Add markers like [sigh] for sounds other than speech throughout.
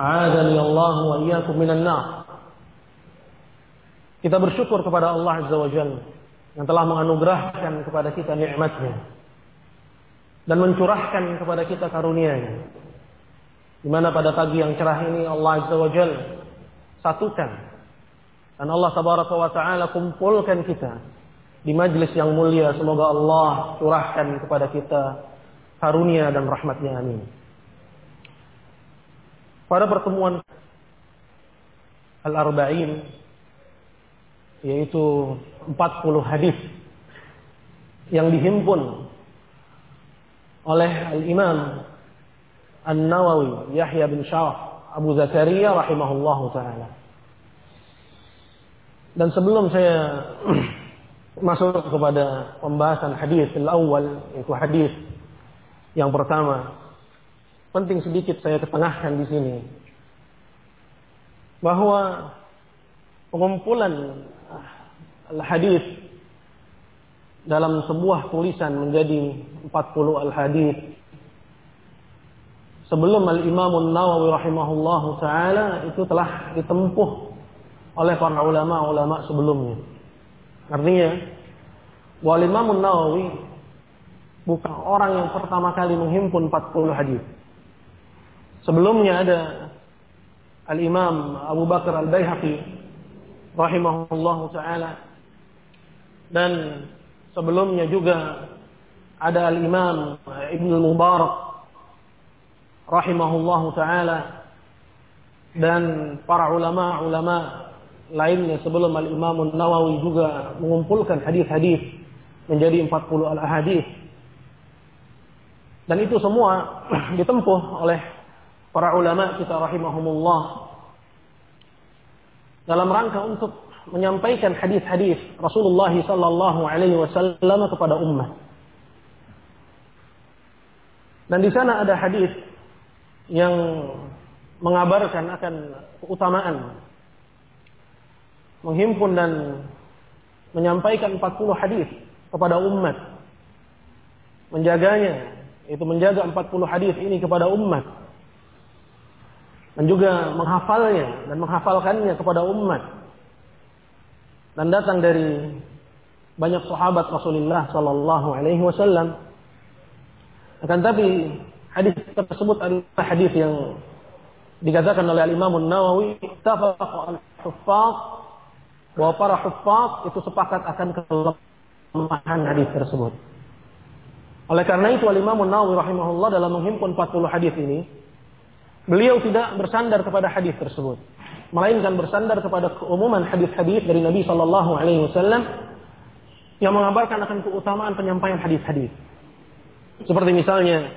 A'adani Allah wa iyyakum minan nar. Kita bersyukur kepada Allah Azza wa Jalla yang telah menganugerahkan kepada kita nikmatnya dan mencurahkan kepada kita karunia-Nya. Di mana pada pagi yang cerah ini Allah Azza wa Jalla satukan dan Allah Tabaraka wa taala kumpulkan kita di majlis yang mulia. Semoga Allah curahkan kepada kita karunia dan rahmatnya amin pada pertemuan Al-Arba'in yaitu 40 hadis yang dihimpun oleh Al-Imam An-Nawawi Yahya bin Syaraf Abu Zakaria rahimahullahu taala. Dan sebelum saya [clears throat] masuk kepada pembahasan hadis al-awwal yaitu hadis yang pertama penting sedikit saya ketengahkan di sini bahwa pengumpulan al-hadis dalam sebuah tulisan menjadi 40 al-hadis sebelum al-Imam An-Nawawi rahimahullahu taala itu telah ditempuh oleh para ulama-ulama sebelumnya. Artinya bahwa Imam An-Nawawi bukan orang yang pertama kali menghimpun 40 hadis. Sebelumnya ada Al-Imam Abu Bakar Al-Baihaqi rahimahullahu taala. Dan sebelumnya juga ada Al-Imam Ibn Mubarak rahimahullahu taala. Dan para ulama-ulama lainnya sebelum Al-Imam Nawawi juga mengumpulkan hadis-hadis menjadi 40 al-ahadis. Dan itu semua [clears throat] ditempuh oleh para ulama kita rahimahumullah dalam rangka untuk menyampaikan hadis-hadis Rasulullah sallallahu alaihi wasallam kepada umat. Dan di sana ada hadis yang mengabarkan akan keutamaan menghimpun dan menyampaikan 40 hadis kepada umat. Menjaganya, itu menjaga 40 hadis ini kepada umat dan juga menghafalnya dan menghafalkannya kepada umat dan datang dari banyak sahabat Rasulullah Sallallahu Alaihi Wasallam. Akan tapi hadis tersebut adalah hadis yang dikatakan oleh Imam Nawawi tafaqa al huffaz bahwa para huffaz itu sepakat akan kelemahan hadis tersebut. Oleh karena itu Imam Nawawi rahimahullah dalam menghimpun 40 hadis ini Beliau tidak bersandar kepada hadis tersebut, melainkan bersandar kepada keumuman hadis-hadis dari Nabi Shallallahu Alaihi Wasallam yang mengabarkan akan keutamaan penyampaian hadis-hadis. Seperti misalnya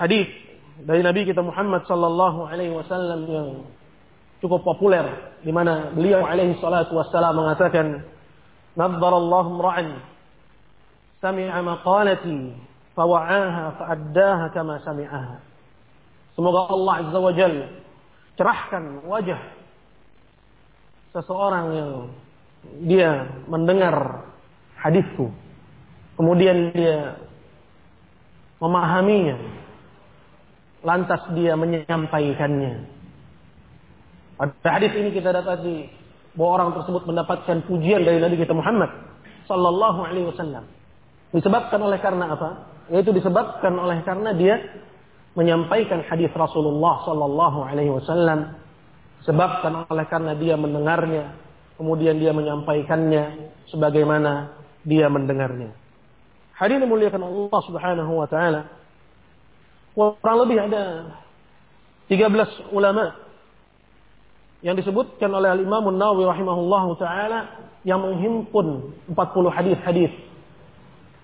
hadis dari Nabi kita Muhammad Sallallahu Alaihi Wasallam yang cukup populer, di mana beliau Alaihi Salatu Wasallam mengatakan, "Nadzarallahu ra'an sami'a maqalati fawa'aha fa'addaha kama sami'aha." Semoga Allah Azza wa Jalla cerahkan wajah seseorang yang dia mendengar hadisku. Kemudian dia memahaminya. Lantas dia menyampaikannya. Pada hadis ini kita dapati bahwa orang tersebut mendapatkan pujian dari Nabi kita Muhammad sallallahu alaihi wasallam. Disebabkan oleh karena apa? Yaitu disebabkan oleh karena dia menyampaikan hadis Rasulullah sallallahu alaihi wasallam sebabkan oleh karena dia mendengarnya kemudian dia menyampaikannya sebagaimana dia mendengarnya Hadirin dimuliakan Allah Subhanahu wa taala. Kurang lebih ada 13 ulama yang disebutkan oleh Al-Imam An-Nawawi rahimahullahu taala yang menghimpun 40 hadis-hadis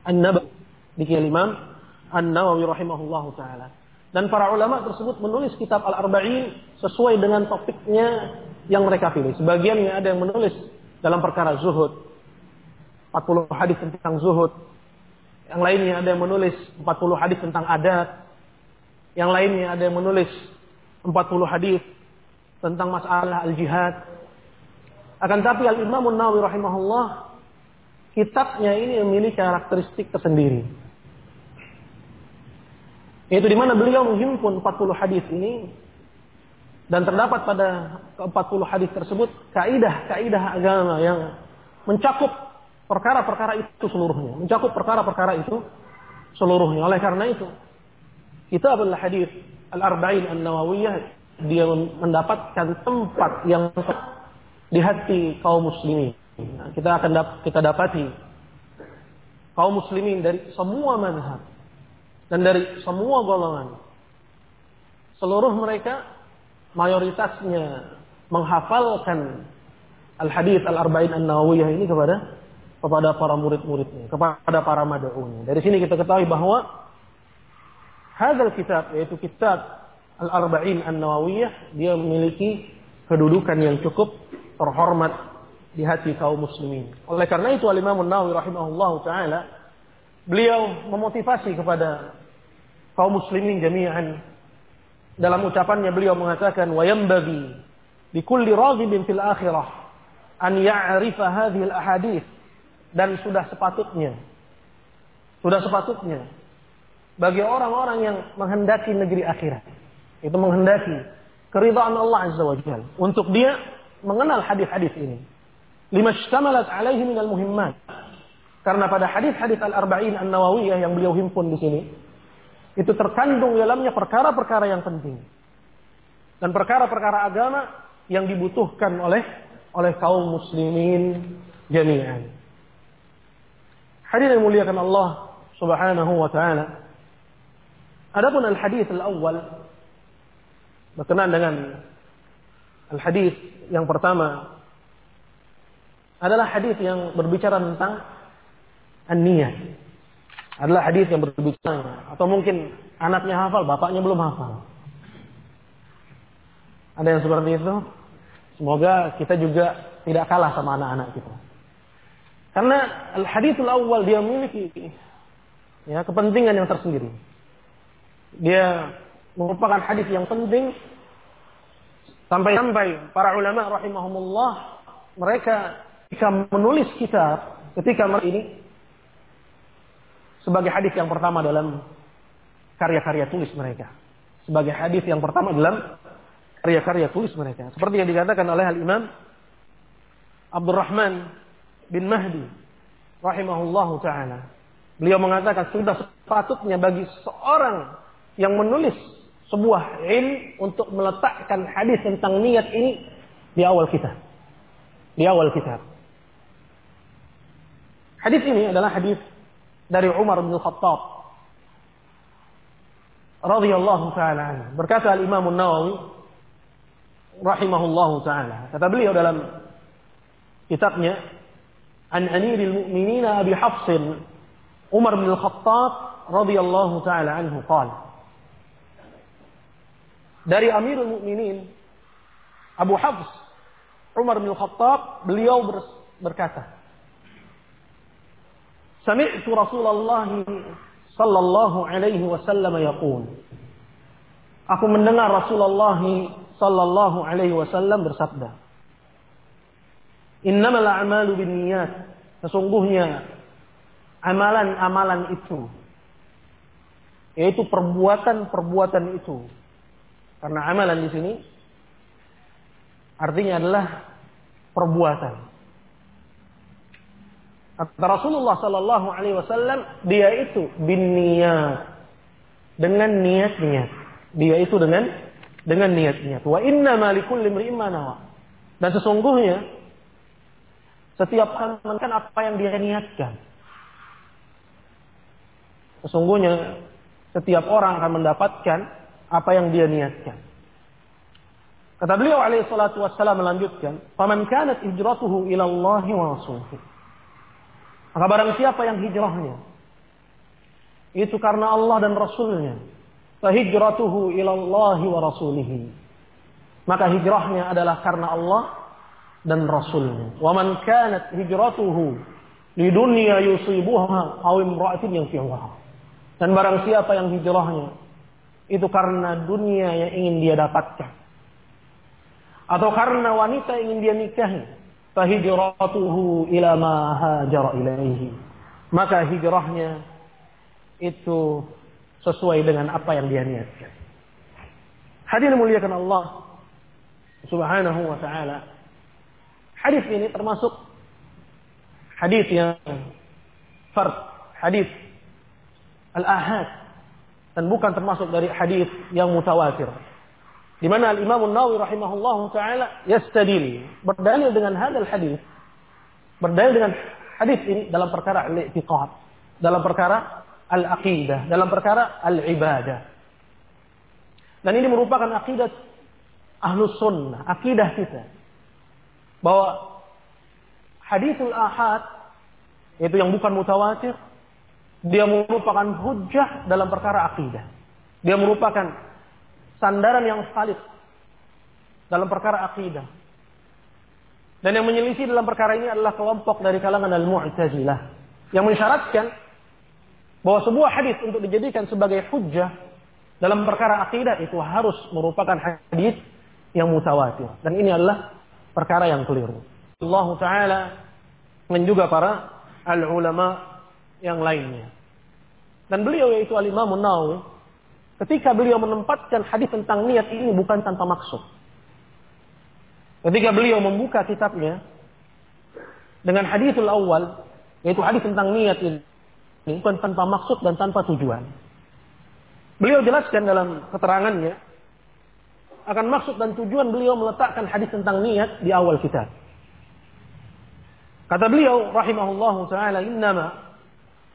An-Nabawi di Imam An-Nawawi rahimahullahu taala. Dan para ulama tersebut menulis kitab Al-Arba'in sesuai dengan topiknya yang mereka pilih. Sebagiannya ada yang menulis dalam perkara zuhud. 40 hadis tentang zuhud, yang lainnya ada yang menulis 40 hadis tentang adat. Yang lainnya ada yang menulis 40 hadis tentang masalah al-jihad. Akan tapi Al-Imam Nawawi rahimahullah kitabnya ini memiliki karakteristik tersendiri. Yaitu di mana beliau menghimpun 40 hadis ini dan terdapat pada 40 hadis tersebut kaidah-kaidah agama yang mencakup perkara-perkara itu seluruhnya, mencakup perkara-perkara itu seluruhnya. Oleh karena itu, kitab al-hadis al-arba'in an-nawawiyah dia mendapatkan tempat yang di hati kaum muslimin. Nah, kita akan dap kita dapati kaum muslimin dari semua mazhab dan dari semua golongan. Seluruh mereka mayoritasnya menghafalkan al-hadis al-arba'in an-nawawiyah ini kepada kepada para murid-muridnya, kepada para mad'unya. Dari sini kita ketahui bahwa hadal kitab yaitu kitab Al-Arba'in An-Nawawiyah dia memiliki kedudukan yang cukup terhormat di hati kaum muslimin. Oleh karena itu Al-Imam An-Nawawi rahimahullahu taala beliau memotivasi kepada kaum muslimin jami'an. Dalam ucapannya beliau mengatakan wa yanbaghi likulli raghibin fil akhirah an ya'rifa hadhihi al-ahadith. Dan sudah sepatutnya sudah sepatutnya bagi orang-orang yang menghendaki negeri akhirat itu menghendaki keridhaan Allah Azza wa Jalla untuk dia mengenal hadis-hadis ini. Lima shtamalat alaihi minal muhimmat. Karena pada hadis-hadis al-arba'in an-nawawiyah yang beliau himpun di sini itu terkandung dalamnya perkara-perkara yang penting dan perkara-perkara agama yang dibutuhkan oleh oleh kaum muslimin jami'an. Hadirin muliakan Allah Subhanahu wa taala. Adapun al-hadis al-awwal berkenaan dengan al-hadis yang pertama adalah hadis yang berbicara tentang an-niyah. Adalah hadis yang berbicara atau mungkin anaknya hafal, bapaknya belum hafal. Ada yang seperti itu? Semoga kita juga tidak kalah sama anak-anak kita. Karena al-hadithul awal dia memiliki ya, kepentingan yang tersendiri. Dia merupakan hadis yang penting sampai-sampai para ulama rahimahumullah mereka ketika menulis kitab ketika ini sebagai hadis yang pertama dalam karya-karya tulis mereka. Sebagai hadis yang pertama dalam karya-karya tulis mereka. Seperti yang dikatakan oleh Al-Imam Abdurrahman bin Mahdi rahimahullahu taala. Beliau mengatakan sudah sepatutnya bagi seorang yang menulis sebuah ilm untuk meletakkan hadis tentang niat ini di awal kita. Di awal kitab. Hadis ini adalah hadis dari Umar bin Khattab radhiyallahu taala. Berkata Al-Imam Nawawi, rahimahullahu taala. Kata beliau dalam kitabnya An Amiril Mu'minin Abi Hafs Umar bin Khattab radhiyallahu taala anhu qala Dari Amirul Mu'minin Abu Hafs Umar bin Khattab beliau berkata Sami'tu Rasulullah sallallahu alaihi wasallam yaqul Aku mendengar Rasulullah sallallahu alaihi wasallam bersabda, "Innamal a'malu binniyat." Sesungguhnya amalan-amalan itu yaitu perbuatan-perbuatan itu. Karena amalan di sini artinya adalah perbuatan. Kata Rasulullah sallallahu alaihi wasallam, dia itu bin niat dengan niat-niat. Dia itu dengan dengan niat-niat. Wa inna malikul limri'in Dan sesungguhnya setiap orang kan apa yang dia niatkan. Sesungguhnya setiap orang akan mendapatkan apa yang dia niatkan. Kata beliau alaihi salatu wassalam melanjutkan, "Faman kanat hijratuhu ila Allah wa rasulih." Maka barang siapa yang hijrahnya itu karena Allah dan Rasulnya, fahijratuhu ila Allah wa rasulih. Maka hijrahnya adalah karena Allah dan Rasulnya. Wa man kanat hijratuhu lidunya yusibuha aw imra'atin yanfi'uha. Dan barang siapa yang hijrahnya itu karena dunia yang ingin dia dapatkan. Atau karena wanita yang ingin dia nikahi. Fahijratuhu ila ma hajara ilaihi. Maka hijrahnya itu sesuai dengan apa yang dia niatkan. Hadirin muliakan Allah Subhanahu wa taala. Hadis ini termasuk hadis yang fard, hadis al-ahad dan bukan termasuk dari hadis yang mutawatir. Di mana Al-Imam An-Nawawi rahimahullahu taala yastadil berdalil dengan hadal hadis berdalil dengan hadis ini dalam perkara al-i'tiqad, dalam perkara al-aqidah, dalam perkara al-ibadah. Dan ini merupakan akidah ahlus sunnah, akidah kita. Bahwa hadisul ahad, itu yang bukan mutawatir, dia merupakan hujah dalam perkara akidah. Dia merupakan sandaran yang valid dalam perkara akidah. Dan yang menyelisih dalam perkara ini adalah kelompok dari kalangan al-Mu'tazilah yang mensyaratkan bahwa sebuah hadis untuk dijadikan sebagai hujah dalam perkara akidah itu harus merupakan hadis yang mutawatir dan ini adalah perkara yang keliru. Allah taala dan juga para al ulama yang lainnya. Dan beliau yaitu Al-Imam Nawawi ketika beliau menempatkan hadis tentang niat ini bukan tanpa maksud. Ketika beliau membuka kitabnya dengan hadisul awal yaitu hadis tentang niat ini bukan tanpa maksud dan tanpa tujuan. Beliau jelaskan dalam keterangannya akan maksud dan tujuan beliau meletakkan hadis tentang niat di awal kitab. Kata beliau rahimahullahu taala innama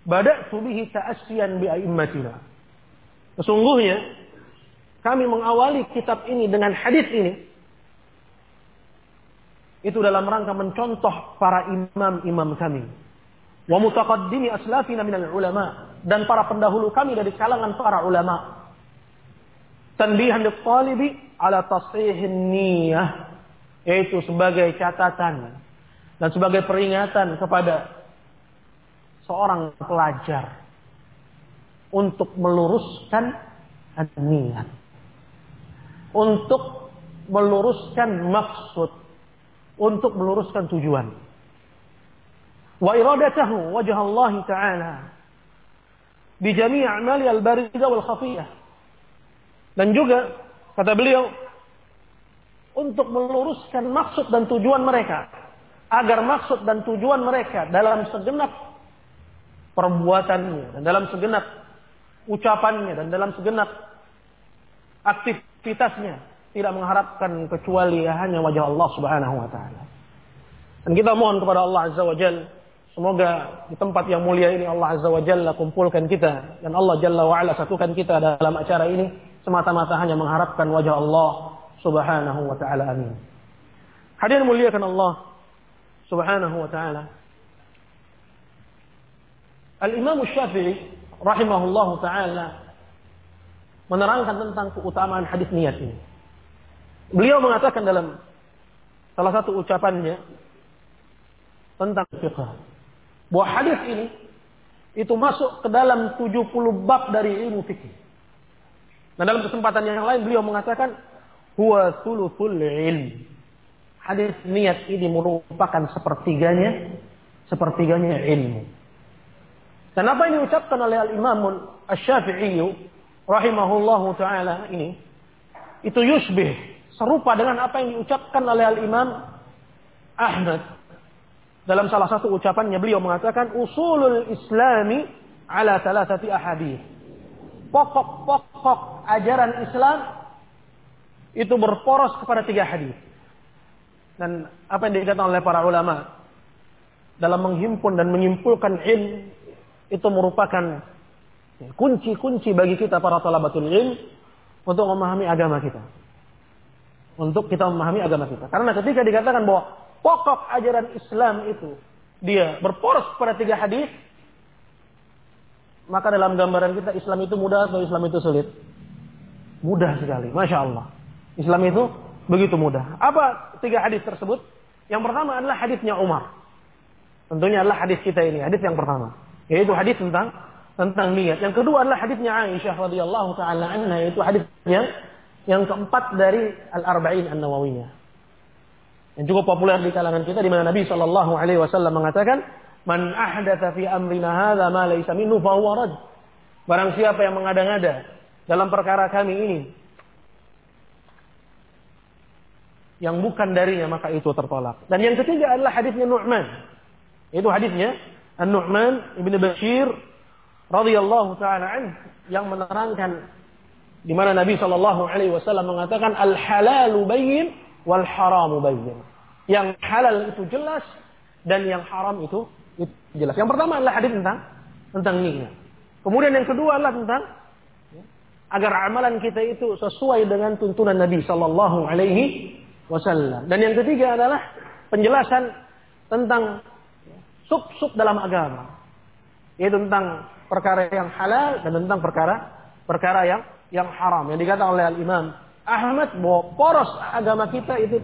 bada'tu bihi ta'assiyan bi a'immatina. Sesungguhnya kami mengawali kitab ini dengan hadis ini. Itu dalam rangka mencontoh para imam-imam kami. Wa mutaqaddimi aslafina minal ulama. Dan para pendahulu kami dari kalangan para ulama. Tanbihan lit-talibi ala tashihin niyyah yaitu sebagai catatan dan sebagai peringatan kepada seorang pelajar untuk meluruskan niat. Untuk meluruskan maksud. Untuk meluruskan tujuan. Wa iradatahu wajah Allah Ta'ala. Bijami a'mali al-baridah wal khafiyah. Dan juga, kata beliau, untuk meluruskan maksud dan tujuan mereka. Agar maksud dan tujuan mereka dalam segenap perbuatannya dan dalam segenap ucapannya dan dalam segenap aktivitasnya tidak mengharapkan kecuali hanya wajah Allah Subhanahu wa taala. Dan kita mohon kepada Allah Azza wa Jalla semoga di tempat yang mulia ini Allah Azza wa Jalla kumpulkan kita dan Allah Jalla wa ala satukan kita dalam acara ini semata-mata hanya mengharapkan wajah Allah Subhanahu wa taala. Amin. Hadirin muliakan Allah Subhanahu wa taala. Al-Imam Syafi'i rahimahullah taala menerangkan tentang keutamaan hadis niat ini. Beliau mengatakan dalam salah satu ucapannya tentang fiqh bahwa hadis ini itu masuk ke dalam 70 bab dari ilmu fikih. Nah dalam kesempatan yang lain beliau mengatakan huwa thuluthul ilm. Hadis niat ini merupakan sepertiganya sepertiganya ilmu. Dan apa yang diucapkan oleh Al-Imam Asy-Syafi'i rahimahullahu taala ini itu yusbih serupa dengan apa yang diucapkan oleh Al-Imam Ahmad dalam salah satu ucapannya beliau mengatakan usulul islami ala thalathati ahadith. Pokok-pokok ajaran Islam itu berporos kepada tiga hadis. Dan apa yang dikatakan oleh para ulama dalam menghimpun dan menyimpulkan ilmu itu merupakan kunci-kunci bagi kita para talabatul ilm untuk memahami agama kita. Untuk kita memahami agama kita. Karena ketika dikatakan bahwa pokok ajaran Islam itu dia berporos pada tiga hadis, maka dalam gambaran kita Islam itu mudah atau Islam itu sulit? Mudah sekali, masya Allah. Islam itu begitu mudah. Apa tiga hadis tersebut? Yang pertama adalah hadisnya Umar. Tentunya adalah hadis kita ini, hadis yang pertama. Yaitu hadis tentang tentang niat. Yang kedua adalah hadisnya Aisyah radhiyallahu taala anha yaitu hadisnya yang keempat dari Al-Arba'in An-Nawawiyah. Yang cukup populer di kalangan kita di mana Nabi sallallahu alaihi wasallam mengatakan, "Man ahdatsa fi amrina hadza ma laysa minhu fa huwa rad." Barang siapa yang mengada-ngada dalam perkara kami ini yang bukan darinya maka itu tertolak. Dan yang ketiga adalah hadisnya Nu'man. Itu hadisnya An-Nu'man Ibnu Bashir radhiyallahu taala an yang menerangkan di mana Nabi sallallahu alaihi wasallam mengatakan al halalu bayyin wal haramu bayyin. Yang halal itu jelas dan yang haram itu, itu jelas. Yang pertama adalah hadis tentang tentang niat. Kemudian yang kedua adalah tentang agar amalan kita itu sesuai dengan tuntunan Nabi sallallahu alaihi wasallam. Dan yang ketiga adalah penjelasan tentang sub-sub dalam agama. Yaitu tentang perkara yang halal dan tentang perkara perkara yang yang haram. Yang dikatakan oleh Al-Imam Ahmad bahwa poros agama kita itu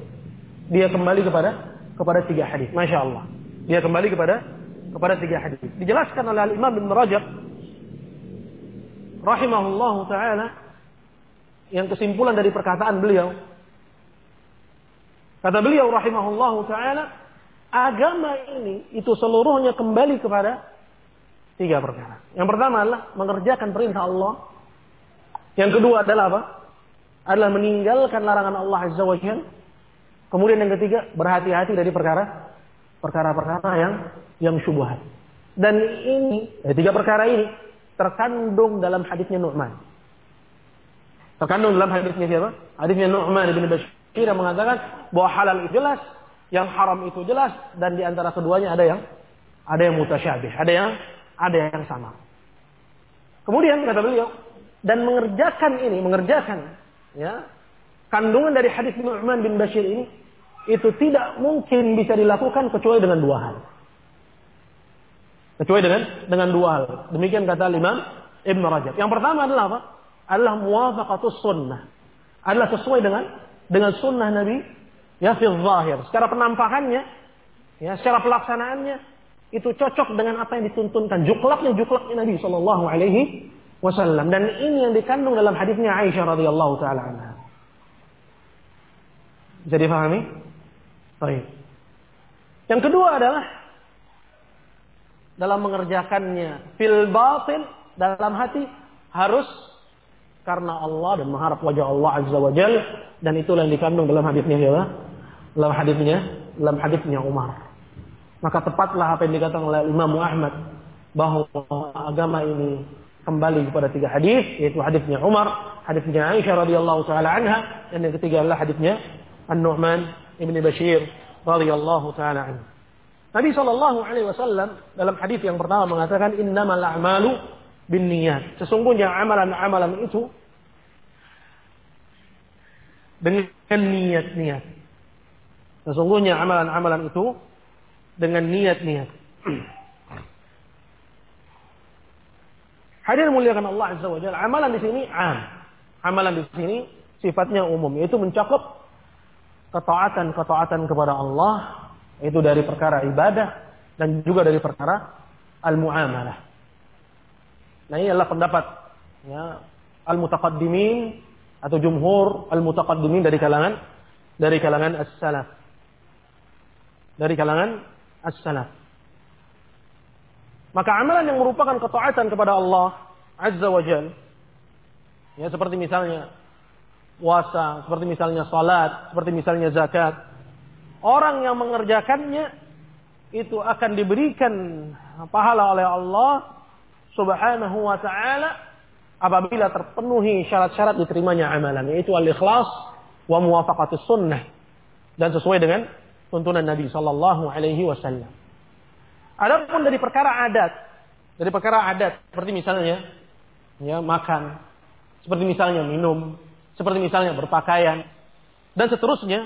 dia kembali kepada kepada tiga hadis. Masya Allah. Dia kembali kepada kepada tiga hadis. Dijelaskan oleh Al-Imam bin Rajab rahimahullahu taala yang kesimpulan dari perkataan beliau Kata beliau rahimahullahu taala, agama ini itu seluruhnya kembali kepada tiga perkara. Yang pertama adalah mengerjakan perintah Allah. Yang kedua adalah apa? Adalah meninggalkan larangan Allah Azza wa Jalla. Kemudian yang ketiga, berhati-hati dari perkara perkara-perkara yang yang syubhat. Dan ini, eh, tiga perkara ini terkandung dalam hadisnya Nu'man. Terkandung dalam hadisnya siapa? Hadisnya Nu'man bin Bashir kita mengatakan bahwa halal itu jelas, yang haram itu jelas, dan di antara keduanya ada yang ada yang mutasyabih, ada yang ada yang sama. Kemudian kata beliau, dan mengerjakan ini, mengerjakan ya kandungan dari hadis Nu'man bin Bashir ini itu tidak mungkin bisa dilakukan kecuali dengan dua hal. Kecuali dengan dengan dua hal. Demikian kata Imam Ibn Rajab. Yang pertama adalah apa? Adalah muwafaqatus sunnah. Adalah sesuai dengan dengan sunnah Nabi ya fil zahir. Secara penampakannya, ya secara pelaksanaannya itu cocok dengan apa yang dituntunkan. Juklaknya juklaknya Nabi Shallallahu Alaihi Wasallam. Dan ini yang dikandung dalam hadisnya Aisyah radhiyallahu taala anha. Bisa difahami? Baik. Yang kedua adalah dalam mengerjakannya fil batin dalam hati harus karena Allah dan mengharap wajah Allah Azza wa Jal dan itulah yang dikandung dalam hadisnya ya dalam hadisnya dalam hadisnya Umar maka tepatlah apa yang dikatakan oleh Imam Ahmad bahwa agama ini kembali kepada tiga hadis yaitu hadisnya Umar hadisnya Aisyah radhiyallahu taala anha dan yang ketiga adalah hadisnya An-Nu'man ibn Bashir radhiyallahu taala anhu Nabi Shallallahu Alaihi Wasallam dalam hadis yang pertama mengatakan innamal a'malu bin niat. Sesungguhnya amalan-amalan itu dengan niat-niat. Sesungguhnya amalan-amalan itu dengan niat-niat. Hadir muliakan Allah Azza wa Jalla. Amalan di sini am. Amalan di sini sifatnya umum, yaitu mencakup ketaatan-ketaatan kepada Allah, itu dari perkara ibadah dan juga dari perkara al-muamalah. Nah ini adalah pendapat ya, al-mutaqaddimin atau jumhur al-mutaqaddimin dari kalangan dari kalangan as-salaf. Dari kalangan as-salaf. Maka amalan yang merupakan ketaatan kepada Allah Azza wa Jal, ya seperti misalnya puasa, seperti misalnya salat, seperti misalnya zakat, orang yang mengerjakannya itu akan diberikan pahala oleh Allah Subhanahu wa taala apabila terpenuhi syarat-syarat diterimanya amalan yaitu al-ikhlas wa muwafaqatus sunnah dan sesuai dengan tuntunan Nabi sallallahu alaihi wasallam. Adapun dari perkara adat, dari perkara adat seperti misalnya ya makan, seperti misalnya minum, seperti misalnya berpakaian dan seterusnya,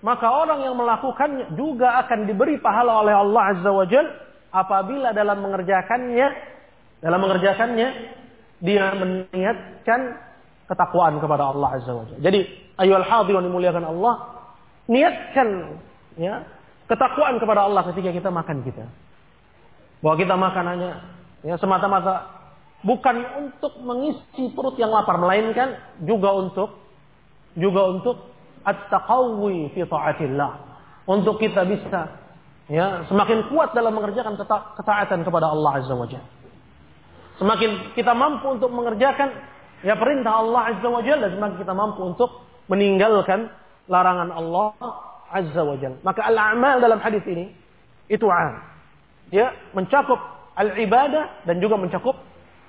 maka orang yang melakukannya juga akan diberi pahala oleh Allah Azza wa Jalla apabila dalam mengerjakannya dalam mengerjakannya dia meniatkan ketakwaan kepada Allah Azza wa Jalla. Jadi ayyuhal hadirin dimuliakan Allah, niatkan ya ketakwaan kepada Allah ketika kita makan kita. Bahwa kita makan hanya ya semata-mata bukan untuk mengisi perut yang lapar melainkan juga untuk juga untuk at-taqawwi fi taatillah. Untuk kita bisa ya semakin kuat dalam mengerjakan ketaatan kepada Allah Azza wa Jalla. Semakin kita mampu untuk mengerjakan ya perintah Allah Azza wa Jalla, semakin kita mampu untuk meninggalkan larangan Allah Azza wa Jalla. Maka al-amal dalam hadis ini itu am. Ya, mencakup al-ibadah dan juga mencakup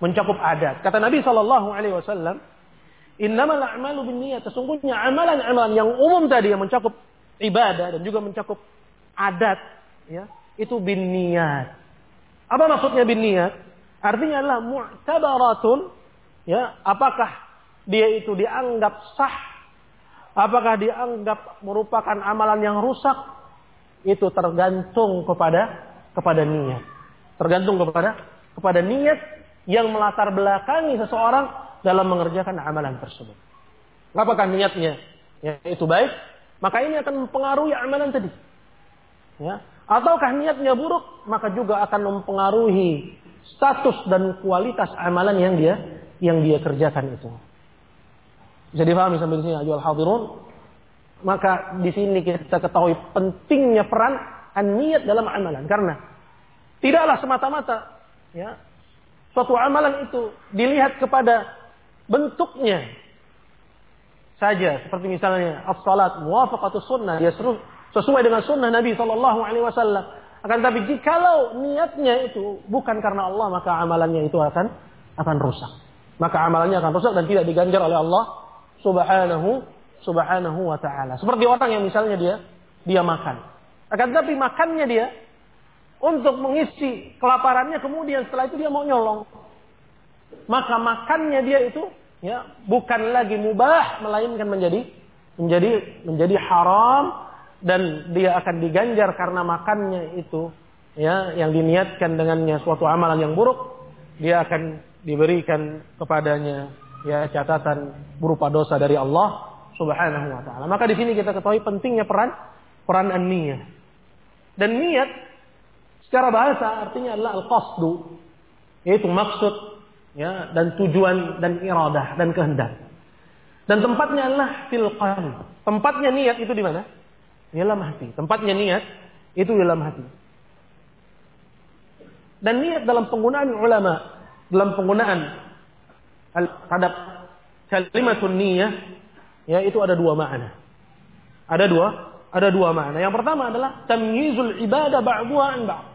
mencakup adat. Kata Nabi sallallahu alaihi wasallam, "Innamal a'malu binniyat." Sesungguhnya amalan-amalan yang umum tadi yang mencakup ibadah dan juga mencakup adat, ya, itu binniyat. Apa maksudnya binniyat? Artinya adalah mu'tabaratun ya, apakah dia itu dianggap sah? Apakah dianggap merupakan amalan yang rusak? Itu tergantung kepada kepada niat. Tergantung kepada kepada niat yang melatar belakangi seseorang dalam mengerjakan amalan tersebut. Apakah niatnya ya, itu baik? Maka ini akan mempengaruhi amalan tadi. Ya. Ataukah niatnya buruk, maka juga akan mempengaruhi status dan kualitas amalan yang dia yang dia kerjakan itu. Bisa dipahami sampai di sini ajual hadirun. Maka di sini kita ketahui pentingnya peran niat dalam amalan karena tidaklah semata-mata ya suatu amalan itu dilihat kepada bentuknya saja seperti misalnya as-salat muwafaqatus sunnah dia sesuai dengan sunnah Nabi sallallahu alaihi wasallam akan tapi jikalau niatnya itu bukan karena Allah, maka amalannya itu akan akan rusak. Maka amalannya akan rusak dan tidak diganjar oleh Allah Subhanahu Subhanahu wa taala. Seperti orang yang misalnya dia dia makan. Akan tapi makannya dia untuk mengisi kelaparannya kemudian setelah itu dia mau nyolong. Maka makannya dia itu ya bukan lagi mubah melainkan menjadi menjadi menjadi haram dan dia akan diganjar karena makannya itu ya yang diniatkan dengannya suatu amalan yang buruk dia akan diberikan kepadanya ya catatan berupa dosa dari Allah Subhanahu wa taala. Maka di sini kita ketahui pentingnya peran peran an-niyah. Dan niat secara bahasa artinya adalah al-qasdu yaitu maksud ya dan tujuan dan iradah dan kehendak. Dan tempatnya adalah fil Tempatnya niat itu di mana? di dalam hati. Tempatnya niat itu dalam hati. Dan niat dalam penggunaan ulama, dalam penggunaan terhadap kalimatun niyah, ya itu ada dua makna. Ada dua, ada dua makna. Yang pertama adalah tamyizul ibadah ba'duha an ba'd.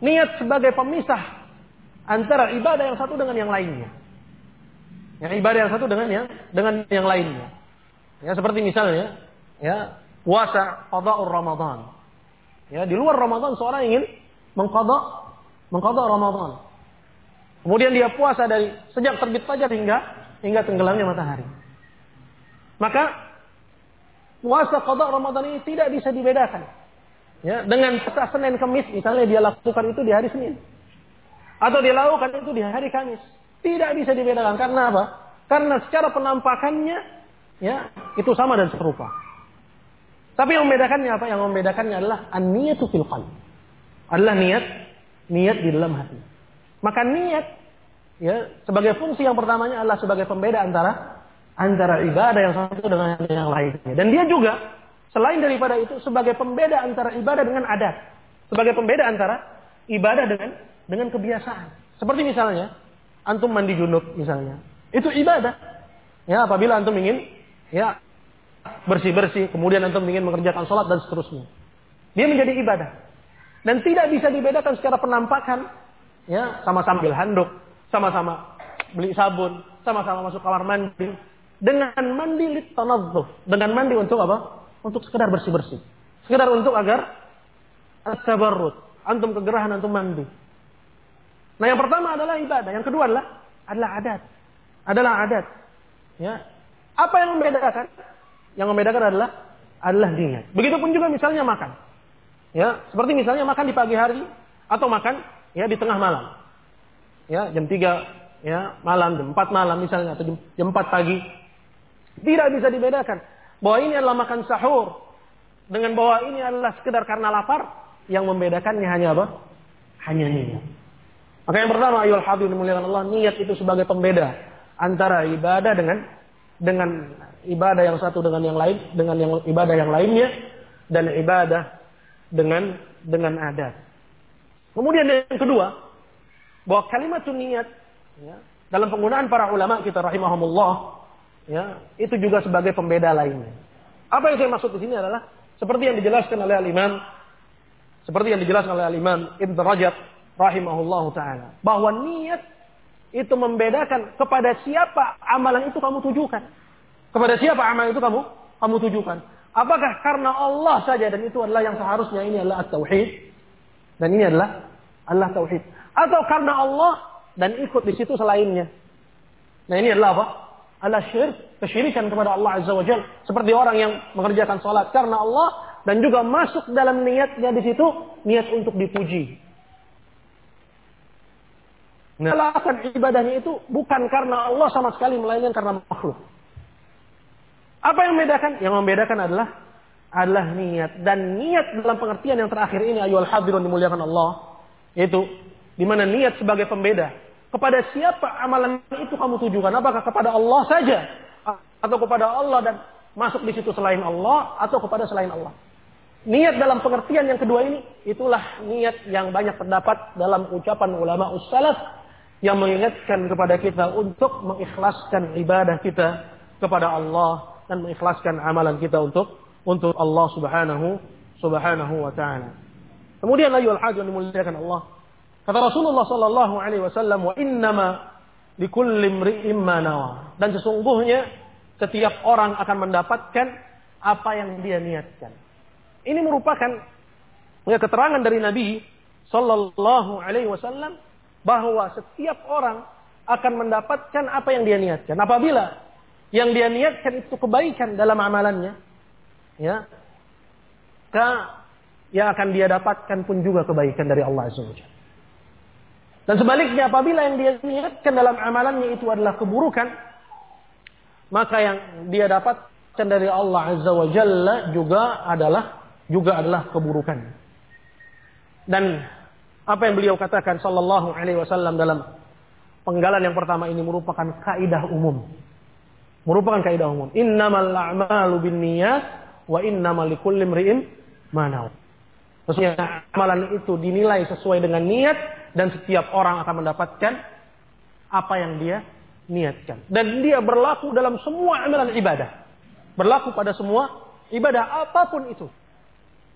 Niat sebagai pemisah antara ibadah yang satu dengan yang lainnya. Yang ibadah yang satu dengan yang dengan yang lainnya. Ya seperti misalnya, ya puasa qada'ur Ramadan. Ya, di luar Ramadan seorang ingin mengqada mengqada Ramadan. Kemudian dia puasa dari sejak terbit fajar hingga hingga tenggelamnya matahari. Maka puasa qada Ramadan ini tidak bisa dibedakan. Ya, dengan puasa Senin Kamis misalnya dia lakukan itu di hari Senin. Atau dia lakukan itu di hari Kamis. Tidak bisa dibedakan karena apa? Karena secara penampakannya ya itu sama dan serupa. Tapi yang membedakannya apa? Yang membedakannya adalah an-niyatu fil qalb. Adalah niat, niat di dalam hati. Maka niat ya sebagai fungsi yang pertamanya adalah sebagai pembeda antara antara ibadah yang satu dengan yang lainnya. Dan dia juga selain daripada itu sebagai pembeda antara ibadah dengan adat. Sebagai pembeda antara ibadah dengan dengan kebiasaan. Seperti misalnya antum mandi junub misalnya. Itu ibadah. Ya, apabila antum ingin ya bersih-bersih, kemudian antum ingin mengerjakan sholat dan seterusnya. Dia menjadi ibadah. Dan tidak bisa dibedakan secara penampakan. Ya, sama-sama ambil handuk, sama-sama beli sabun, sama-sama masuk kamar mandi, dengan mandi lit dengan mandi untuk apa? Untuk sekedar bersih-bersih. Sekedar untuk agar at-tabarrud, antum kegerahan antum mandi. Nah, yang pertama adalah ibadah, yang kedua adalah adalah adat. Adalah adat. Ya. Apa yang membedakan? Yang membedakan adalah adalah niat. Begitupun juga misalnya makan. Ya, seperti misalnya makan di pagi hari atau makan ya di tengah malam. Ya, jam 3 ya, malam, jam 4 malam misalnya atau jam, jam 4 pagi. Tidak bisa dibedakan bahwa ini adalah makan sahur dengan bahwa ini adalah sekedar karena lapar yang membedakannya hanya apa? Hanya niat. Maka yang pertama ayol habib dimuliakan Allah niat itu sebagai pembeda antara ibadah dengan dengan ibadah yang satu dengan yang lain dengan yang ibadah yang lainnya dan ibadah dengan dengan adat. Kemudian yang kedua bahwa kalimat niat ya, dalam penggunaan para ulama kita rahimahumullah ya itu juga sebagai pembeda lainnya. Apa yang saya maksud di sini adalah seperti yang dijelaskan oleh al-Imam seperti yang dijelaskan oleh al-Imam Ibn Rajab rahimahullahu taala bahwa niat itu membedakan kepada siapa amalan itu kamu tujukan. Kepada siapa amalan itu kamu kamu tujukan. Apakah karena Allah saja dan itu adalah yang seharusnya ini adalah tauhid dan ini adalah Allah tauhid atau karena Allah dan ikut di situ selainnya. Nah ini adalah apa? adalah syirik, kesyirikan kepada Allah Azza wa Jal. Seperti orang yang mengerjakan sholat karena Allah dan juga masuk dalam niatnya di situ niat untuk dipuji. Nah, ibadahnya itu bukan karena Allah sama sekali melainkan karena makhluk. Apa yang membedakan? Yang membedakan adalah adalah niat dan niat dalam pengertian yang terakhir ini ayol hadirun dimuliakan Allah yaitu di mana niat sebagai pembeda kepada siapa amalan itu kamu tujukan? Apakah kepada Allah saja? Atau kepada Allah dan masuk di situ selain Allah? Atau kepada selain Allah? Niat dalam pengertian yang kedua ini, itulah niat yang banyak terdapat dalam ucapan ulama ussalaf yang mengingatkan kepada kita untuk mengikhlaskan ibadah kita kepada Allah dan mengikhlaskan amalan kita untuk untuk Allah Subhanahu Subhanahu wa taala. Kemudian ayuhal hajj yang dimuliakan Allah Kata Rasulullah sallallahu alaihi wasallam, "Wa innama likulli imri'in ma nawa." Dan sesungguhnya setiap orang akan mendapatkan apa yang dia niatkan. Ini merupakan ya, keterangan dari Nabi sallallahu alaihi wasallam bahwa setiap orang akan mendapatkan apa yang dia niatkan. Apabila yang dia niatkan itu kebaikan dalam amalannya, ya, ka yang akan dia dapatkan pun juga kebaikan dari Allah Subhanahu dan sebaliknya apabila yang dia niatkan dalam amalannya itu adalah keburukan, maka yang dia dapatkan dari Allah Azza wa Jalla juga adalah juga adalah keburukan. Dan apa yang beliau katakan sallallahu alaihi wasallam dalam penggalan yang pertama ini merupakan kaidah umum. Merupakan kaidah umum. Innamal a'malu binniyat wa innamal likulli imri'in ma Maksudnya amalan itu dinilai sesuai dengan niat dan setiap orang akan mendapatkan apa yang dia niatkan. Dan dia berlaku dalam semua amalan ibadah. Berlaku pada semua ibadah apa pun itu.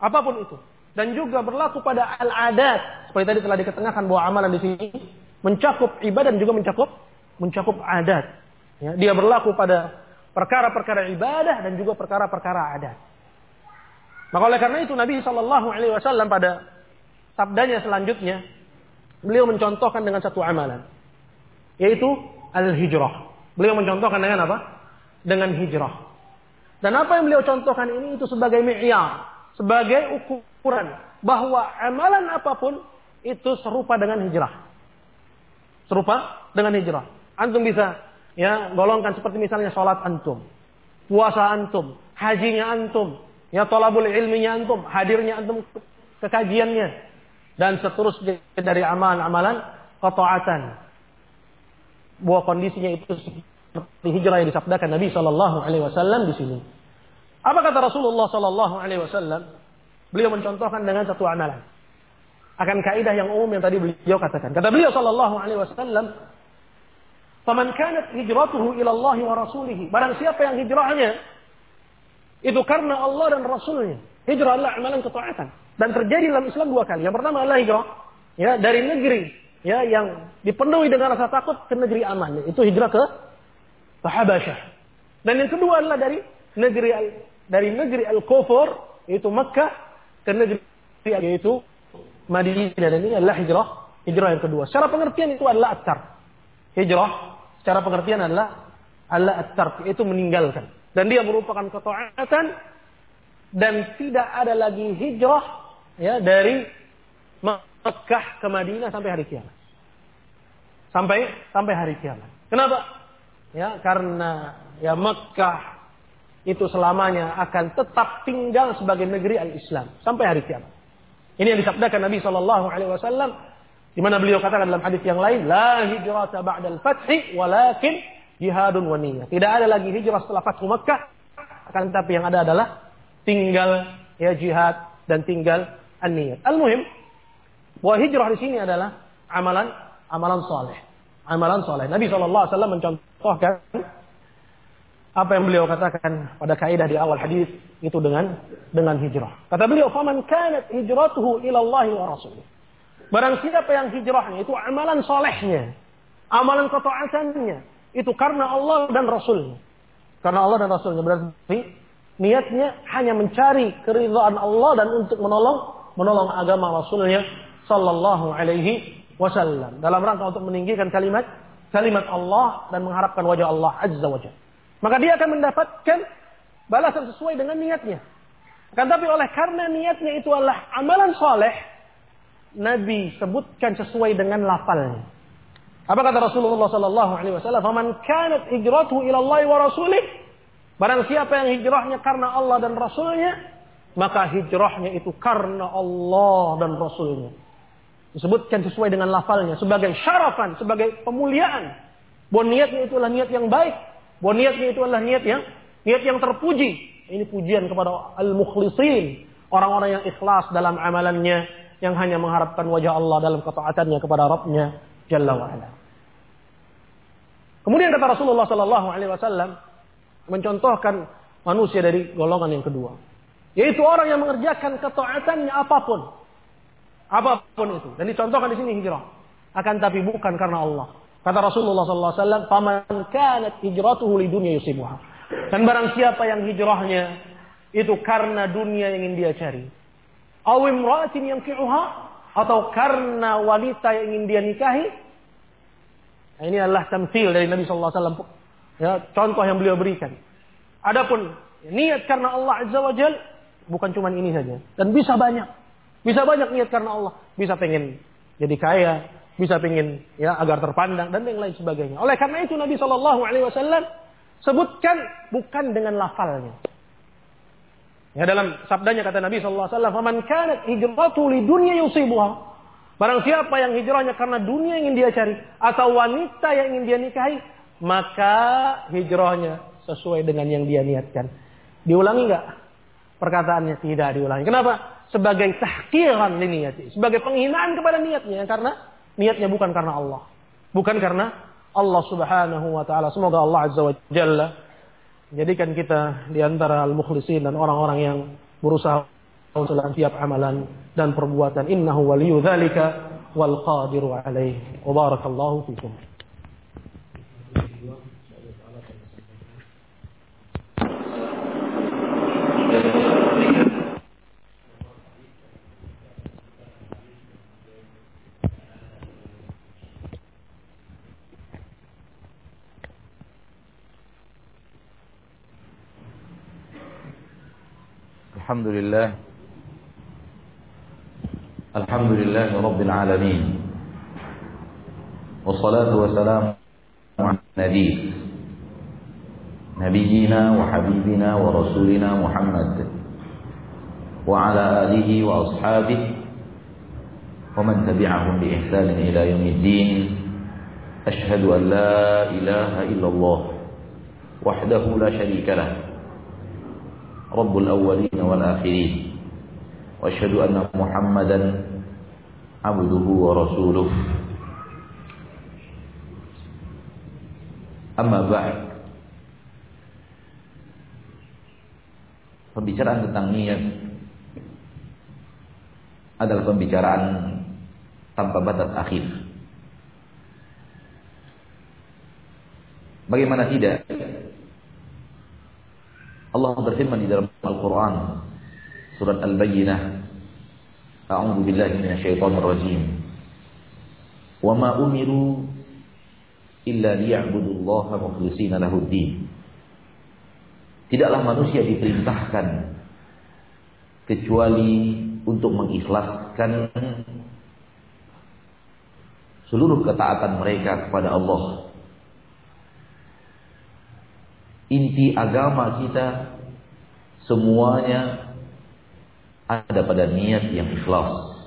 Apa pun itu. Dan juga berlaku pada al-adat. Seperti tadi telah diketengahkan bahwa amalan di sini mencakup ibadah dan juga mencakup mencakup adat. Ya, dia berlaku pada perkara-perkara ibadah dan juga perkara-perkara adat. Maka oleh karena itu Nabi Shallallahu Alaihi Wasallam pada sabdanya selanjutnya beliau mencontohkan dengan satu amalan yaitu al hijrah. Beliau mencontohkan dengan apa? Dengan hijrah. Dan apa yang beliau contohkan ini itu sebagai mi'yar, sebagai ukuran bahwa amalan apa pun itu serupa dengan hijrah. Serupa dengan hijrah. Antum bisa ya golongkan seperti misalnya sholat antum, puasa antum, hajinya antum, Ya tolabul ilminya antum, hadirnya antum ke kajiannya. Dan seterusnya dari amalan-amalan ketaatan. bahwa kondisinya itu seperti hijrah yang disabdakan Nabi Shallallahu Alaihi Wasallam di sini. Apa kata Rasulullah Shallallahu Alaihi Wasallam? Beliau mencontohkan dengan satu amalan. Akan kaidah yang umum yang tadi beliau katakan. Kata beliau Shallallahu Alaihi Wasallam, "Faman kanat hijratuhu ila Allah wa Rasulihi." Barang siapa yang hijrahnya itu karena Allah dan Rasulnya. Hijrah adalah amalan ketaatan. Dan terjadi dalam Islam dua kali. Yang pertama adalah hijrah ya dari negeri ya yang dipenuhi dengan rasa takut ke negeri aman. Itu hijrah ke Habasyah. Dan yang kedua adalah dari negeri dari negeri Al-Kufur yaitu Makkah ke negeri yaitu Madinah dan ini adalah hijrah hijrah yang kedua. Secara pengertian itu adalah at Hijrah secara pengertian adalah adalah at yaitu meninggalkan. Dan dia merupakan ketaatan dan tidak ada lagi hijrah ya dari Mekah ke Madinah sampai hari kiamat. Sampai sampai hari kiamat. Kenapa? Ya, karena ya Mekah itu selamanya akan tetap tinggal sebagai negeri al-Islam sampai hari kiamat. Ini yang disabdakan Nabi Shallallahu Alaihi Wasallam di mana beliau katakan dalam hadis yang lain, la hijrata ba'dal fathi walakin jihadun wa niyyah. Tidak ada lagi hijrah setelah Fathu Makkah, akan tetapi yang ada adalah tinggal ya jihad dan tinggal an-niyat. Al-muhim bahwa hijrah di sini adalah amalan amalan soleh. Amalan soleh. Nabi Wasallam mencontohkan apa yang beliau katakan pada kaidah di awal hadis itu dengan dengan hijrah. Kata beliau, "Faman kanat hijratuhu ila Allah wa rasulih." Barang siapa yang hijrahnya itu amalan solehnya, amalan ketaatannya itu karena Allah dan Rasulnya. Karena Allah dan Rasulnya berarti niatnya hanya mencari keridhaan Allah dan untuk menolong menolong agama Rasulnya Sallallahu Alaihi Wasallam dalam rangka untuk meninggikan kalimat kalimat Allah dan mengharapkan wajah Allah Azza Wajalla. Maka dia akan mendapatkan balasan sesuai dengan niatnya. Kan tapi oleh karena niatnya itu adalah amalan soleh, Nabi sebutkan sesuai dengan lafalnya. Apa kata Rasulullah Sallallahu Alaihi Wasallam? "Faman kanat hijratuhu ila Allah wa Rasulih." Barang siapa yang hijrahnya karena Allah dan Rasulnya, maka hijrahnya itu karena Allah dan Rasulnya. Disebutkan sesuai dengan lafalnya sebagai syarafan, sebagai pemuliaan. Bahwa niatnya itu adalah niat yang baik, bahwa niatnya itu adalah niat yang niat yang terpuji. Ini pujian kepada al-mukhlisin, orang-orang yang ikhlas dalam amalannya, yang hanya mengharapkan wajah Allah dalam ketaatannya kepada Rabbnya Jalla wa ala. Kemudian kata Rasulullah Sallallahu Alaihi Wasallam mencontohkan manusia dari golongan yang kedua, yaitu orang yang mengerjakan ketaatannya apa pun, apa pun itu. Dan dicontohkan di sini hijrah. Akan tapi bukan karena Allah. Kata Rasulullah SAW, "Faman kanat hijratuhu li dunya yusibuha." Dan barang siapa yang hijrahnya itu karena dunia yang ingin dia cari. Aw imra'atin yanki'uha atau karena wanita yang ingin dia nikahi. Nah, ini adalah tamthil dari Nabi SAW. Ya, contoh yang beliau berikan. Adapun niat karena Allah Azza wa Jal bukan cuma ini saja dan bisa banyak. Bisa banyak niat karena Allah. Bisa pengen jadi kaya, bisa pingin ya agar terpandang dan yang lain sebagainya. Oleh karena itu Nabi Shallallahu Alaihi Wasallam sebutkan bukan dengan lafalnya. Ya dalam sabdanya kata Nabi Shallallahu Alaihi Wasallam, "Faman kanat hijratu li dunya yusibuha." Barang siapa yang hijrahnya karena dunia yang ingin dia cari atau wanita yang ingin dia nikahi, maka hijrahnya sesuai dengan yang dia niatkan. Diulangi nggak? Perkataannya tidak diulangi. Kenapa? Sebagai tahkiran niatnya, sebagai penghinaan kepada niatnya karena niatnya bukan karena Allah. Bukan karena Allah Subhanahu wa taala. Semoga Allah Azza wa Jalla jadikan kita di antara al-mukhlisin dan orang-orang yang berusaha dalam tiap amalan dan perbuatan. Innahu waliyyu dzalika wal qadiru alaihi. Wa barakallahu fikum. الحمد لله. الحمد لله رب العالمين. والصلاة والسلام على النبي. نبينا وحبيبنا ورسولنا محمد. وعلى آله وأصحابه ومن تبعهم بإحسان إلى يوم الدين. أشهد أن لا إله إلا الله وحده لا شريك له. رب الأولين والآخرين وأشهد أن محمدا عبده ورسوله أما بعد Pembicaraan tentang niat adalah pembicaraan tanpa batas akhir. Bagaimana tidak? Allah berfirman di dalam Al-Quran surat Al-Bayyinah A'udzu billahi minasyaitonir rajim. Wa ma umiru illa liya'budullaha mukhlishina lahuddin. Tidaklah manusia diperintahkan kecuali untuk mengikhlaskan seluruh ketaatan mereka kepada Allah. Inti agama kita semuanya ada pada niat yang ikhlas.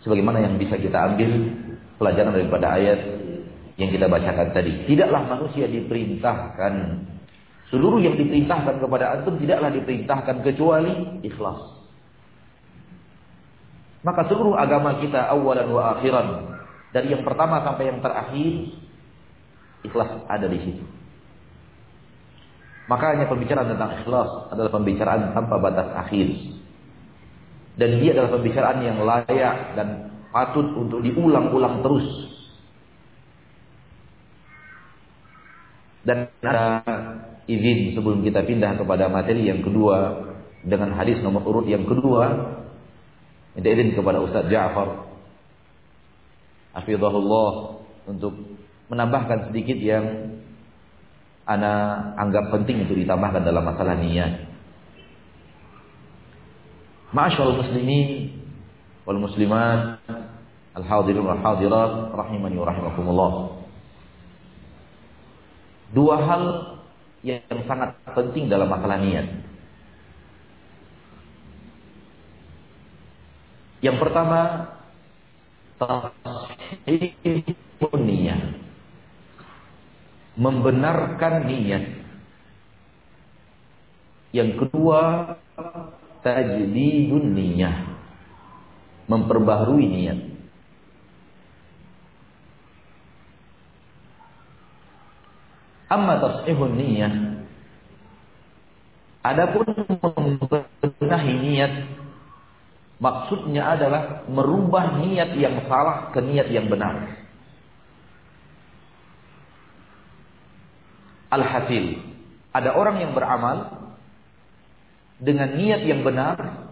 Sebagaimana yang bisa kita ambil pelajaran daripada ayat yang kita bacakan tadi. Tidaklah manusia diperintahkan Seluruh yang diperintahkan kepada antum tidaklah diperintahkan kecuali ikhlas. Maka seluruh agama kita awalan wa akhiran dari yang pertama sampai yang terakhir ikhlas ada di situ. Makanya pembicaraan tentang ikhlas adalah pembicaraan tanpa batas akhir. Dan dia adalah pembicaraan yang layak dan patut untuk diulang-ulang terus. Dan ada izin sebelum kita pindah kepada materi yang kedua dengan hadis nomor urut yang kedua minta izin kepada Ustaz Ja'far Hafizahullah untuk menambahkan sedikit yang ana anggap penting untuk ditambahkan dalam masalah niat. Ma'asyarul muslimin wal muslimat al-hadirin wal hadirat rahimani wa rahimakumullah. Dua hal yang sangat penting dalam masalah niat. Yang pertama, tasihihun niat. Membenarkan niat. Yang kedua, tajdidun niat. Memperbaharui niat. Amma tasihun niyah Adapun membenahi niat maksudnya adalah merubah niat yang salah ke niat yang benar. Alhasil, ada orang yang beramal dengan niat yang benar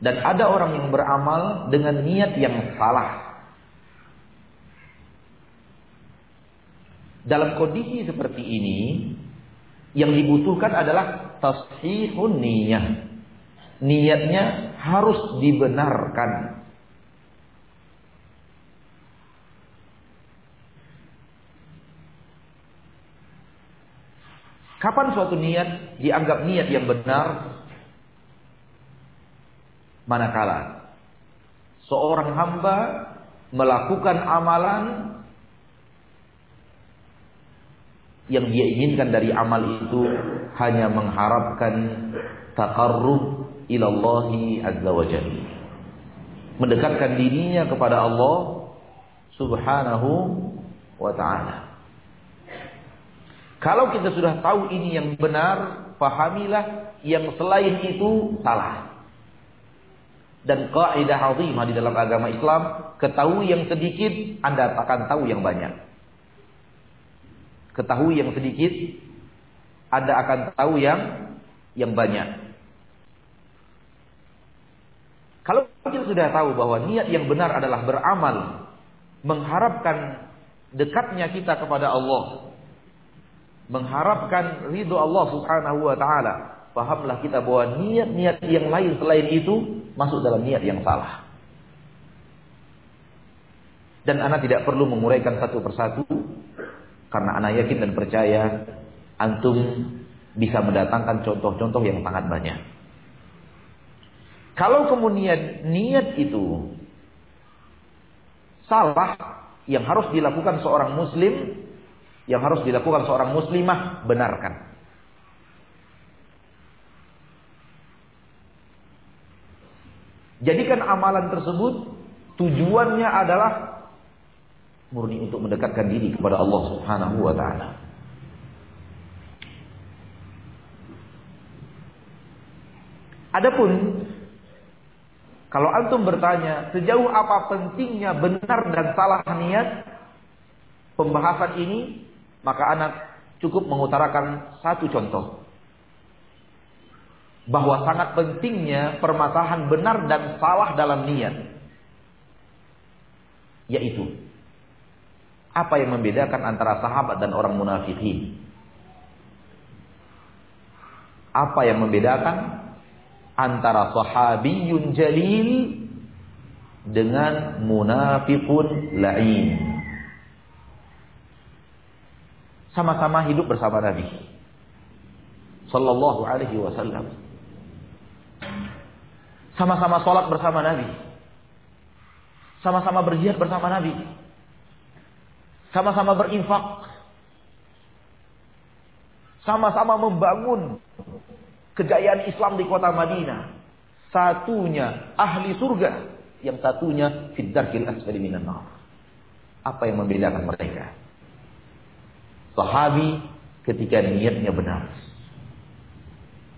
dan ada orang yang beramal dengan niat yang salah. Dalam kondisi seperti ini, yang dibutuhkan adalah tashihun niyah. Niatnya harus dibenarkan. Kapan suatu niat dianggap niat yang benar? Manakala seorang hamba melakukan amalan yang dia inginkan dari amal itu hanya mengharapkan taqarrub ilallahi azza wa jalla. Mendekatkan dirinya kepada Allah subhanahu wa ta'ala. Kalau kita sudah tahu ini yang benar, pahamilah yang selain itu salah. Dan kaidah azimah di dalam agama Islam, ketahui yang sedikit, Anda akan tahu yang banyak. Ketahui yang sedikit, Anda akan tahu yang yang banyak. Kalau kita sudah tahu bahwa niat yang benar adalah beramal, mengharapkan dekatnya kita kepada Allah, mengharapkan ridho Allah Subhanahu wa taala, pahamlah kita bahwa niat-niat yang lain selain itu masuk dalam niat yang salah. Dan anak tidak perlu menguraikan satu persatu karena anak yakin dan percaya antum bisa mendatangkan contoh-contoh yang sangat banyak. Kalau kemudian niat itu salah, yang harus dilakukan seorang muslim, yang harus dilakukan seorang muslimah, benarkan. Jadikan amalan tersebut tujuannya adalah murni untuk mendekatkan diri kepada Allah Subhanahu wa taala. Adapun kalau antum bertanya, sejauh apa pentingnya benar dan salah niat pembahasan ini, maka anak cukup mengutarakan satu contoh. Bahwa sangat pentingnya permasalahan benar dan salah dalam niat. Yaitu, apa yang membedakan antara sahabat dan orang munafikin? Apa yang membedakan antara sahabiyun jalil dengan munafiqun la'in. Sama-sama hidup bersama Nabi sallallahu alaihi wasallam. Sama-sama sholat bersama Nabi. Sama-sama berjihad bersama Nabi. Sama-sama berinfak. Sama-sama membangun kejayaan Islam di kota Madinah. Satunya ahli surga, yang satunya fiddarkil asfali minan. Apa yang membedakan mereka? Sahabi ketika niatnya benar.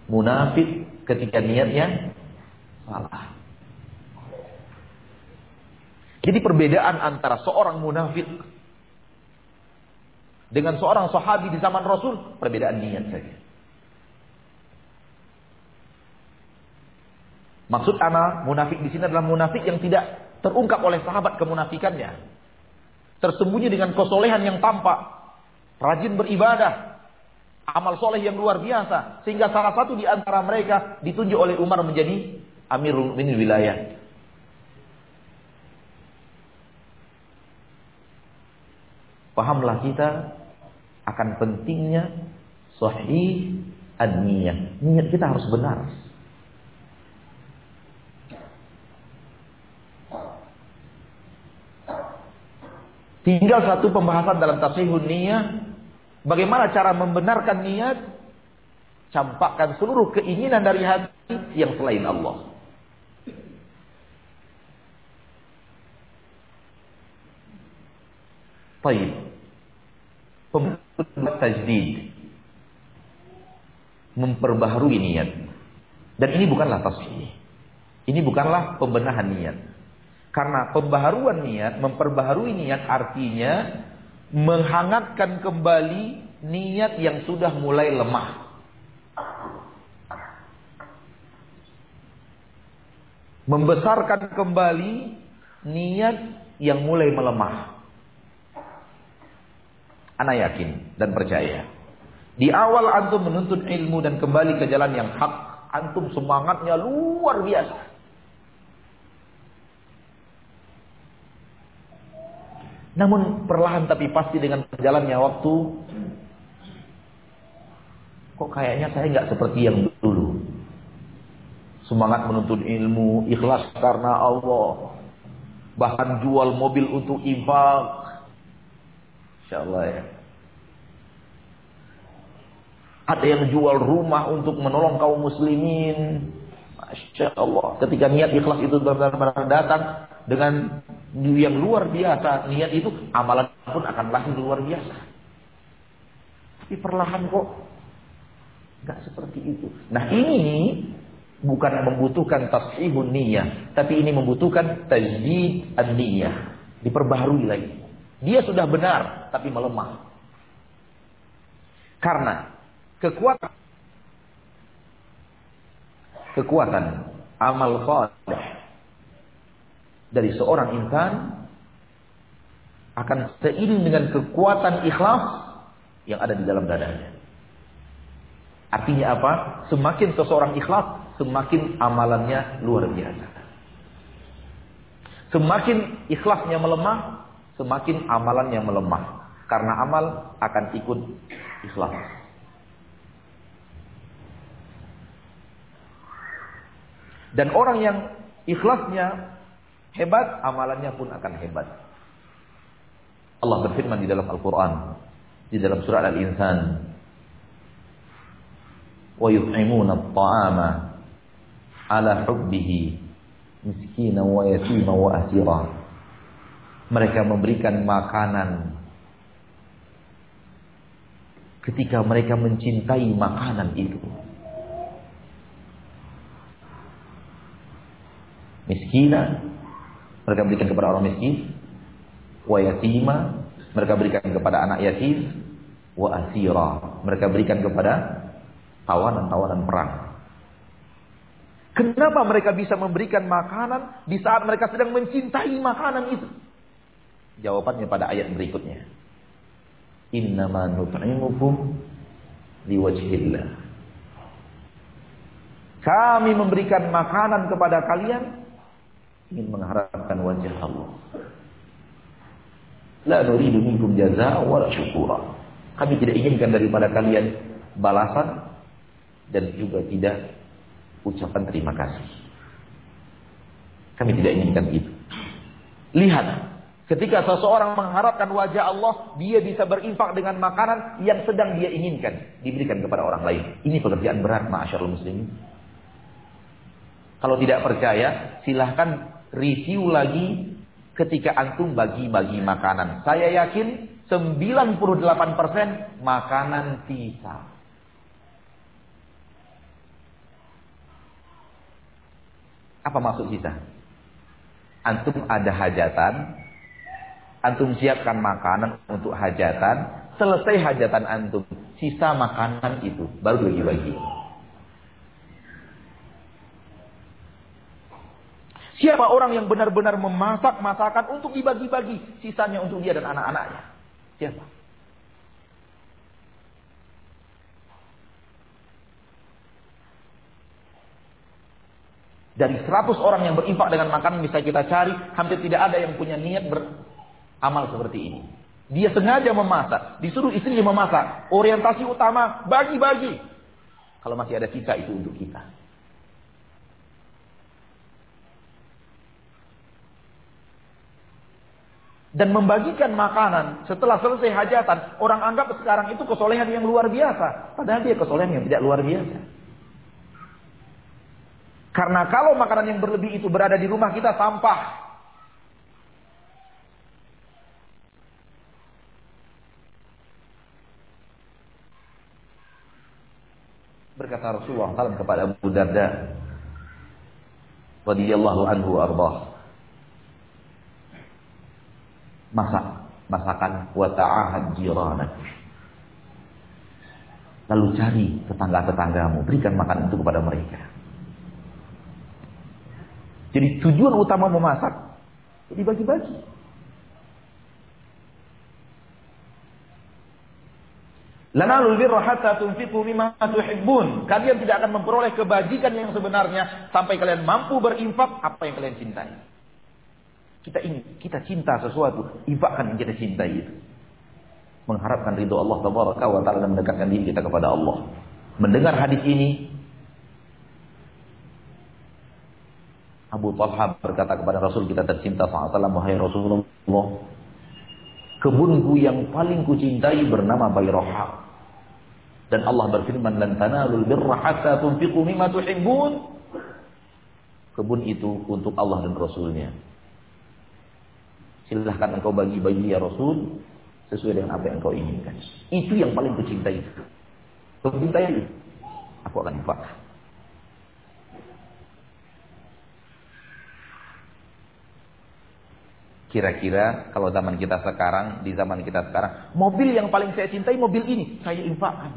Munafik ketika niatnya salah. Jadi perbedaan antara seorang munafik dengan seorang sahabi di zaman Rasul, perbedaan niat saja. Maksud ana munafik di sini adalah munafik yang tidak terungkap oleh sahabat kemunafikannya. Tersembunyi dengan kesolehan yang tampak. Rajin beribadah. Amal soleh yang luar biasa. Sehingga salah satu di antara mereka ditunjuk oleh Umar menjadi Amirul Mukminin wilayah. Pahamlah kita akan pentingnya sahih an-niyah. Niat kita harus benar. Tinggal satu pembahasan dalam tasihun niat. Bagaimana cara membenarkan niat? Campakkan seluruh keinginan dari hati yang selain Allah. Baik. Tajdid. Memperbaharui niat. Dan ini bukanlah tasbih. Ini bukanlah pembenahan niat. Karena pembaharuan niat, memperbaharui niat artinya menghangatkan kembali niat yang sudah mulai lemah. Membesarkan kembali niat yang mulai melemah. Ana yakin dan percaya. Di awal antum menuntut ilmu dan kembali ke jalan yang hak, antum semangatnya luar biasa. Namun perlahan tapi pasti dengan berjalannya waktu, kok kayaknya saya nggak seperti yang dulu. Semangat menuntut ilmu, ikhlas karena Allah. Bahkan jual mobil untuk infak. Insya Allah ya. Ada yang jual rumah untuk menolong kaum muslimin. Masya Allah. Ketika niat ikhlas itu benar-benar datang dengan yang luar biasa. Niat itu amalan pun akan lahir luar biasa. Tapi perlahan kok nggak seperti itu. Nah ini bukan membutuhkan tasihun niat tapi ini membutuhkan tajdid an-niyah. Diperbaharui lagi. Dia sudah benar tapi melemah. Karena kekuatan kekuatan amal saleh dari seorang insan akan seiring dengan kekuatan ikhlas yang ada di dalam dadanya. Artinya apa? Semakin seseorang ikhlas, semakin amalannya luar biasa. Semakin ikhlasnya melemah, semakin amalannya melemah. Karena amal akan ikut ikhlas. Dan orang yang ikhlasnya hebat, amalannya pun akan hebat. Allah berfirman di dalam Al-Quran. Di dalam surat Al-Insan. وَيُطْعِمُونَ الطَّعَامَ عَلَى حُبِّهِ مِسْكِينًا وَيَتِيمًا وَأَسِيرًا Mereka memberikan makanan ketika mereka mencintai makanan itu. Miskinan, mereka berikan kepada orang miskin, wa yatima, mereka berikan kepada anak yatim, wa asira, mereka berikan kepada tawanan-tawanan perang. Kenapa mereka bisa memberikan makanan di saat mereka sedang mencintai makanan itu? Jawabannya pada ayat berikutnya. Innama nut'imukum liwajhillah. Kami memberikan makanan kepada kalian ingin mengharapkan wajah Allah. La nuridu minkum jazaa wa syukura. Kami tidak inginkan daripada kalian balasan dan juga tidak ucapan terima kasih. Kami tidak inginkan itu. Lihat, ketika seseorang mengharapkan wajah Allah, dia bisa berinfak dengan makanan yang sedang dia inginkan diberikan kepada orang lain. Ini pekerjaan berat, masyaallah muslimin. Kalau tidak percaya, silahkan review lagi ketika antum bagi-bagi makanan. Saya yakin 98% makanan sisa. Apa maksud sisa? Antum ada hajatan, antum siapkan makanan untuk hajatan, selesai hajatan antum, sisa makanan itu baru bagi-bagi. Siapa orang yang benar-benar memasak masakan untuk dibagi-bagi, sisanya untuk dia dan anak-anaknya? Siapa? Dari 100 orang yang berinfak dengan makanan bisa kita cari, hampir tidak ada yang punya niat beramal seperti ini. Dia sengaja memasak, disuruh istrinya memasak. Orientasi utama bagi-bagi. Kalau masih ada sisa itu untuk kita. Dan membagikan makanan setelah selesai hajatan, orang anggap sekarang itu kesolehan yang luar biasa. Padahal dia kesolehan yang tidak luar biasa. Karena kalau makanan yang berlebih itu berada di rumah kita sampah. Berkata Rasulullah SAW kepada Abu Darda radhiyallahu anhu arbah masak masakan wa ta'ahad jiranak. Lalu cari tetangga-tetanggamu, berikan makan itu kepada mereka. Jadi tujuan utama memasak jadi bagi-bagi. Lanalul birra hatta tunfiqu mimma tuhibbun. Kalian tidak akan memperoleh kebajikan yang sebenarnya sampai kalian mampu berinfak apa yang kalian cintai. Kita ingin, kita cinta sesuatu, infakkan yang kita cintai itu. Mengharapkan ridho Allah tabaraka wa taala dan mendekatkan diri kita kepada Allah. Mendengar hadis ini, Abu Talha berkata kepada Rasul kita tercinta SAW, Wahai Rasulullah, kebunku yang paling kucintai bernama Bayroha. Dan Allah berfirman, Lan tanalul birra hatta tunfiqu mimma tuhibbun. Kebun itu untuk Allah dan Rasulnya. Silahkan engkau bagi-bagi ya Rasul sesuai dengan apa yang engkau inginkan. Itu yang paling kucintai. Kau cintai itu. Aku akan infak. Kira-kira kalau zaman kita sekarang, di zaman kita sekarang, mobil yang paling saya cintai mobil ini, saya infakkan.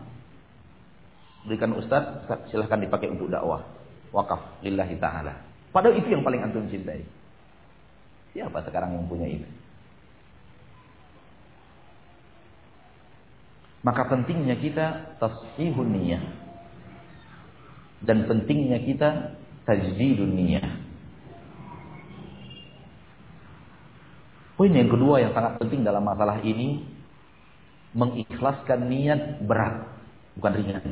Berikan Ustaz, silahkan dipakai untuk dakwah. Wakaf lillahi ta'ala. Padahal itu yang paling antum cintai. Siapa sekarang yang punya itu? Maka pentingnya kita tashihun niyah. Dan pentingnya kita tajdidun niyah. Poin yang kedua yang sangat penting dalam masalah ini mengikhlaskan niat berat, bukan ringan.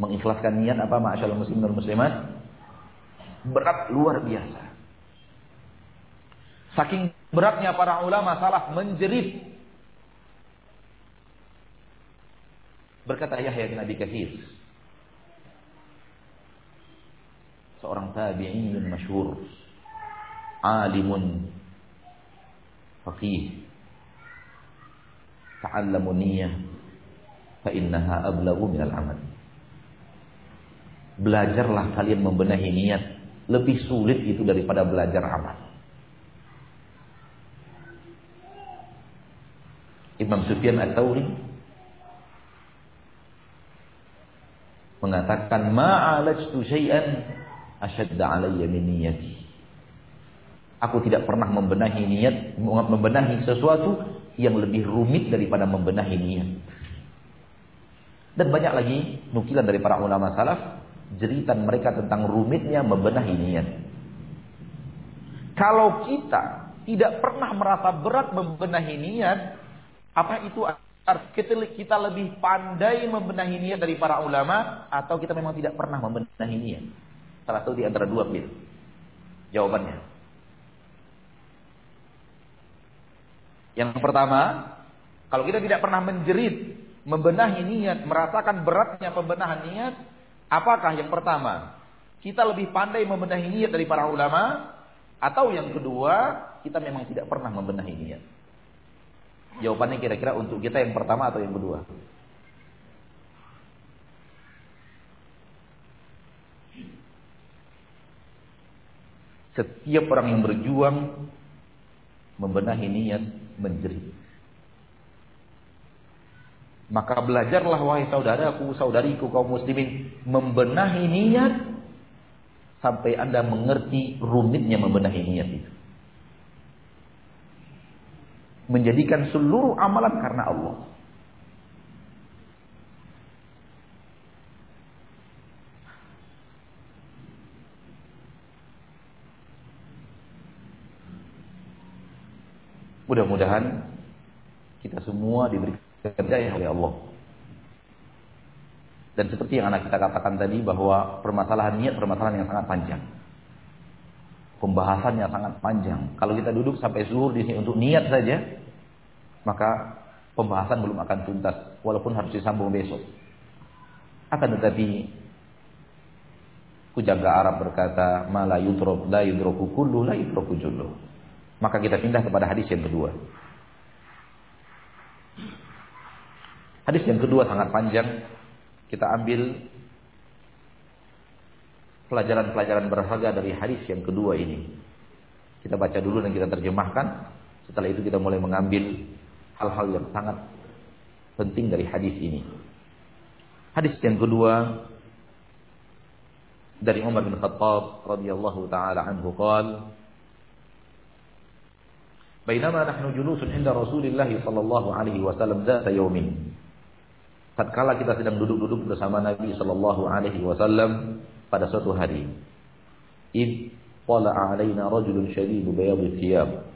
Mengikhlaskan niat apa masyaallah muslimin dan muslimat? Berat luar biasa. Saking beratnya para ulama salaf menjerit. Berkata Yahya bin Abi Katsir, seorang tabi'in masyhur, alimun faqih, ta'allamu niyyah fa innaha ablaghu minal amal. Belajarlah kalian membenahi niat, lebih sulit itu daripada belajar amal. Imam Sufyan At-Tauri mengatakan ma'alajtu syai'an asyadda alayya min niyati. Aku tidak pernah membenahi niat, membenahi sesuatu yang lebih rumit daripada membenahi niat. Dan banyak lagi nukilan dari para ulama salaf, jeritan mereka tentang rumitnya membenahi niat. Kalau kita tidak pernah merasa berat membenahi niat, apa itu kita lebih pandai membenahi niat dari para ulama atau kita memang tidak pernah membenahi niat? Salah satu di antara dua pil. Jawabannya. Yang pertama, kalau kita tidak pernah menjerit, membenahi niat, merasakan beratnya pembenahan niat, apakah yang pertama? Kita lebih pandai membenahi niat dari para ulama atau yang kedua, kita memang tidak pernah membenahi niat. Jawabannya kira-kira untuk kita yang pertama atau yang kedua? Setiap orang yang berjuang membenahi niat menjerit. Maka belajarlah wahai saudaraku, saudariku kaum muslimin membenahi niat sampai Anda mengerti rumitnya membenahi niat itu menjadikan seluruh amalan karena Allah. Mudah-mudahan kita semua diberi kerjaan oleh Allah. Dan seperti yang anak kita katakan tadi bahwa permasalahan niat permasalahan yang sangat panjang. Pembahasannya sangat panjang. Kalau kita duduk sampai zuhur di sini untuk niat saja, maka pembahasan belum akan tuntas walaupun harus disambung besok. Akan tetapi kujaga Arab berkata, "Mala yudrok la kullu la yudroku jullu." Maka kita pindah kepada hadis yang kedua. Hadis yang kedua sangat panjang. Kita ambil pelajaran-pelajaran berharga dari hadis yang kedua ini. Kita baca dulu dan kita terjemahkan. Setelah itu kita mulai mengambil hal-hal yang sangat penting dari hadis ini. Hadis yang kedua dari Umar bin Khattab radhiyallahu taala anhu qala Bainama nahnu julusun inda Rasulillah sallallahu alaihi wasallam zata yaumin. Tatkala kita sedang duduk-duduk bersama Nabi sallallahu alaihi wasallam pada suatu hari. Id qala alaina rajulun shadidu bayadhi thiyab.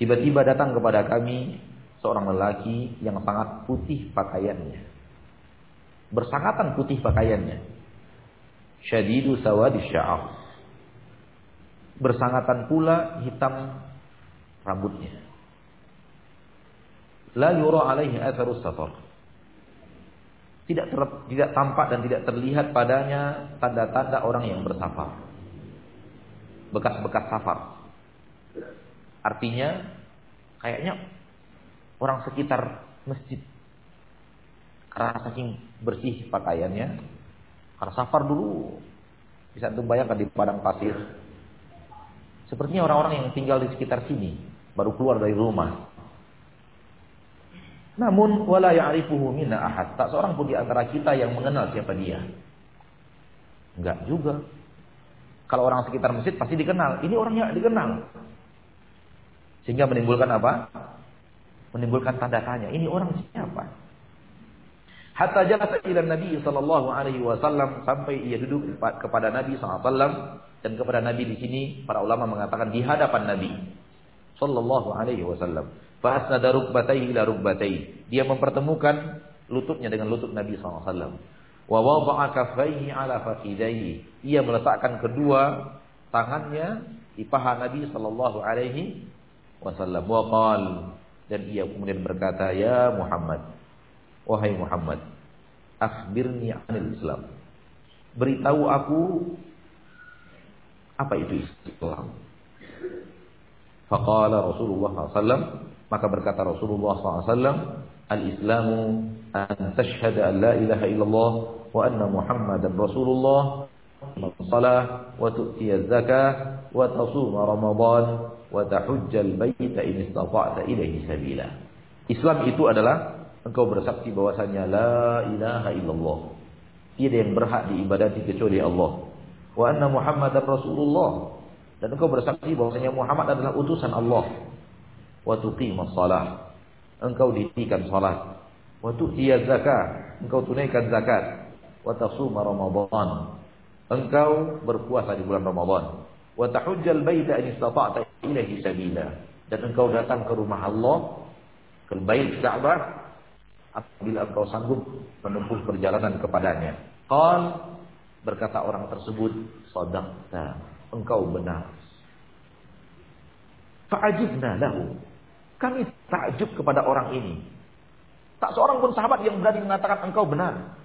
Tiba-tiba datang kepada kami seorang lelaki yang sangat putih pakaiannya. Bersangatan putih pakaiannya. Syadidu sawadi sya'af. Bersangatan pula hitam rambutnya. La yura alaihi atharus safar tidak ter, tidak tampak dan tidak terlihat padanya tanda-tanda orang yang bersafar. Bekas-bekas safar. Artinya kayaknya orang sekitar masjid. Karena saking bersih pakaiannya. Karena safar dulu bisa bayangkan di padang pasir. Sepertinya orang-orang yang tinggal di sekitar sini baru keluar dari rumah namun wala ya'rifuhu minna ahad. Tak seorang pun di antara kita yang mengenal siapa dia. Enggak juga. Kalau orang sekitar masjid pasti dikenal. Ini orangnya dikenal. Sehingga menimbulkan apa? Menimbulkan tanda tanya. Ini orang siapa? Hatta jalasa ila Nabi sallallahu alaihi wasallam sampai ia duduk kepada Nabi sallallahu dan kepada Nabi di sini para ulama mengatakan di hadapan Nabi sallallahu alaihi wasallam. Fa'asnada rukbatayhi ila rukbatayhi. Dia mempertemukan lututnya dengan lutut Nabi SAW. Wa ala. Ia meletakkan kedua tangannya di paha Nabi sallallahu alaihi wasallam. Dan ia kemudian berkata, "Ya Muhammad, wahai Muhammad, akhbirni 'anil Islam." Beritahu aku apa itu Islam. Faqala Rasulullah SAW maka berkata Rasulullah SAW Al-Islamu an tashhada an la ilaha illallah wa anna Muhammadan Rasulullah salah wa tu'ti zakah wa tasuma Ramadan wa tahujjal baita in istata'ta ilaihi sabila. Islam itu adalah engkau bersaksi bahwasanya la ilaha illallah. Tiada yang berhak diibadati kecuali Allah. Wa anna Muhammadar Rasulullah. Dan engkau bersaksi bahwasanya Muhammad adalah utusan Allah. Wa tuqimus salah. Engkau dirikan salat. Wa tu'tiyaz zakah. Engkau tunaikan zakat. Wa tasuma Ramadan. Engkau berpuasa di bulan Ramadan. Wa tahujjal baita in istata'ta ilaihi sabila. Dan engkau datang ke rumah Allah, ke bait Ka'bah apabila engkau sanggup menempuh perjalanan kepadanya. Qal berkata orang tersebut, "Shadaqta." Engkau benar. Fa'ajibna lahu. Kami takjub kepada orang ini. Tak seorang pun sahabat yang berani mengatakan engkau benar.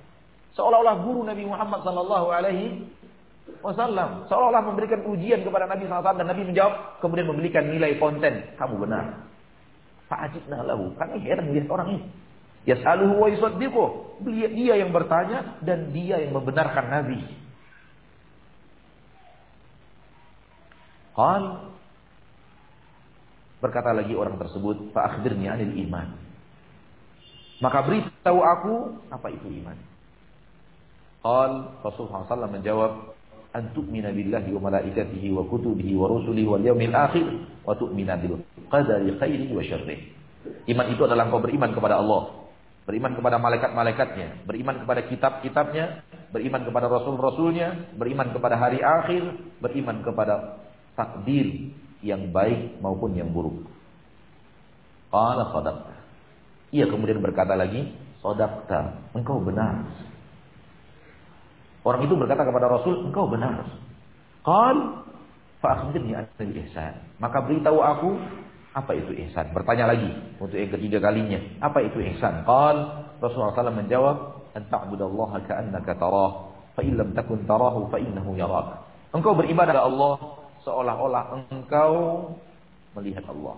Seolah-olah guru Nabi Muhammad sallallahu alaihi wasallam seolah-olah memberikan ujian kepada Nabi SAW dan Nabi menjawab kemudian memberikan nilai konten kamu benar. Fa'ajibna lahu. Kami heran melihat orang ini. Yas'aluhu wa yusaddiquh. Dia yang bertanya dan dia yang membenarkan Nabi. Qal berkata lagi orang tersebut, fa akhbirni 'anil iman. Maka beritahu aku apa itu iman. Qal Rasulullah SAW menjawab an tu'mina billahi wa malaikatihi wa kutubihi wa rusulihi wal yaumil akhir wa tu'mina bil qadari khairihi wa syarrihi. Iman itu adalah engkau beriman kepada Allah, beriman kepada malaikat-malaikatnya, beriman kepada kitab-kitabnya, beriman kepada rasul-rasulnya, beriman kepada hari akhir, beriman kepada takdir yang baik maupun yang buruk. Qala sadaqta. Ia kemudian berkata lagi, sadaqta, engkau benar. Orang itu berkata kepada Rasul, engkau benar. Qal fa akhbirni an ihsan. Maka beritahu aku apa itu ihsan. Bertanya lagi untuk yang ketiga kalinya, apa itu ihsan? Qal Rasulullah SAW menjawab, an ta'budallaha ka'annaka tarah, fa illam takun tarahu fa innahu yarak. Engkau beribadah kepada Allah seolah-olah engkau melihat Allah.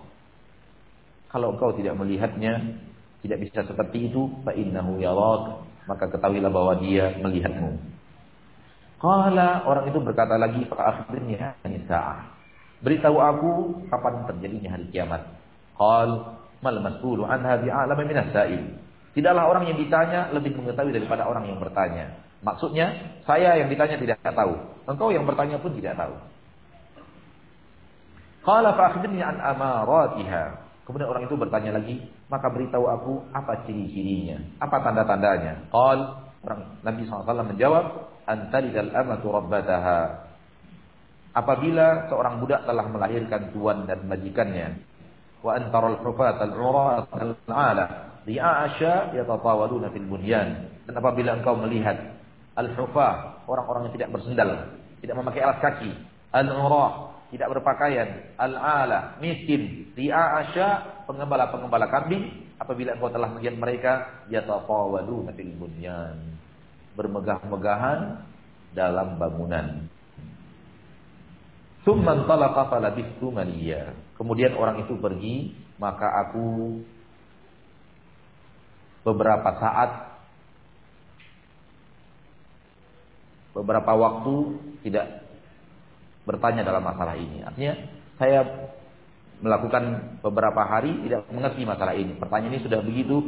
Kalau engkau tidak melihatnya, tidak bisa seperti itu, fa innahu yarak, maka ketahuilah bahwa dia melihatmu. Qala orang itu berkata lagi fa akhbirni an sa'ah. Beritahu aku kapan terjadinya hari kiamat. Qal mal mas'ulu anha bi'alam min as-sa'il. Tidaklah orang yang ditanya lebih mengetahui daripada orang yang bertanya. Maksudnya, saya yang ditanya tidak tahu. Engkau yang bertanya pun tidak tahu. Qala fa akhbirni an amaratiha. Kemudian orang itu bertanya lagi, maka beritahu aku apa ciri-cirinya, apa tanda-tandanya. Qal orang Nabi SAW menjawab, antalidal amatu rabbataha. Apabila seorang budak telah melahirkan tuan dan majikannya, wa antaral hufat al-urat al-ala ri'asha yatatawaluna fil bunyan. Dan apabila engkau melihat al-hufah, orang-orang yang tidak bersendal, tidak memakai alas kaki, al-urah, tidak berpakaian, al-ala, miskin, ri'asha, pengembala-pengembala kambing, apabila engkau telah melihat mereka, yatatawaluna fil bunyan bermegah-megahan dalam bangunan. Tsumman talaqa falabistu maliya. Kemudian orang itu pergi, maka aku beberapa saat beberapa waktu tidak bertanya dalam masalah ini. Artinya saya melakukan beberapa hari tidak mengerti masalah ini. Pertanyaan ini sudah begitu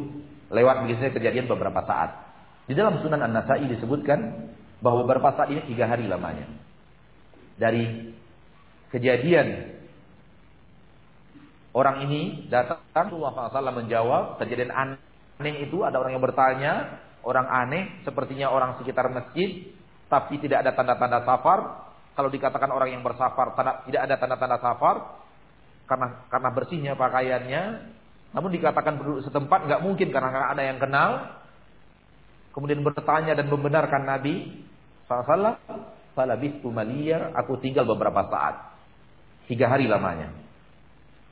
lewat biasanya kejadian beberapa saat. Di dalam Sunan An-Nasai disebutkan bahwa beberapa saat ini tiga hari lamanya. Dari kejadian orang ini datang Rasulullah SAW menjawab kejadian aneh itu ada orang yang bertanya orang aneh sepertinya orang sekitar masjid tapi tidak ada tanda-tanda safar kalau dikatakan orang yang bersafar tanda, tidak ada tanda-tanda safar karena karena bersihnya pakaiannya namun dikatakan penduduk setempat nggak mungkin karena ada yang kenal kemudian bertanya dan membenarkan Nabi SAW, falabithtu maliyar, aku tinggal beberapa saat. Tiga hari lamanya.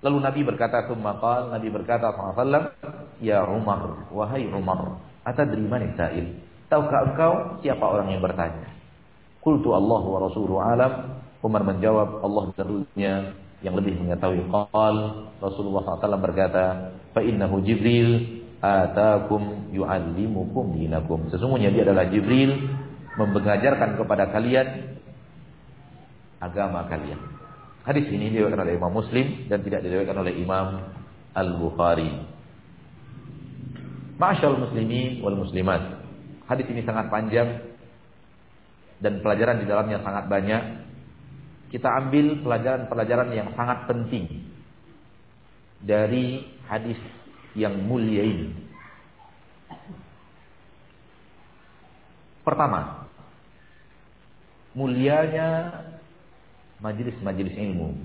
Lalu Nabi berkata, Tumakal, Nabi berkata SAW, Ya Umar, wahai Umar, atadri man sa'il. Tahukah engkau siapa orang yang bertanya? Kultu Allah wa Rasuluhu alam. Umar menjawab, Allah dan yang lebih mengetahui. Qal, Rasulullah SAW berkata, Fa innahu Jibril atakum yu'allimukum dinakum. Sesungguhnya dia adalah Jibril mengajarkan kepada kalian agama kalian. Hadis ini diriwayatkan oleh Imam Muslim dan tidak diriwayatkan oleh Imam Al-Bukhari. Ma'asyal muslimin wal muslimat. Hadis ini sangat panjang dan pelajaran di dalamnya sangat banyak. Kita ambil pelajaran-pelajaran yang sangat penting dari hadis yang mulia ini. Pertama, mulianya majelis-majelis ilmu.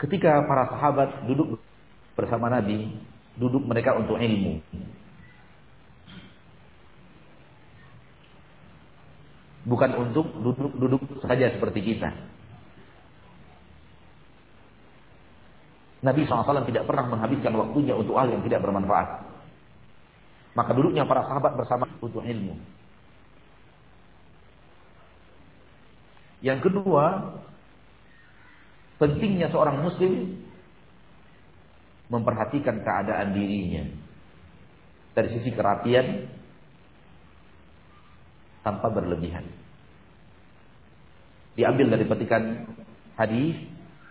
Ketika para sahabat duduk bersama Nabi, duduk mereka untuk ilmu. Bukan untuk duduk-duduk saja seperti kita. Nabi SAW tidak pernah menghabiskan waktunya untuk hal yang tidak bermanfaat. Maka duduknya para sahabat bersama untuk ilmu. Yang kedua, pentingnya seorang muslim memperhatikan keadaan dirinya dari sisi kerapian tanpa berlebihan. Diambil dari petikan hadis,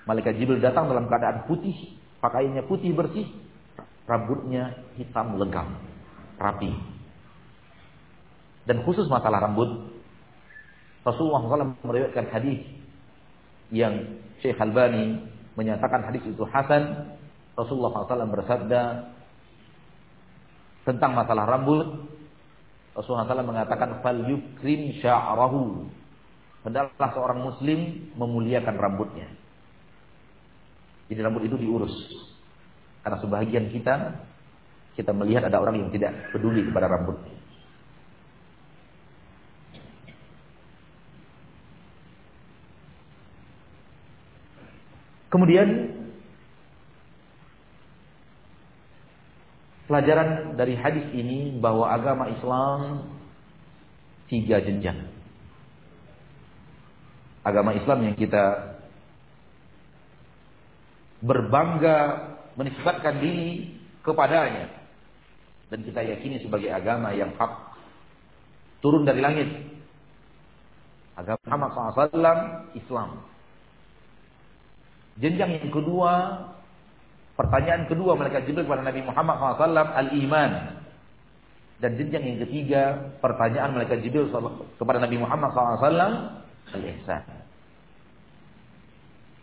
malaikat Jibril datang dalam keadaan putih, pakaiannya putih bersih, rambutnya hitam legam rapi. Dan khusus masalah rambut, Rasulullah SAW meriwayatkan hadis yang Syekh Albani menyatakan hadis itu hasan. Rasulullah SAW bersabda tentang masalah rambut. Rasulullah SAW mengatakan fal yukrim sya'rahu. Hendaklah seorang muslim memuliakan rambutnya. Jadi rambut itu diurus. Karena sebahagian kita kita melihat ada orang yang tidak peduli kepada rambutnya. Kemudian pelajaran dari hadis ini bahwa agama Islam tiga jenjang. Agama Islam yang kita berbangga menisbatkan diri kepadanya dan kita yakini sebagai agama yang hak turun dari langit. Agama Muhammad SAW Islam. Jenjang yang kedua, pertanyaan kedua malaikat Jibril kepada Nabi Muhammad SAW al-iman. Dan jenjang yang ketiga, pertanyaan malaikat Jibril kepada Nabi Muhammad SAW al-ihsan.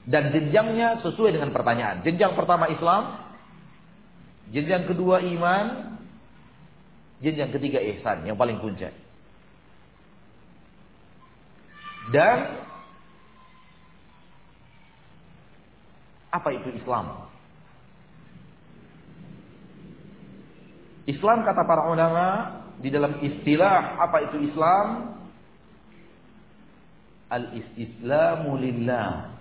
Dan jenjangnya sesuai dengan pertanyaan. Jenjang pertama Islam, jenjang kedua iman, Jenjang ketiga ihsan yang paling puncak. Dan apa itu Islam? Islam kata para ulama di dalam istilah apa itu Islam? Al-istislamu lillah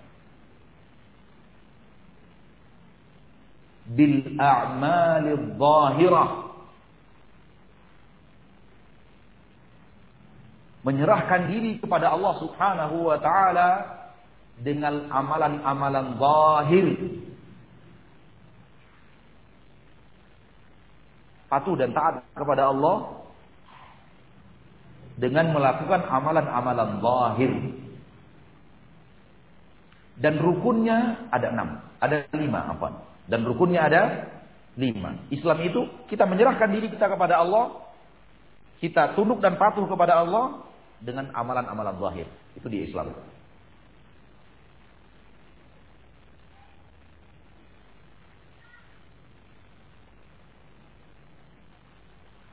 bil a'malidh dhahirah menyerahkan diri kepada Allah Subhanahu wa taala dengan amalan-amalan zahir. Patuh dan taat kepada Allah dengan melakukan amalan-amalan zahir. Dan rukunnya ada enam, ada lima apa? Dan rukunnya ada lima. Islam itu kita menyerahkan diri kita kepada Allah, kita tunduk dan patuh kepada Allah, dengan amalan-amalan zahir. Itu di Islam.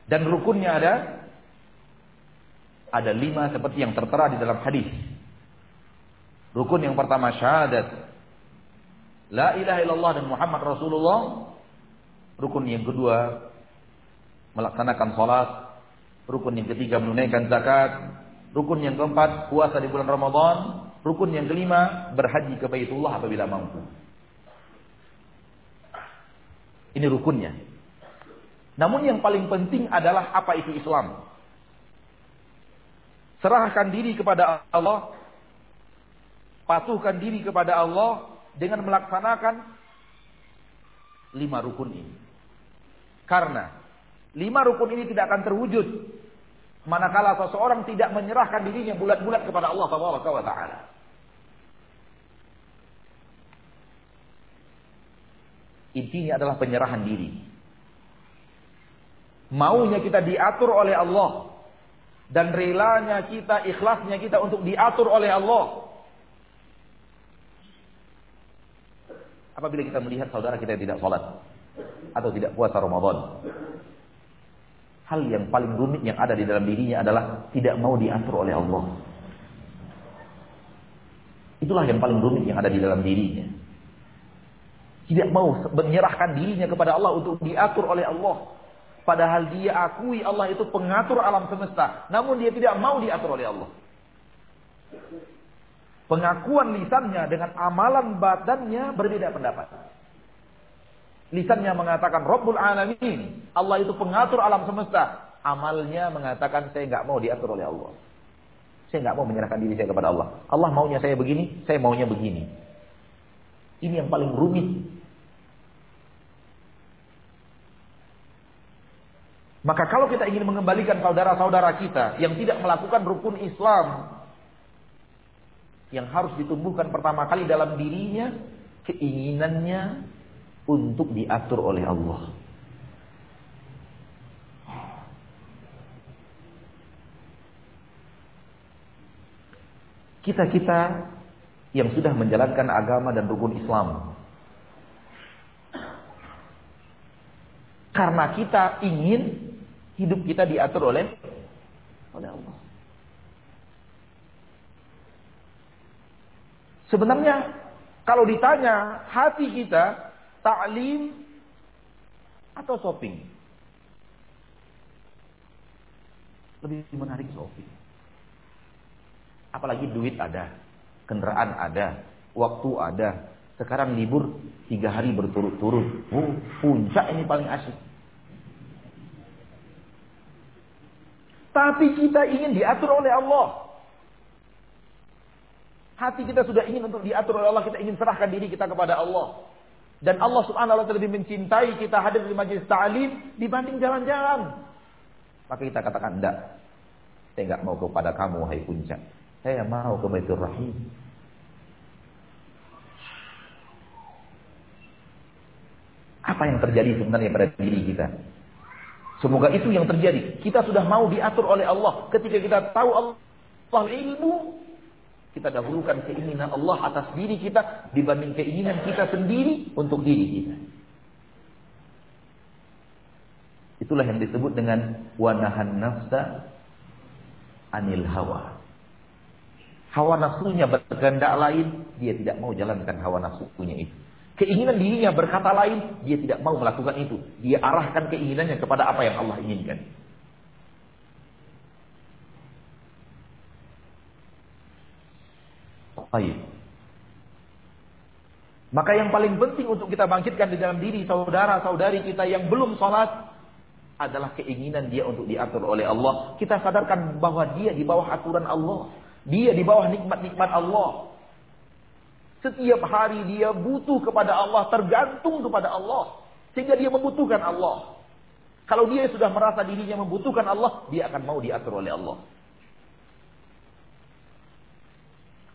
Dan rukunnya ada ada lima seperti yang tertera di dalam hadis. Rukun yang pertama syahadat. La ilaha illallah dan Muhammad Rasulullah. Rukun yang kedua melaksanakan salat. Rukun yang ketiga menunaikan zakat. Rukun yang keempat, puasa di bulan Ramadan. Rukun yang kelima, berhaji ke Baitullah apabila mampu. Ini rukunnya. Namun yang paling penting adalah apa itu Islam. Serahkan diri kepada Allah. Patuhkan diri kepada Allah dengan melaksanakan lima rukun ini. Karena lima rukun ini tidak akan terwujud manakala seseorang tidak menyerahkan dirinya bulat-bulat kepada Allah taala. Intinya adalah penyerahan diri. Maunya kita diatur oleh Allah dan relanya kita, ikhlasnya kita untuk diatur oleh Allah. Apabila kita melihat saudara kita yang tidak sholat atau tidak puasa Ramadan, hal yang paling rumit yang ada di dalam dirinya adalah tidak mau diatur oleh Allah. Itulah yang paling rumit yang ada di dalam dirinya. Tidak mau menyerahkan dirinya kepada Allah untuk diatur oleh Allah. Padahal dia akui Allah itu pengatur alam semesta. Namun dia tidak mau diatur oleh Allah. Pengakuan lisannya dengan amalan badannya berbeda pendapat. Lisannya mengatakan Rabbul Alamin. Allah itu pengatur alam semesta. Amalnya mengatakan saya nggak mau diatur oleh Allah. Saya nggak mau menyerahkan diri saya kepada Allah. Allah maunya saya begini, saya maunya begini. Ini yang paling rumit. Maka kalau kita ingin mengembalikan saudara-saudara kita yang tidak melakukan rukun Islam yang harus ditumbuhkan pertama kali dalam dirinya keinginannya untuk diatur oleh Allah. Kita-kita yang sudah menjalankan agama dan rukun Islam. Karena kita ingin hidup kita diatur oleh oleh Allah. Sebenarnya kalau ditanya hati kita taklim atau shopping? Lebih menarik shopping. Apalagi duit ada, kendaraan ada, waktu ada. Sekarang libur tiga hari berturut-turut. Oh, puncak ini paling asik. Tapi kita ingin diatur oleh Allah. Hati kita sudah ingin untuk diatur oleh Allah. Kita ingin serahkan diri kita kepada Allah. Dan Allah subhanahu wa ta'ala lebih mencintai kita hadir di majlis ta'lim dibanding jalan-jalan. Maka kita katakan, enggak. Saya enggak mau kepada kamu, hai puncak. Saya mau ke Baitur Rahim. Apa yang terjadi sebenarnya pada diri kita? Semoga itu yang terjadi. Kita sudah mau diatur oleh Allah. Ketika kita tahu Allah ilmu, kita dahulukan keinginan Allah atas diri kita dibanding keinginan kita sendiri untuk diri kita. Itulah yang disebut dengan wanahan nafsa anil hawa. Hawa nafsunya berkehendak lain, dia tidak mau jalankan hawa nafsunya itu. Keinginan dirinya berkata lain, dia tidak mau melakukan itu. Dia arahkan keinginannya kepada apa yang Allah inginkan. Baik. Maka yang paling penting untuk kita bangkitkan di dalam diri saudara-saudari kita yang belum sholat adalah keinginan dia untuk diatur oleh Allah. Kita sadarkan bahwa dia di bawah aturan Allah. Dia di bawah nikmat-nikmat Allah. Setiap hari dia butuh kepada Allah, tergantung kepada Allah. Sehingga dia membutuhkan Allah. Kalau dia sudah merasa dirinya membutuhkan Allah, dia akan mau diatur oleh Allah.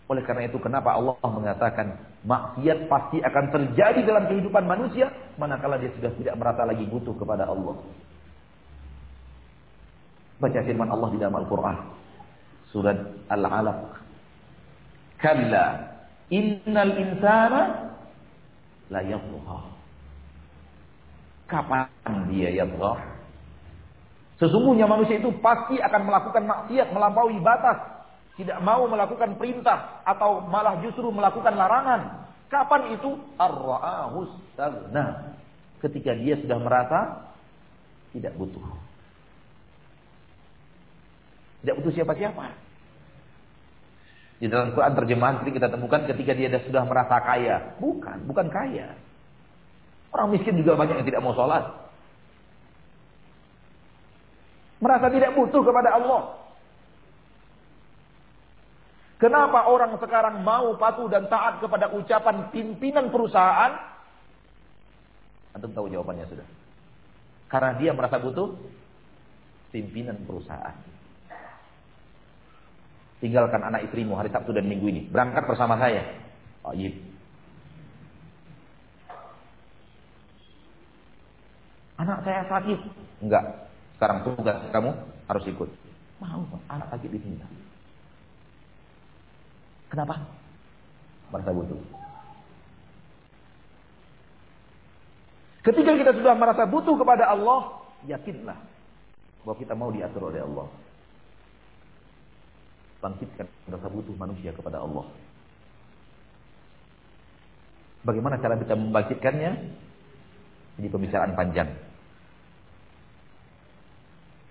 Oleh karena itu kenapa Allah mengatakan maksiat pasti akan terjadi dalam kehidupan manusia manakala dia sudah tidak merasa lagi butuh kepada Allah. Baca firman Allah di dalam Al-Qur'an. Surat Al-Alaq. Kalla innal insana la yadhha. Kapan dia yadhha? Sesungguhnya manusia itu pasti akan melakukan maksiat melampaui batas tidak mau melakukan perintah atau malah justru melakukan larangan. Kapan itu? Ar-ra'ahus Ketika dia sudah merasa tidak butuh. Tidak butuh siapa-siapa. Di dalam Quran terjemahan seperti kita temukan ketika dia sudah merasa kaya. Bukan, bukan kaya. Orang miskin juga banyak yang tidak mau sholat. Merasa tidak butuh kepada Allah. Kenapa orang sekarang mau patuh dan taat kepada ucapan pimpinan perusahaan? Antum tahu jawabannya sudah. Karena dia merasa butuh pimpinan perusahaan. Tinggalkan anak istrimu hari Sabtu dan Minggu ini. Berangkat bersama saya. Iya. Anak saya sakit. Enggak. Sekarang tugas kamu harus ikut. Mau, anak sakit di sini. Kenapa? Merasa butuh. Ketika kita sudah merasa butuh kepada Allah, yakinlah bahwa kita mau diatur oleh Allah. Bangkitkan rasa butuh manusia kepada Allah. Bagaimana cara kita membangkitkannya? Ini pembicaraan panjang.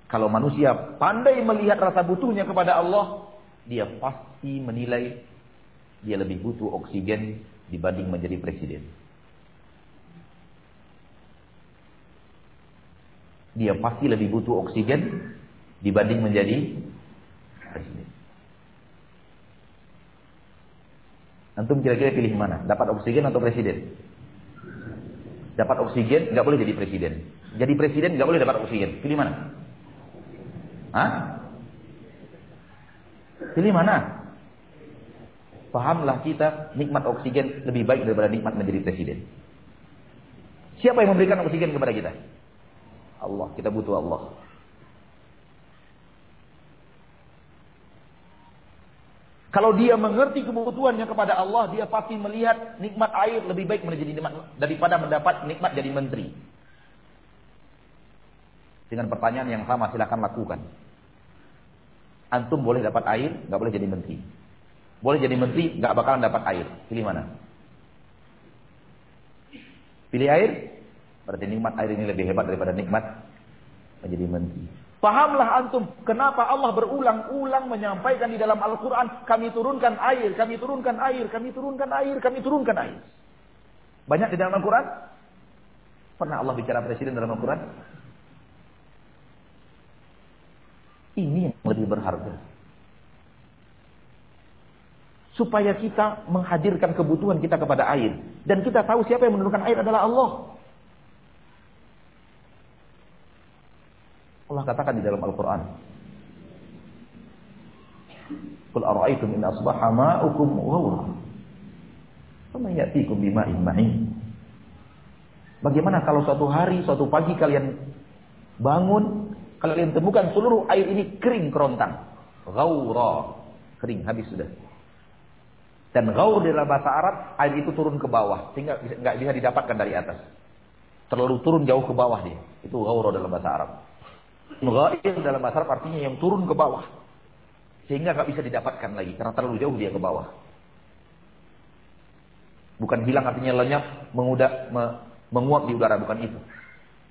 Kalau manusia pandai melihat rasa butuhnya kepada Allah, dia pasti menilai dia lebih butuh oksigen dibanding menjadi presiden. Dia pasti lebih butuh oksigen dibanding menjadi presiden. Antum kira-kira pilih mana? Dapat oksigen atau presiden? Dapat oksigen nggak boleh jadi presiden. Jadi presiden nggak boleh dapat oksigen. Pilih mana? Hah? Pilih mana? Pahamlah kita nikmat oksigen lebih baik daripada nikmat menjadi presiden. Siapa yang memberikan oksigen kepada kita? Allah. Kita butuh Allah. Kalau dia mengerti kebutuhannya kepada Allah, dia pasti melihat nikmat air lebih baik menjadi nikmat daripada mendapat nikmat jadi menteri. Dengan pertanyaan yang sama silakan lakukan. Antum boleh dapat air, nggak boleh jadi menteri. Boleh jadi menteri, nggak bakalan dapat air. Pilih mana? Pilih air, berarti nikmat air ini lebih hebat daripada nikmat menjadi menteri. Pahamlah antum kenapa Allah berulang-ulang menyampaikan di dalam Al-Quran kami turunkan air, kami turunkan air, kami turunkan air, kami turunkan air. Banyak di dalam Al-Quran? Pernah Allah bicara presiden dalam Al-Quran? Ini yang lebih berharga. Supaya kita menghadirkan kebutuhan kita kepada air. Dan kita tahu siapa yang menurunkan air adalah Allah. Allah katakan di dalam Al-Quran. Qul in ghawra. Bagaimana kalau suatu hari, suatu pagi kalian bangun Kalian temukan seluruh air ini kering kerontang. Gaura. Kering, habis sudah. Dan gaur dalam bahasa Arab, air itu turun ke bawah. Sehingga nggak bisa didapatkan dari atas. Terlalu turun jauh ke bawah dia. Itu gaura dalam bahasa Arab. Ghair dalam bahasa Arab artinya yang turun ke bawah. Sehingga nggak bisa didapatkan lagi. Karena terlalu jauh dia ke bawah. Bukan hilang artinya lenyap, mengudak, menguap di udara. Bukan itu.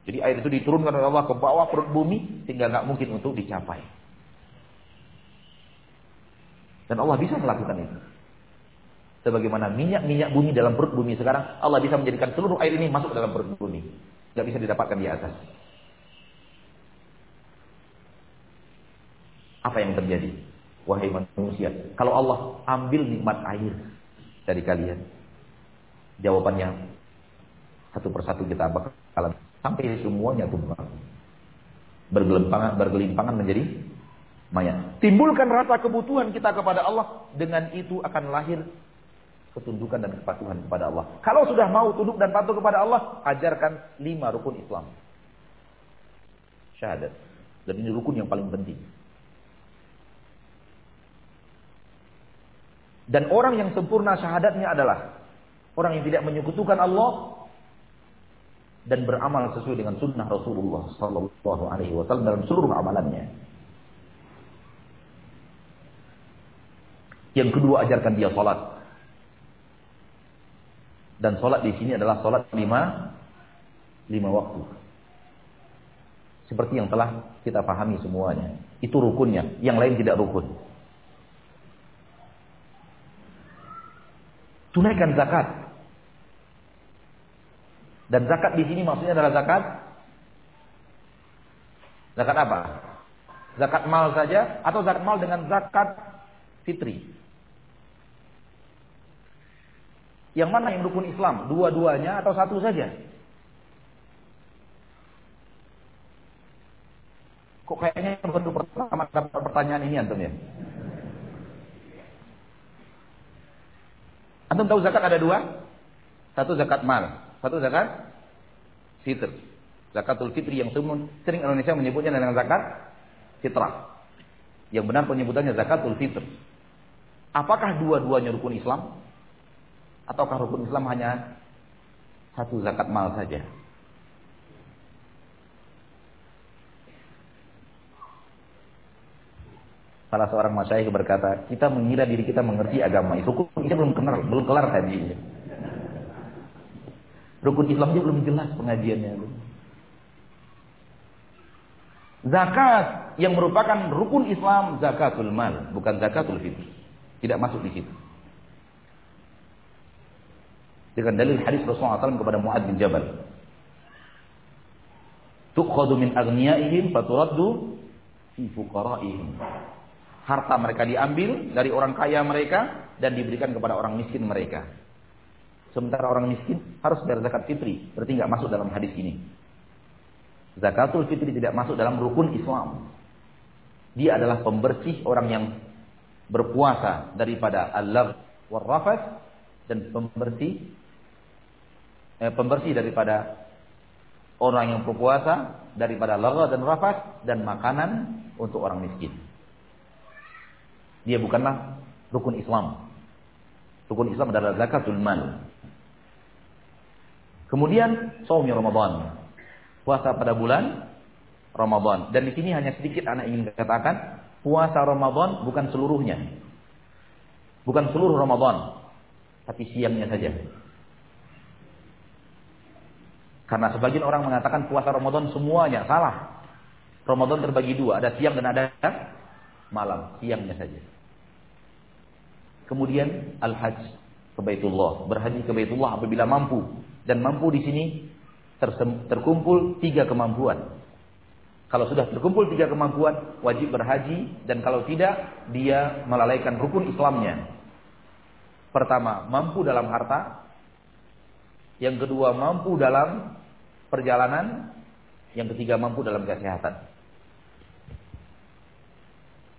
Jadi air itu diturunkan oleh Allah ke bawah perut bumi sehingga nggak mungkin untuk dicapai. Dan Allah bisa melakukan itu. Sebagaimana minyak-minyak bumi dalam perut bumi sekarang, Allah bisa menjadikan seluruh air ini masuk dalam perut bumi. Nggak bisa didapatkan di atas. Apa yang terjadi? Wahai manusia, kalau Allah ambil nikmat air dari kalian, jawabannya satu persatu kita bakalan Sampai semuanya tumbang. Bergelimpangan, bergelimpangan menjadi mayat. Timbulkan rasa kebutuhan kita kepada Allah. Dengan itu akan lahir ketundukan dan kepatuhan kepada Allah. Kalau sudah mau tunduk dan patuh kepada Allah, ajarkan lima rukun Islam. Syahadat. Dan ini rukun yang paling penting. Dan orang yang sempurna syahadatnya adalah orang yang tidak menyekutukan Allah dan beramal sesuai dengan sunnah Rasulullah Sallallahu Alaihi Wasallam dalam seluruh amalannya. Yang kedua ajarkan dia salat. Dan salat di sini adalah salat lima lima waktu. Seperti yang telah kita pahami semuanya. Itu rukunnya, yang lain tidak rukun. Tunaikan zakat. Dan zakat di sini maksudnya adalah zakat zakat apa? Zakat mal saja atau zakat mal dengan zakat fitri? Yang mana yang rukun Islam? Dua-duanya atau satu saja? Kok kayaknya baru pertama pertanyaan ini antum ya? Antum tahu zakat ada dua? Satu zakat mal, satu zakat fitr. Zakatul fitri yang sering Indonesia menyebutnya dengan zakat fitrah. Yang benar penyebutannya zakatul fitr. Apakah dua-duanya rukun Islam? Ataukah rukun Islam hanya satu zakat mal saja? Salah seorang masyayikh berkata, kita mengira diri kita mengerti agama. Rukun kita belum kenal, belum kelar kajiannya. Rukun Islamnya belum jelas pengajiannya. Zakat yang merupakan rukun Islam zakatul mal, bukan zakatul fitr. Tidak masuk di situ. Dengan dalil hadis Rasulullah SAW kepada Muad bin Jabal. Tukhadu min agniyaihim faturaddu fi fuqaraihim harta mereka diambil dari orang kaya mereka dan diberikan kepada orang miskin mereka. Sementara orang miskin harus bayar zakat fitri, berarti nggak masuk dalam hadis ini. Zakatul fitri tidak masuk dalam rukun Islam. Dia adalah pembersih orang yang berpuasa daripada Allah warrafat dan pembersih eh, pembersih daripada orang yang berpuasa daripada lagha dan rafat dan makanan untuk orang miskin. Dia bukanlah rukun Islam. Rukun Islam adalah zakatul mal. Kemudian saum Ramadan. Puasa pada bulan Ramadan. Dan di sini hanya sedikit anak ingin katakan, puasa Ramadan bukan seluruhnya. Bukan seluruh Ramadan, tapi siangnya saja. Karena sebagian orang mengatakan puasa Ramadan semuanya salah. Ramadan terbagi dua, ada siang dan ada malam, siangnya saja. Kemudian al-hajj ke Baitullah, berhaji ke Baitullah apabila mampu. Dan mampu di sini terkumpul tiga kemampuan. Kalau sudah terkumpul tiga kemampuan, wajib berhaji dan kalau tidak, dia melalaikan rukun Islamnya. Pertama, mampu dalam harta. Yang kedua, mampu dalam perjalanan. Yang ketiga, mampu dalam kesehatan.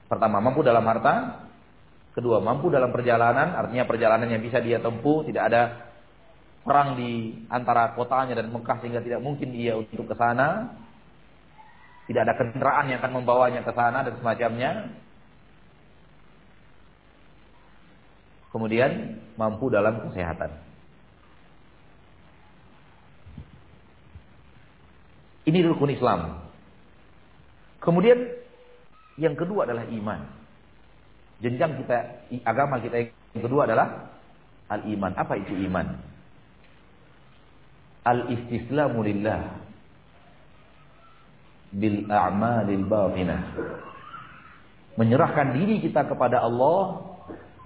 Pertama, mampu dalam harta. Kedua, mampu dalam perjalanan, artinya perjalanan yang bisa dia tempuh, tidak ada perang di antara kotanya dan Mekah sehingga tidak mungkin dia untuk ke sana. Tidak ada kendaraan yang akan membawanya ke sana dan semacamnya. Kemudian mampu dalam kesehatan. Ini rukun Islam. Kemudian yang kedua adalah iman. Jenjang kita agama kita yang kedua adalah al-iman. Apa itu iman? Al-istislamu lillah bil a'malil batinah. Menyerahkan diri kita kepada Allah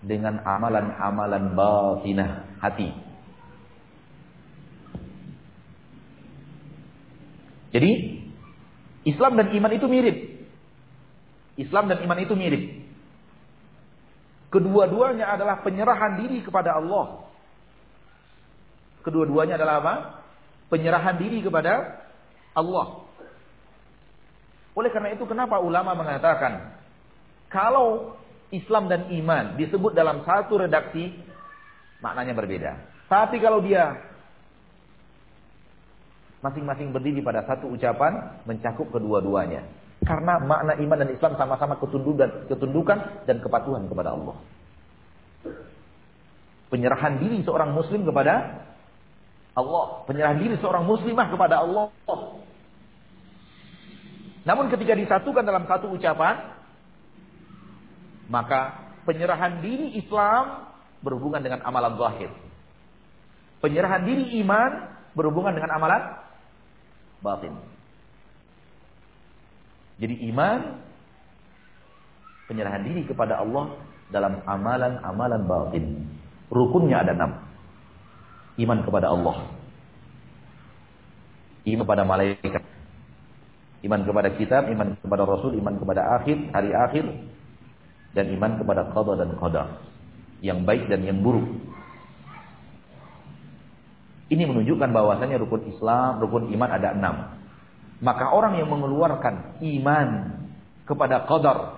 dengan amalan-amalan batinah hati. Jadi Islam dan iman itu mirip. Islam dan iman itu mirip. Kedua-duanya adalah penyerahan diri kepada Allah. Kedua-duanya adalah apa? Penyerahan diri kepada Allah. Oleh karena itu kenapa ulama mengatakan kalau Islam dan iman disebut dalam satu redaksi maknanya berbeda. Tapi kalau dia masing-masing berdiri pada satu ucapan mencakup kedua-duanya. Karena makna iman dan Islam sama-sama ketundukan, ketundukan dan kepatuhan kepada Allah. Penyerahan diri seorang muslim kepada Allah. Penyerahan diri seorang muslimah kepada Allah. Namun ketika disatukan dalam satu ucapan, maka penyerahan diri Islam berhubungan dengan amalan zahir. Penyerahan diri iman berhubungan dengan amalan batin. Jadi iman penyerahan diri kepada Allah dalam amalan-amalan batin. Rukunnya ada enam. Iman kepada Allah. Iman kepada malaikat. Iman kepada kitab, iman kepada rasul, iman kepada akhir, hari akhir. Dan iman kepada qadar dan qadar. Yang baik dan yang buruk. Ini menunjukkan bahwasanya rukun Islam, rukun iman ada enam. Maka orang yang mengeluarkan iman kepada qadar,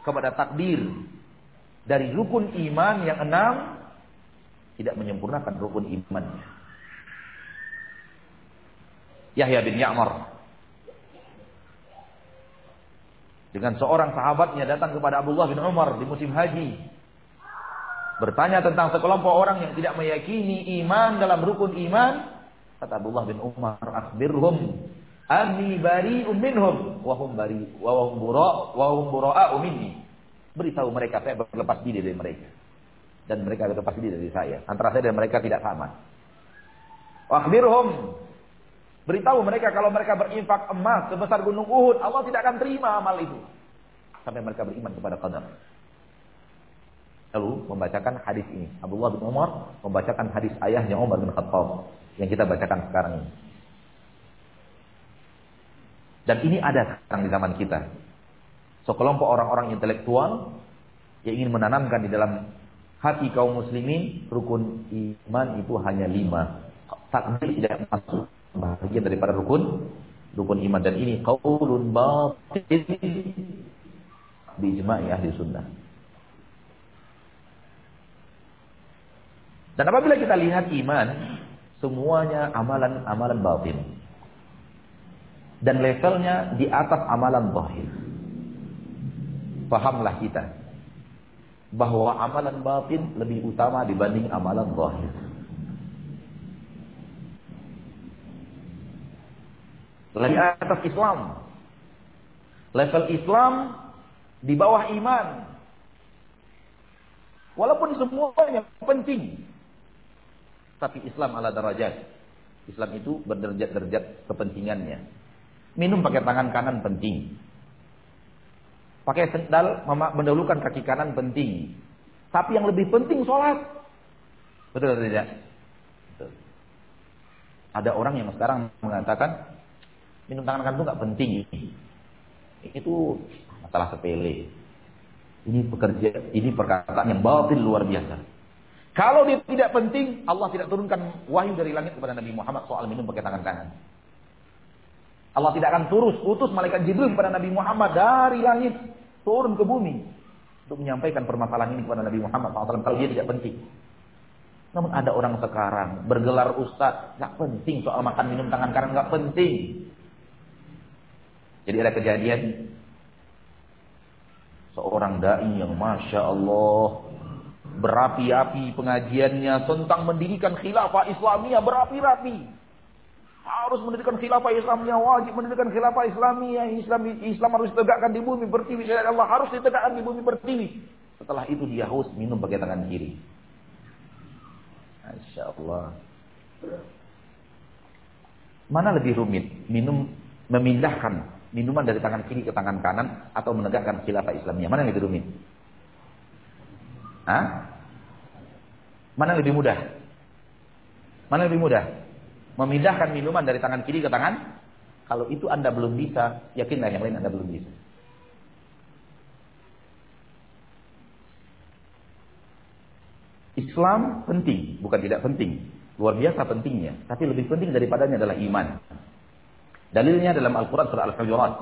kepada takdir dari rukun iman yang enam tidak menyempurnakan rukun imannya. Yahya bin Ya'mar. Dengan seorang sahabatnya datang kepada Abdullah bin Umar di musim haji. Bertanya tentang sekelompok orang yang tidak meyakini iman dalam rukun iman. Kata Abdullah bin Umar akhbirhum anni bari'un minhum. Wa hum bari wa hum bura wa hum beritahu mereka saya berlepas diri dari mereka. Dan mereka berlepas diri dari saya. Antara saya dan mereka tidak sama. Akhbirhum beritahu mereka kalau mereka berinfak emas sebesar gunung Uhud Allah tidak akan terima amal itu. Sampai mereka beriman kepada qadar. Lalu membacakan hadis ini. Abdullah bin Umar membacakan hadis ayahnya Umar bin Khattab yang kita bacakan sekarang ini. Dan ini ada sekarang di zaman kita. Sekelompok orang-orang intelektual yang ingin menanamkan di dalam hati kaum muslimin rukun iman itu hanya lima. Takdir tidak masuk bagian daripada rukun rukun iman dan ini qaulun batil bi ijma'i ahli sunnah. Dan apabila kita lihat iman, semuanya amalan-amalan batin. Dan levelnya di atas amalan zahir. Fahamlah kita bahwa amalan batin lebih utama dibanding amalan zahir. Lebih atas Islam. Level Islam di bawah iman. Walaupun semuanya penting, tapi Islam ala darajat. Islam itu berderajat-derajat kepentingannya. Minum pakai tangan kanan penting. Pakai sendal mendahulukan kaki kanan penting. Tapi yang lebih penting sholat. Betul atau tidak? Betul. Ada orang yang sekarang mengatakan minum tangan kanan itu nggak penting. Itu masalah sepele. Ini pekerja, ini perkataan yang batin luar biasa. Kalau dia tidak penting, Allah tidak turunkan wahyu dari langit kepada Nabi Muhammad soal minum pakai tangan kanan. Allah tidak akan turus utus malaikat Jibril kepada Nabi Muhammad dari langit turun ke bumi untuk menyampaikan permasalahan ini kepada Nabi Muhammad SAW kalau dia tidak penting. Namun ada orang sekarang bergelar ustaz, nggak penting soal makan minum tangan kanan nggak penting. Jadi ada kejadian seorang dai yang masya Allah berapi-api pengajiannya tentang mendirikan khilafah Islamiyah berapi-api. Harus mendirikan khilafah Islamiyah, wajib mendirikan khilafah Islamiyah. Islam Islam harus ditegakkan di bumi pertiwi. Allah harus ditegakkan di bumi pertiwi. Setelah itu dia haus minum pakai tangan kiri. Masya Allah. Mana lebih rumit? Minum memindahkan minuman dari tangan kiri ke tangan kanan atau menegakkan khilafah Islamiyah. Mana yang lebih rumit? Hah? Mana lebih mudah? Mana lebih mudah? Memindahkan minuman dari tangan kiri ke tangan? Kalau itu Anda belum bisa, yakinlah yang lain Anda belum bisa. Islam penting, bukan tidak penting. Luar biasa pentingnya. Tapi lebih penting daripadanya adalah iman. Dalilnya dalam Al-Quran surah Al-Hujurat.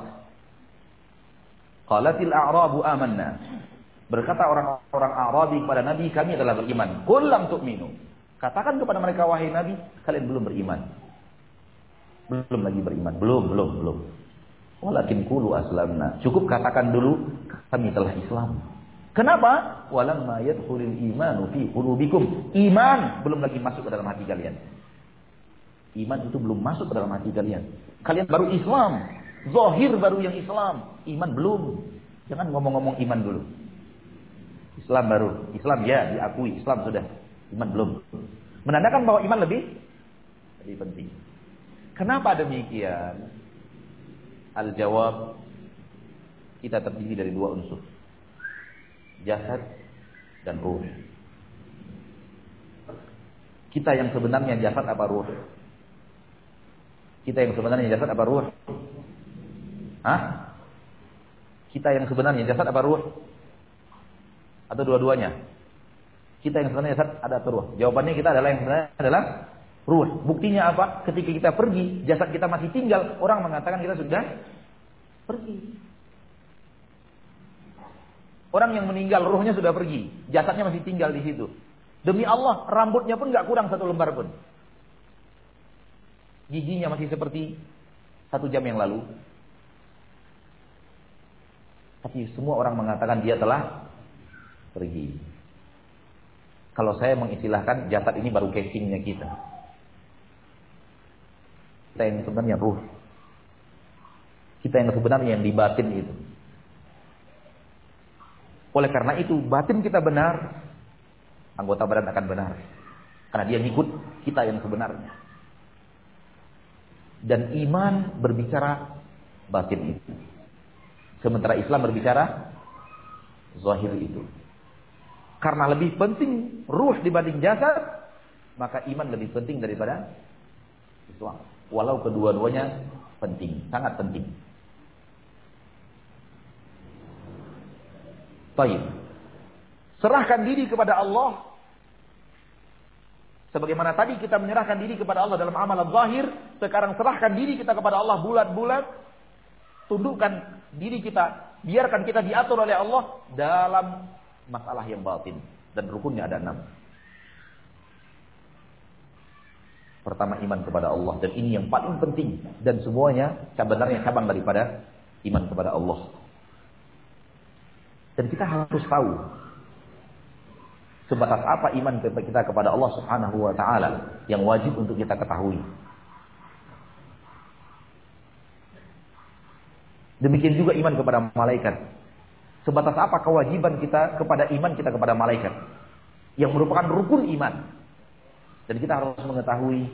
Qalatil a'rabu amanna. Berkata orang-orang Arabi kepada Nabi, kami adalah beriman. Kulam tu'minu. Katakan kepada mereka, wahai Nabi, kalian belum beriman. Belum lagi beriman. Belum, belum, belum. Walakin kulu aslamna. Cukup katakan dulu, kami telah Islam. Kenapa? Walamma yadkhulul imanu fi qulubikum. Iman belum lagi masuk ke dalam hati kalian. Iman itu belum masuk ke dalam hati kalian. Kalian baru Islam. Zohir baru yang Islam. Iman belum. Jangan ngomong-ngomong iman dulu. Islam baru. Islam ya diakui. Islam sudah. Iman belum. Menandakan bahwa iman lebih lebih penting. Kenapa demikian? Al-jawab kita terdiri dari dua unsur. Jasad dan ruh. Kita yang sebenarnya jasad apa ruh? Kita yang sebenarnya jasad apa ruh? Hah? Kita yang sebenarnya jasad apa ruh? Atau dua-duanya? Kita yang sebenarnya jasad ada ruh? Jawabannya kita adalah yang sebenarnya adalah ruh. Buktinya apa? Ketika kita pergi, jasad kita masih tinggal, orang mengatakan kita sudah pergi. Orang yang meninggal ruhnya sudah pergi, jasadnya masih tinggal di situ. Demi Allah, rambutnya pun nggak kurang satu lembar pun. Giginya masih seperti satu jam yang lalu. Tapi semua orang mengatakan dia telah pergi. Kalau saya mengistilahkan jasad ini baru casingnya kita. Kita yang sebenarnya ruh. Kita yang sebenarnya yang dibatin itu. Oleh karena itu, batin kita benar, anggota badan akan benar. Karena dia ngikut kita yang sebenarnya. Dan iman berbicara batin itu. Sementara Islam berbicara zahir itu. Karena lebih penting ruh dibanding jasad, maka iman lebih penting daripada Islam. Walau kedua-duanya penting, sangat penting. Baik. Serahkan diri kepada Allah. Sebagaimana tadi kita menyerahkan diri kepada Allah dalam amalan zahir, sekarang serahkan diri kita kepada Allah bulat-bulat. Tundukkan diri kita, biarkan kita diatur oleh Allah dalam masalah yang batin. Dan rukunnya ada enam. Pertama iman kepada Allah dan ini yang paling penting dan semuanya sebenarnya cabang daripada iman kepada Allah. Dan kita harus tahu sebatas apa iman kita kepada Allah Subhanahu wa taala yang wajib untuk kita ketahui. Demikian juga iman kepada malaikat. Sebatas apa kewajiban kita kepada iman kita kepada malaikat yang merupakan rukun iman. Dan kita harus mengetahui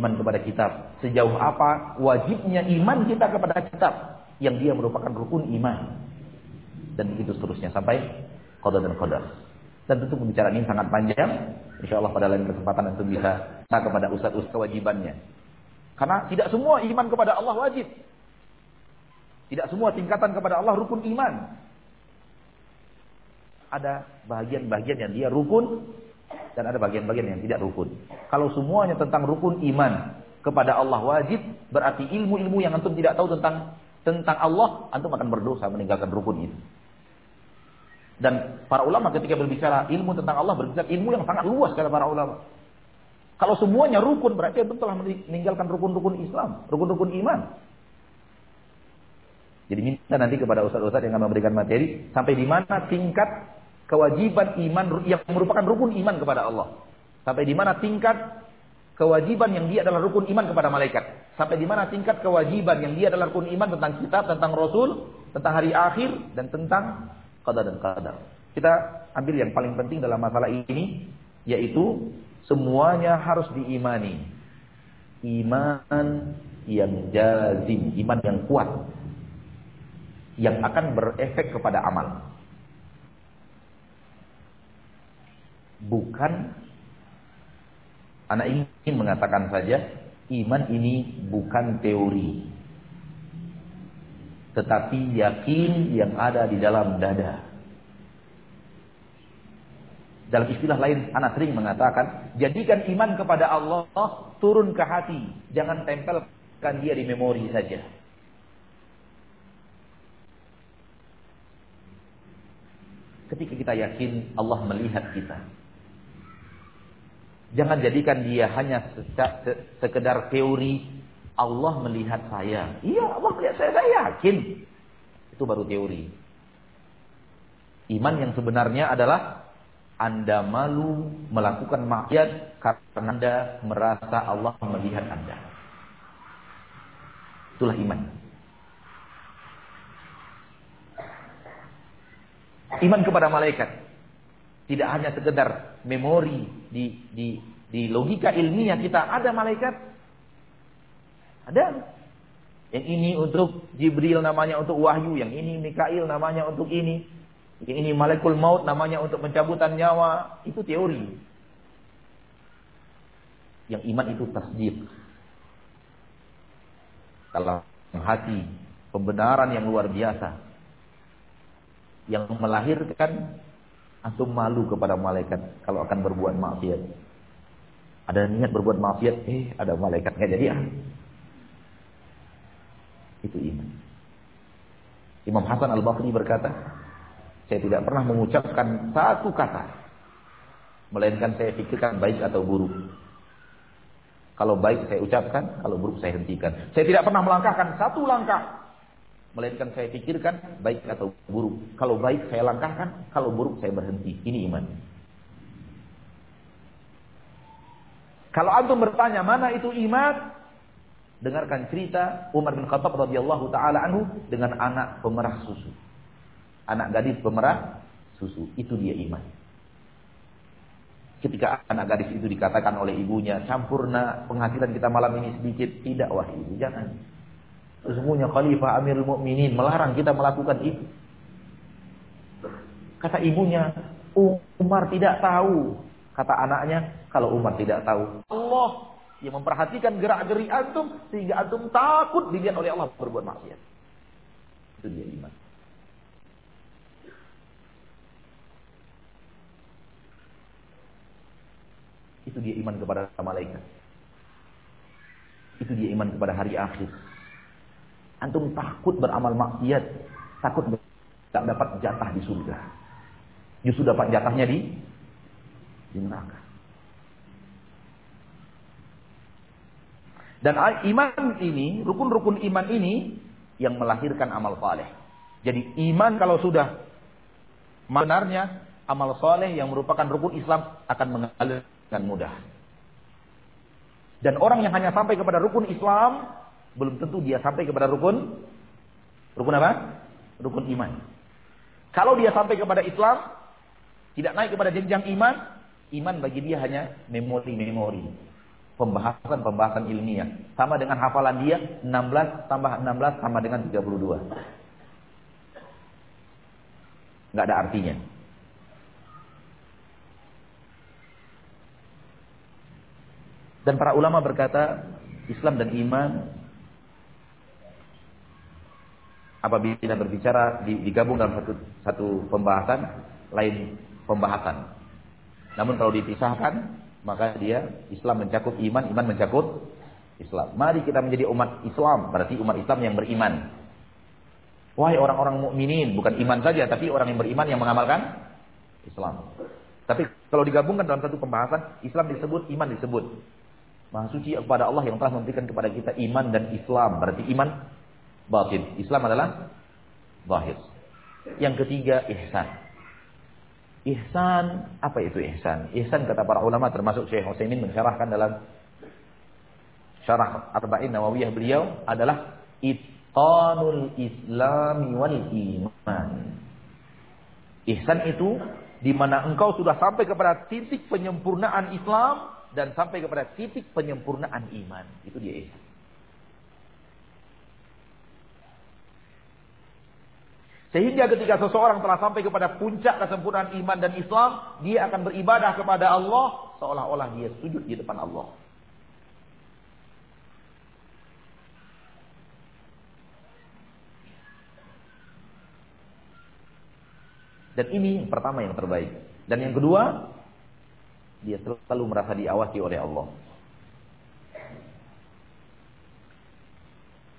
iman kepada kitab. Sejauh apa wajibnya iman kita kepada kitab yang dia merupakan rukun iman dan begitu seterusnya sampai qada dan qadar. Dan tentu pembicaraan ini sangat panjang. Insya Allah pada lain kesempatan itu bisa tak kepada ustaz-ustaz kewajibannya. Karena tidak semua iman kepada Allah wajib. Tidak semua tingkatan kepada Allah rukun iman. Ada bagian-bagian yang dia rukun dan ada bagian-bagian yang tidak rukun. Kalau semuanya tentang rukun iman kepada Allah wajib, berarti ilmu-ilmu yang antum tidak tahu tentang tentang Allah, antum akan berdosa meninggalkan rukun itu. Dan para ulama ketika berbicara ilmu tentang Allah berbicara ilmu yang sangat luas kata para ulama. Kalau semuanya rukun berarti itu telah meninggalkan rukun-rukun Islam, rukun-rukun iman. Jadi minta nanti kepada ustaz-ustaz yang akan memberikan materi sampai di mana tingkat kewajiban iman yang merupakan rukun iman kepada Allah. Sampai di mana tingkat kewajiban yang dia adalah rukun iman kepada malaikat. Sampai di mana tingkat kewajiban yang dia adalah rukun iman tentang kitab, tentang rasul, tentang hari akhir dan tentang qada dan qadar. Kita ambil yang paling penting dalam masalah ini yaitu semuanya harus diimani. Iman yang jazim, iman yang kuat yang akan berefek kepada amal. Bukan anak ingin mengatakan saja iman ini bukan teori tetapi yakin yang ada di dalam dada. Dalam istilah lain, anak sering mengatakan, jadikan iman kepada Allah turun ke hati, jangan tempelkan dia di memori saja. Ketika kita yakin Allah melihat kita. Jangan jadikan dia hanya sekedar teori Allah melihat saya. Iya, Allah melihat saya, saya yakin. Itu baru teori. Iman yang sebenarnya adalah Anda malu melakukan maksiat karena Anda merasa Allah melihat Anda. Itulah iman. Iman kepada malaikat. Tidak hanya sekedar memori di, di, di logika ilmiah kita ada malaikat ada. Yang ini untuk Jibril namanya untuk wahyu, yang ini Mikail namanya untuk ini. Yang ini Malekul Maut namanya untuk pencabutan nyawa. Itu teori. Yang iman itu tasdik. Kalau hati pembenaran yang luar biasa yang melahirkan antum malu kepada malaikat kalau akan berbuat maksiat. Ada niat berbuat maksiat, eh ada malaikat nggak jadi ah. Itu iman. Imam Hasan Al-Basri berkata, saya tidak pernah mengucapkan satu kata melainkan saya pikirkan baik atau buruk. Kalau baik saya ucapkan, kalau buruk saya hentikan. Saya tidak pernah melangkahkan satu langkah. Melainkan saya pikirkan baik atau buruk. Kalau baik saya langkahkan, kalau buruk saya berhenti. Ini iman. Kalau antum bertanya mana itu iman? Dengarkan cerita Umar bin Khattab radhiyallahu taala anhu dengan anak pemerah susu. Anak gadis pemerah susu, itu dia iman. Ketika anak gadis itu dikatakan oleh ibunya, campurna penghasilan kita malam ini sedikit. Tidak wah ibu, jangan. Sesungguhnya Khalifah Amirul Mukminin melarang kita melakukan itu. Kata ibunya, Umar tidak tahu. Kata anaknya, kalau Umar tidak tahu. Allah yang memperhatikan gerak-gerik antum sehingga antum takut dilihat oleh Allah berbuat maksiat. Itu dia iman. Itu dia iman kepada malaikat. Itu dia iman kepada hari akhir. Antum takut beramal maksiat, takut tidak dapat jatah di surga. Justru dapat jatahnya di di neraka. Dan iman ini, rukun-rukun iman ini yang melahirkan amal saleh. Jadi iman kalau sudah benarnya amal saleh yang merupakan rukun Islam akan mengalir dengan mudah. Dan orang yang hanya sampai kepada rukun Islam, belum tentu dia sampai kepada rukun rukun apa? Rukun iman. Kalau dia sampai kepada Islam, tidak naik kepada jenjang iman, iman bagi dia hanya memori-memori. Pembahasan-pembahasan ilmiah. Sama dengan hafalan dia, 16 tambah 16 sama dengan 32. Nggak ada artinya. Dan para ulama berkata, Islam dan iman apabila berbicara digabung dalam satu satu pembahasan lain pembahasan. Namun kalau dipisahkan maka dia Islam mencakup iman, iman mencakup Islam. Mari kita menjadi umat Islam, berarti umat Islam yang beriman. Wahai orang-orang mukminin, bukan iman saja tapi orang yang beriman yang mengamalkan Islam. Tapi kalau digabungkan dalam satu pembahasan, Islam disebut, iman disebut. Maha suci kepada Allah yang telah memberikan kepada kita iman dan Islam. Berarti iman batin. Islam adalah zahir. Yang ketiga ihsan. Ihsan, apa itu ihsan? Ihsan kata para ulama termasuk Syekh Utsaimin mensyarahkan dalam syarah Arba'in Nawawiyah beliau adalah itqanul islami wal iman. Ihsan itu di mana engkau sudah sampai kepada titik penyempurnaan Islam dan sampai kepada titik penyempurnaan iman. Itu dia ihsan. Sehingga ketika seseorang telah sampai kepada puncak kesempurnaan iman dan Islam, dia akan beribadah kepada Allah seolah-olah dia sujud di depan Allah. Dan ini yang pertama yang terbaik. Dan yang kedua, dia selalu merasa diawasi oleh Allah.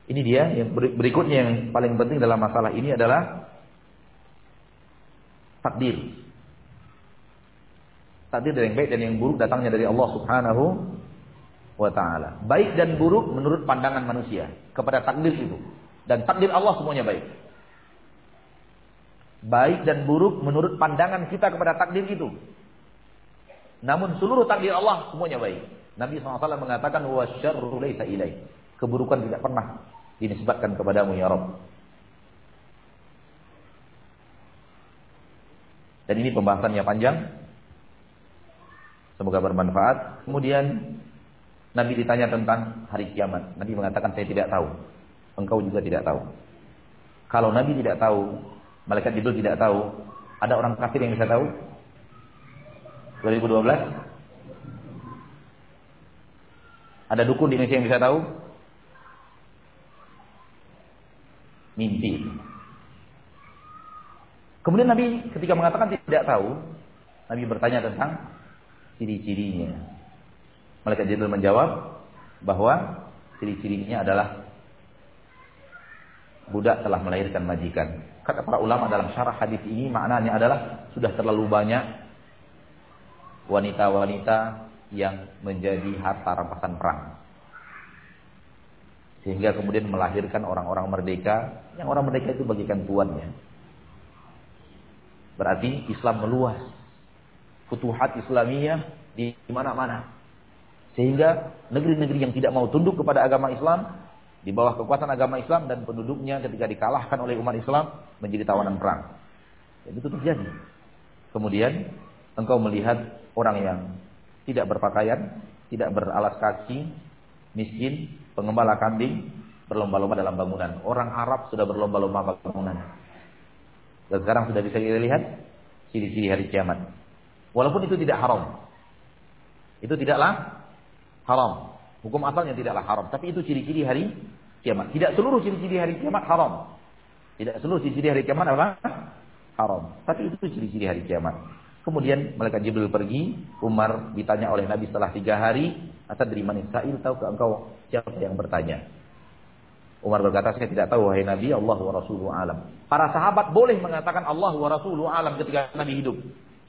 Ini dia yang berikutnya yang paling penting dalam masalah ini adalah takdir. Takdir dari yang baik dan yang buruk datangnya dari Allah Subhanahu wa taala. Baik dan buruk menurut pandangan manusia kepada takdir itu. Dan takdir Allah semuanya baik. Baik dan buruk menurut pandangan kita kepada takdir itu. Namun seluruh takdir Allah semuanya baik. Nabi SAW mengatakan wa syarru laisa ilai. Keburukan tidak pernah dinisbatkan kepadamu ya Rabb. Dan ini pembahasannya panjang. Semoga bermanfaat. Kemudian Nabi ditanya tentang hari kiamat. Nabi mengatakan saya tidak tahu. Engkau juga tidak tahu. Kalau Nabi tidak tahu, malaikat Jibril tidak tahu, ada orang kafir yang bisa tahu? 2012 Ada dukun di Indonesia yang bisa tahu? Mimpi. Kemudian Nabi ketika mengatakan tidak tahu, Nabi bertanya tentang ciri-cirinya. Malaikat Jibril menjawab bahwa ciri-cirinya adalah budak telah melahirkan majikan. Kata para ulama dalam syarah hadis ini maknanya adalah sudah terlalu banyak wanita-wanita yang menjadi harta rampasan perang. Sehingga kemudian melahirkan orang-orang merdeka, yang orang merdeka itu bagikan tuannya. Berarti Islam meluas. Futuhat Islamiyah di mana-mana. Sehingga negeri-negeri yang tidak mau tunduk kepada agama Islam di bawah kekuatan agama Islam dan penduduknya ketika dikalahkan oleh umat Islam menjadi tawanan perang. Dan itu terjadi. Kemudian engkau melihat orang yang tidak berpakaian, tidak beralas kaki, miskin, pengembala kambing, berlomba-lomba dalam bangunan. Orang Arab sudah berlomba-lomba bangunan. Dan sekarang sudah bisa kita lihat ciri-ciri hari kiamat. Walaupun itu tidak haram. Itu tidaklah haram. Hukum asalnya tidaklah haram. Tapi itu ciri-ciri hari kiamat. Tidak seluruh ciri-ciri hari kiamat haram. Tidak seluruh ciri-ciri hari kiamat apa? Haram. Tapi itu ciri-ciri hari kiamat. Kemudian malaikat Jibril pergi, Umar ditanya oleh Nabi setelah tiga hari, dari mana sa'il tahu ke engkau siapa yang bertanya? Umar berkata, saya tidak tahu wahai Nabi, Allah wa Rasuluhu alam. Para sahabat boleh mengatakan Allah wa Rasuluhu alam ketika Nabi hidup.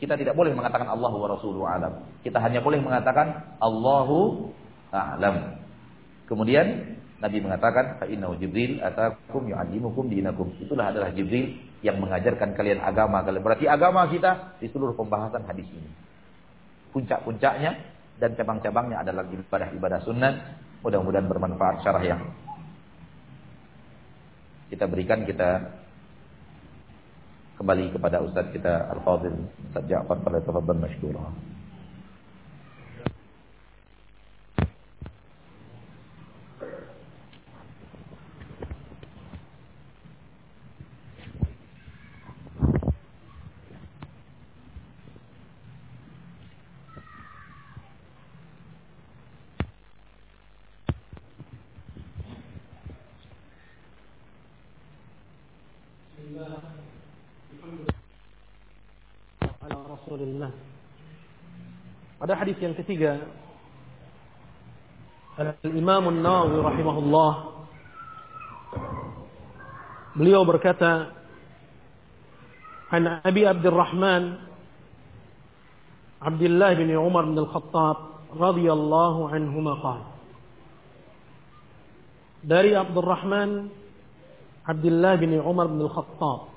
Kita tidak boleh mengatakan Allah wa Rasuluhu alam. Kita hanya boleh mengatakan Allahu a'lam. Kemudian Nabi mengatakan, fa innahu Jibril atakum yu'allimukum dinakum. Itulah adalah Jibril yang mengajarkan kalian agama kalian. Berarti agama kita di seluruh pembahasan hadis ini. Puncak-puncaknya dan cabang-cabangnya adalah ibadah-ibadah sunnah. Mudah-mudahan bermanfaat syarah yang kita berikan kita kembali kepada Ustaz kita Al-Fadhil Ustaz Ja'far pada tafadhal masykurah. Rasulullah. Pada hadis yang ketiga, Al-Imam An-Nawawi rahimahullah. Beliau berkata An Abi Abdurrahman Abdullah bin Umar bin Al-Khattab radhiyallahu anhuma qala. Dari Abdurrahman Abdullah bin Umar bin Al-Khattab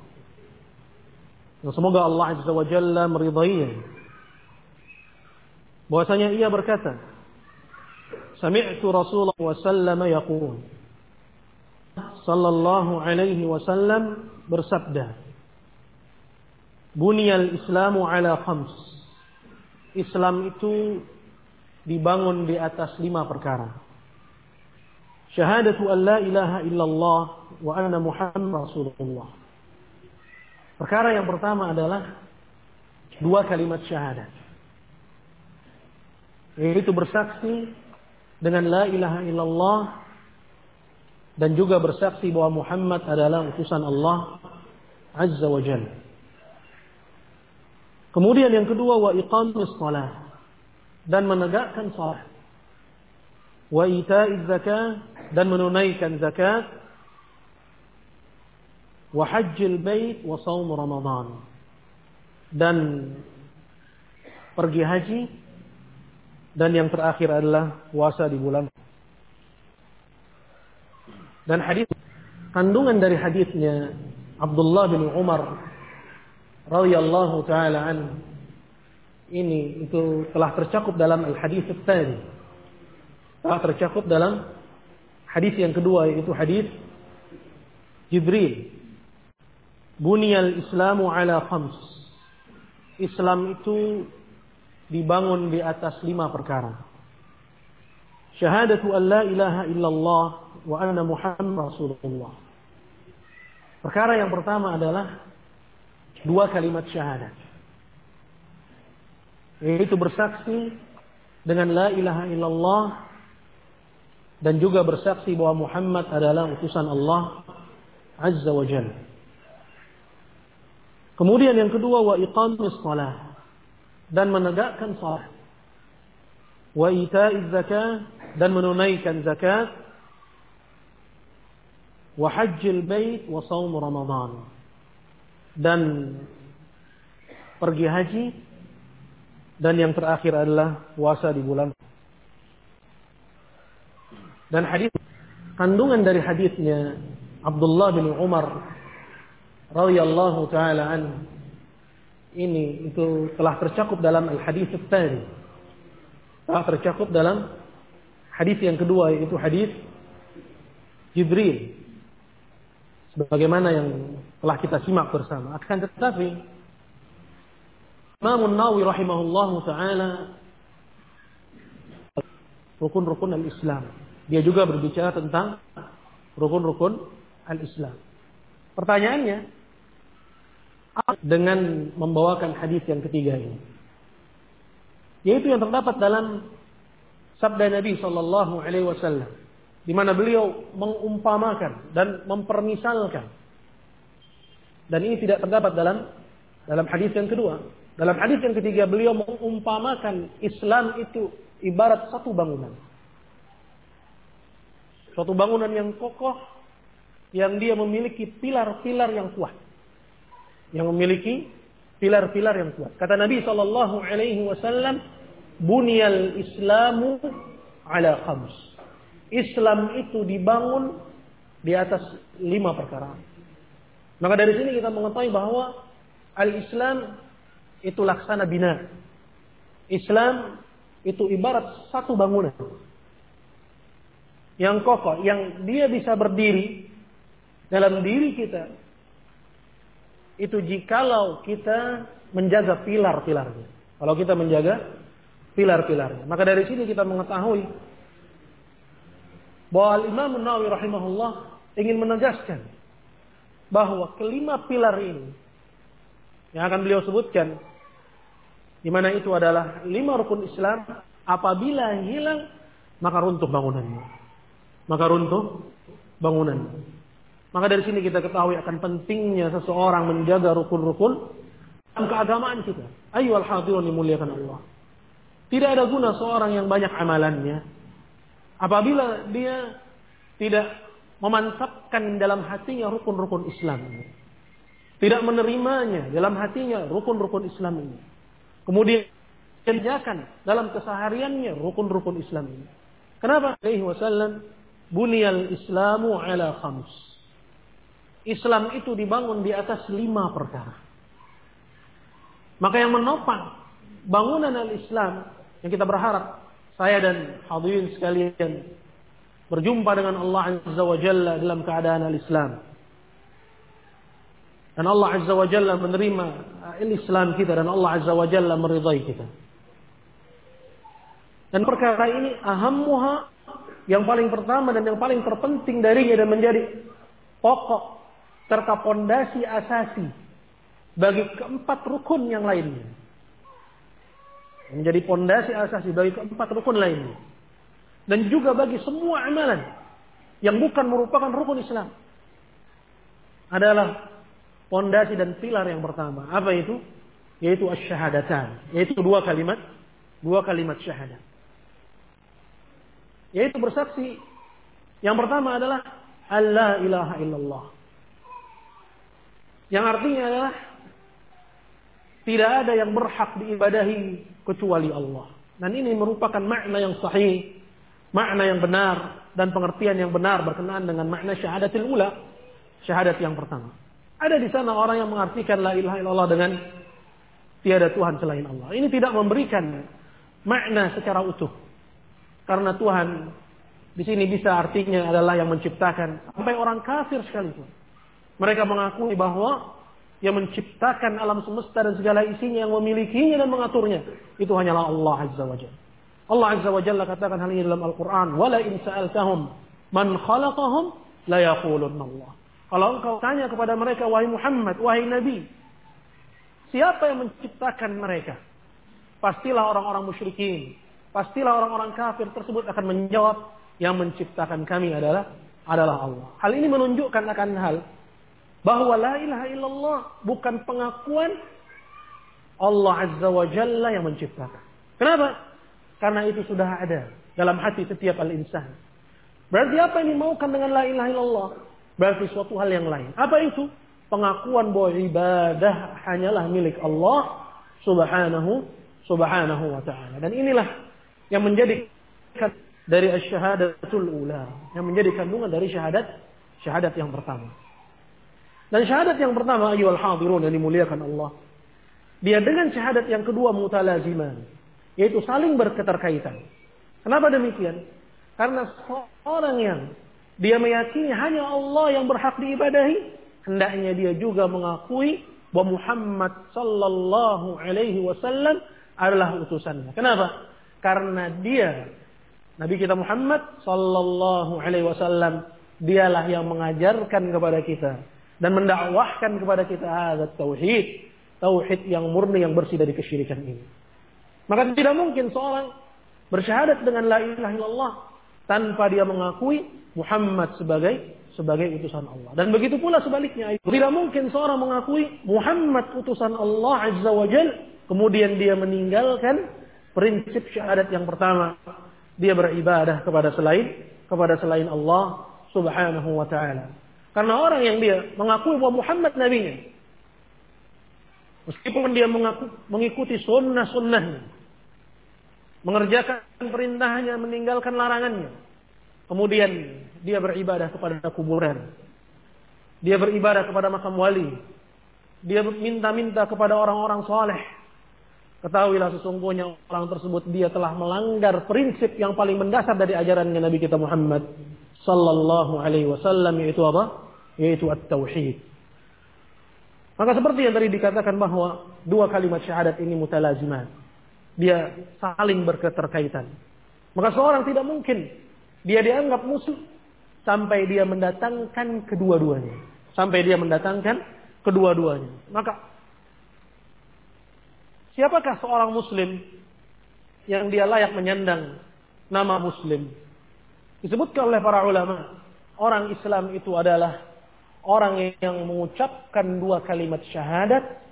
Dan semoga Allah Azza wa Jalla meridainya. Bahwasanya ia berkata, Sami'tu Rasulullah wasallam yaqul. Sallallahu alaihi wasallam bersabda Bunyal Islamu ala khams. Islam itu dibangun di atas lima perkara. Syahadatu an la ilaha illallah wa anna Muhammad Rasulullah Perkara yang pertama adalah dua kalimat syahadat. Yaitu bersaksi dengan la ilaha illallah dan juga bersaksi bahwa Muhammad adalah utusan Allah Azza wa Jalla. Kemudian yang kedua wa iqamis salat dan menegakkan salat. Wa ita'iz zakat dan menunaikan zakat wa hajjil bait wa saum ramadan. Dan pergi haji dan yang terakhir adalah puasa di bulan. Dan hadis kandungan dari hadisnya Abdullah bin Umar radhiyallahu taala an ini itu telah tercakup dalam al-hadis tadi telah tercakup dalam hadis yang kedua yaitu hadis Jibril Bunyal Islamu ala khams. Islam itu dibangun di atas lima perkara. Syahadatu an la ilaha illallah wa anna Muhammad Rasulullah. Perkara yang pertama adalah dua kalimat syahadat. Yaitu bersaksi dengan la ilaha illallah dan juga bersaksi bahwa Muhammad adalah utusan Allah Azza wa Jalla. Kemudian yang kedua wa iqamis shalah dan menegakkan salat. Wa ita'iz zakah dan menunaikan zakat. Wa hajjil bait wa saum Ramadan. Dan pergi haji dan yang terakhir adalah puasa di bulan dan hadis kandungan dari hadisnya Abdullah bin Umar radhiyallahu taala an ini itu telah tercakup dalam al-hadis tsani. Telah tercakup dalam hadis yang kedua yaitu hadis Jibril. Sebagaimana yang telah kita simak bersama. Akan tetapi Imam Nawawi rahimahullahu taala rukun-rukun al-Islam dia juga berbicara tentang rukun-rukun al-Islam. Pertanyaannya, dengan membawakan hadis yang ketiga ini? Yaitu yang terdapat dalam sabda Nabi Shallallahu Alaihi Wasallam, di mana beliau mengumpamakan dan mempermisalkan. Dan ini tidak terdapat dalam dalam hadis yang kedua. Dalam hadis yang ketiga beliau mengumpamakan Islam itu ibarat satu bangunan. Suatu bangunan yang kokoh yang dia memiliki pilar-pilar yang kuat. Yang memiliki pilar-pilar yang kuat. Kata Nabi sallallahu alaihi wasallam, "Bunyal Islamu ala khams." Islam itu dibangun di atas lima perkara. Maka dari sini kita mengetahui bahwa al-Islam itu laksana bina. Islam itu ibarat satu bangunan yang kokoh, yang dia bisa berdiri dalam diri kita. Itu jikalau kita menjaga pilar-pilarnya. Kalau kita menjaga pilar-pilarnya. Maka dari sini kita mengetahui bahwa Imam Nawawi rahimahullah ingin menegaskan bahwa kelima pilar ini yang akan beliau sebutkan di mana itu adalah lima rukun Islam apabila hilang maka runtuh bangunannya maka runtuh bangunan. Maka dari sini kita ketahui akan pentingnya seseorang menjaga rukun-rukun dalam keagamaan kita. Ayo al-hadirun dimuliakan Allah. Tidak ada guna seorang yang banyak amalannya apabila dia tidak memantapkan dalam hatinya rukun-rukun Islam ini. Tidak menerimanya dalam hatinya rukun-rukun Islam ini. Kemudian kerjakan dalam kesehariannya rukun-rukun Islam ini. Kenapa? Alaihi wasallam Bunyal Islamu ala khams. Islam itu dibangun di atas lima perkara. Maka yang menopang bangunan al-Islam yang kita berharap saya dan hadirin sekalian berjumpa dengan Allah Azza wa Jalla dalam keadaan al-Islam. Dan Allah Azza wa Jalla menerima al-Islam kita dan Allah Azza wa Jalla meridai kita. Dan perkara ini ahammuha yang paling pertama dan yang paling terpenting darinya dan menjadi pokok serta pondasi asasi bagi keempat rukun yang lainnya. Menjadi pondasi asasi bagi keempat rukun lainnya. Dan juga bagi semua amalan yang bukan merupakan rukun Islam. Adalah pondasi dan pilar yang pertama. Apa itu? Yaitu asyhadatan. Yaitu dua kalimat. Dua kalimat syahadat. Yaitu bersaksi. Yang pertama adalah Allah ilaha illallah. Yang artinya adalah tidak ada yang berhak diibadahi kecuali Allah. Dan ini merupakan makna yang sahih, makna yang benar dan pengertian yang benar berkenaan dengan makna syahadatul ula, syahadat yang pertama. Ada di sana orang yang mengartikan la ilaha illallah dengan tiada Tuhan selain Allah. Ini tidak memberikan makna secara utuh. Karena Tuhan di sini bisa artinya adalah yang menciptakan sampai orang kafir sekalipun. Mereka mengakui bahwa yang menciptakan alam semesta dan segala isinya yang memilikinya dan mengaturnya itu hanyalah Allah Azza wa Jalla. Allah Azza wa Jalla katakan hal ini dalam Al-Qur'an, "Wala in sa'altahum man khalaqahum la Allah." Kalau engkau tanya kepada mereka wahai Muhammad, wahai Nabi, siapa yang menciptakan mereka? Pastilah orang-orang musyrikin, Pastilah orang-orang kafir tersebut akan menjawab yang menciptakan kami adalah adalah Allah. Hal ini menunjukkan akan hal bahwa la ilaha illallah bukan pengakuan Allah Azza wa Jalla yang menciptakan. Kenapa? Karena itu sudah ada dalam hati setiap al-insan. Berarti apa yang dimaukan dengan la ilaha illallah? Berarti suatu hal yang lain. Apa itu? Pengakuan bahwa ibadah hanyalah milik Allah subhanahu subhanahu wa ta'ala. Dan inilah yang menjadi dari asyhadatul ula. Yang menjadi kandungan dari syahadat syahadat yang pertama. Dan syahadat yang pertama ayyuhal hadirun yang dimuliakan Allah. Dia dengan syahadat yang kedua mutalaziman, yaitu saling berketerkaitan. Kenapa demikian? Karena seorang yang dia meyakini hanya Allah yang berhak diibadahi, hendaknya dia juga mengakui bahwa Muhammad sallallahu alaihi wasallam adalah utusannya. Kenapa? Karena dia Nabi kita Muhammad sallallahu alaihi wasallam dialah yang mengajarkan kepada kita dan mendakwahkan kepada kita adat tauhid, tauhid yang murni yang bersih dari kesyirikan ini. Maka tidak mungkin seorang bersyahadat dengan la ilaha illallah tanpa dia mengakui Muhammad sebagai sebagai utusan Allah. Dan begitu pula sebaliknya. Tidak mungkin seorang mengakui Muhammad utusan Allah Azza wa kemudian dia meninggalkan prinsip syahadat yang pertama. Dia beribadah kepada selain kepada selain Allah Subhanahu wa taala. Karena orang yang dia mengakui bahwa Muhammad nabinya. Meskipun dia mengaku, mengikuti sunnah-sunnahnya. Mengerjakan perintahnya, meninggalkan larangannya. Kemudian dia beribadah kepada kuburan. Dia beribadah kepada makam wali. Dia minta-minta kepada orang-orang soleh. Ketahuilah sesungguhnya orang tersebut dia telah melanggar prinsip yang paling mendasar dari ajarannya Nabi kita Muhammad sallallahu alaihi wasallam yaitu apa? Yaitu at-tauhid. Maka seperti yang tadi dikatakan bahwa dua kalimat syahadat ini mutalazimat. Dia saling berketerkaitan. Maka seorang tidak mungkin dia dianggap musuh sampai dia mendatangkan kedua-duanya. Sampai dia mendatangkan kedua-duanya. Maka siapakah seorang muslim yang dia layak menyandang nama muslim? Disebutkan oleh para ulama, orang Islam itu adalah orang yang mengucapkan dua kalimat syahadat,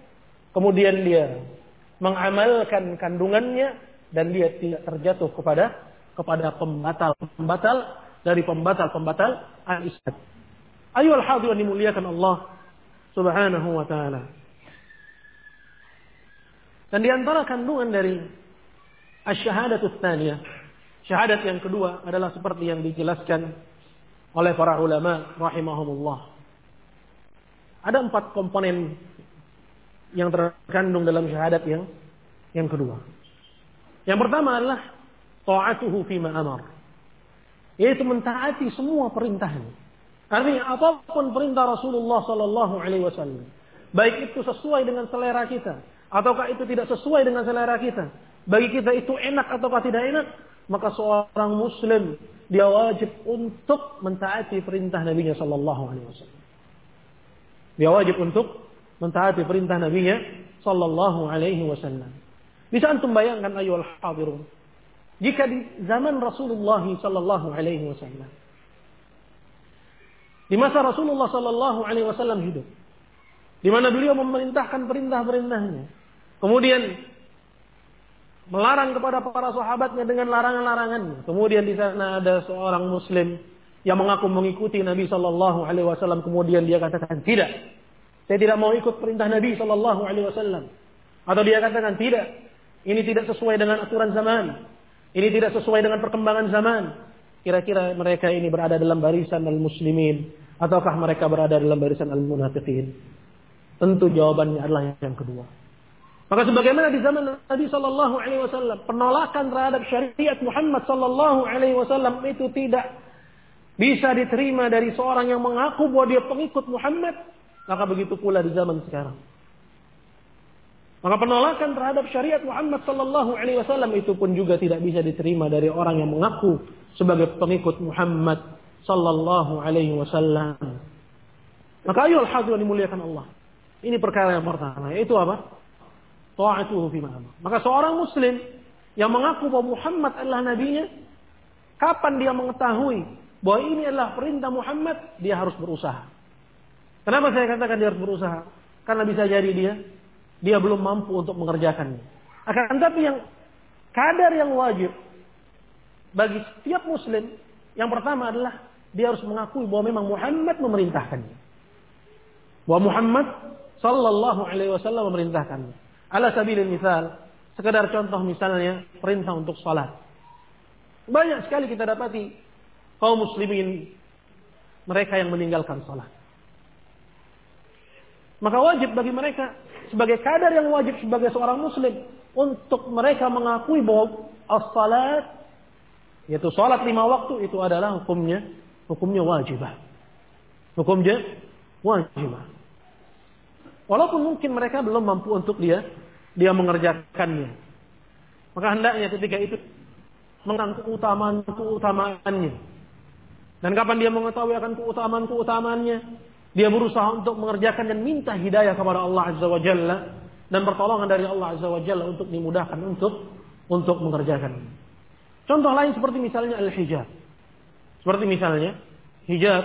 kemudian dia mengamalkan kandungannya dan dia tidak terjatuh kepada kepada pembatal-pembatal dari pembatal-pembatal al-Islam. Ayo al-hadirin dimuliakan Allah Subhanahu wa taala. Dan di antara kandungan dari asy-syahadatus tsaniyah Syahadat yang kedua adalah seperti yang dijelaskan oleh para ulama rahimahumullah. Ada empat komponen yang terkandung dalam syahadat yang yang kedua. Yang pertama adalah ta'atuhu fima amar. Yaitu mentaati semua perintahnya. Artinya apa pun perintah Rasulullah sallallahu alaihi wasallam, baik itu sesuai dengan selera kita ataukah itu tidak sesuai dengan selera kita, bagi kita itu enak ataukah tidak enak, maka seorang muslim dia wajib untuk mentaati perintah Nabi sallallahu alaihi wasallam. Dia wajib untuk mentaati perintah Nabi sallallahu alaihi wasallam. Bisa antum bayangkan ayyuhal hadirun. Jika di zaman Rasulullah sallallahu alaihi wasallam di masa Rasulullah sallallahu alaihi wasallam hidup di mana beliau memerintahkan perintah-perintahnya. Kemudian melarang kepada para sahabatnya dengan larangan-larangannya. Kemudian di sana ada seorang muslim yang mengaku mengikuti Nabi Shallallahu Alaihi Wasallam. Kemudian dia katakan tidak, saya tidak mau ikut perintah Nabi Shallallahu Alaihi Wasallam. Atau dia katakan tidak, ini tidak sesuai dengan aturan zaman, ini tidak sesuai dengan perkembangan zaman. Kira-kira mereka ini berada dalam barisan al-muslimin ataukah mereka berada dalam barisan al-munafiqin? Tentu jawabannya adalah yang kedua. Maka sebagaimana di zaman Nabi Shallallahu Alaihi Wasallam penolakan terhadap syariat Muhammad Shallallahu Alaihi Wasallam itu tidak bisa diterima dari seorang yang mengaku bahwa dia pengikut Muhammad, maka begitu pula di zaman sekarang. Maka penolakan terhadap syariat Muhammad Shallallahu Alaihi Wasallam itu pun juga tidak bisa diterima dari orang yang mengaku sebagai pengikut Muhammad Shallallahu Alaihi Wasallam. Maka ayo al dimuliakan Allah. Ini perkara yang pertama, yaitu apa? Ta'atuhu fi Maka seorang muslim yang mengaku bahwa Muhammad adalah nabinya, Kapan dia mengetahui bahwa ini adalah perintah Muhammad, dia harus berusaha. Kenapa saya katakan dia harus berusaha? Karena bisa jadi dia dia belum mampu untuk mengerjakannya. Akan tetapi yang kadar yang wajib bagi setiap muslim yang pertama adalah dia harus mengakui bahwa memang Muhammad memerintahkannya. Bahwa Muhammad sallallahu alaihi wasallam memerintahkannya. Ala sabilil misal, sekedar contoh misalnya perintah untuk salat. Banyak sekali kita dapati kaum muslimin mereka yang meninggalkan salat. Maka wajib bagi mereka sebagai kadar yang wajib sebagai seorang muslim untuk mereka mengakui bahwa as-salat yaitu salat lima waktu itu adalah hukumnya hukumnya wajibah. Hukumnya wajibah. Walaupun mungkin mereka belum mampu untuk dia dia mengerjakannya. Maka hendaknya ketika itu mengenang keutamaan-keutamaannya. Dan kapan dia mengetahui akan keutamaan-keutamaannya, dia berusaha untuk mengerjakan dan minta hidayah kepada Allah Azza wa Jalla dan pertolongan dari Allah Azza wa Jalla untuk dimudahkan untuk untuk mengerjakan. Contoh lain seperti misalnya al-hijab. Seperti misalnya hijab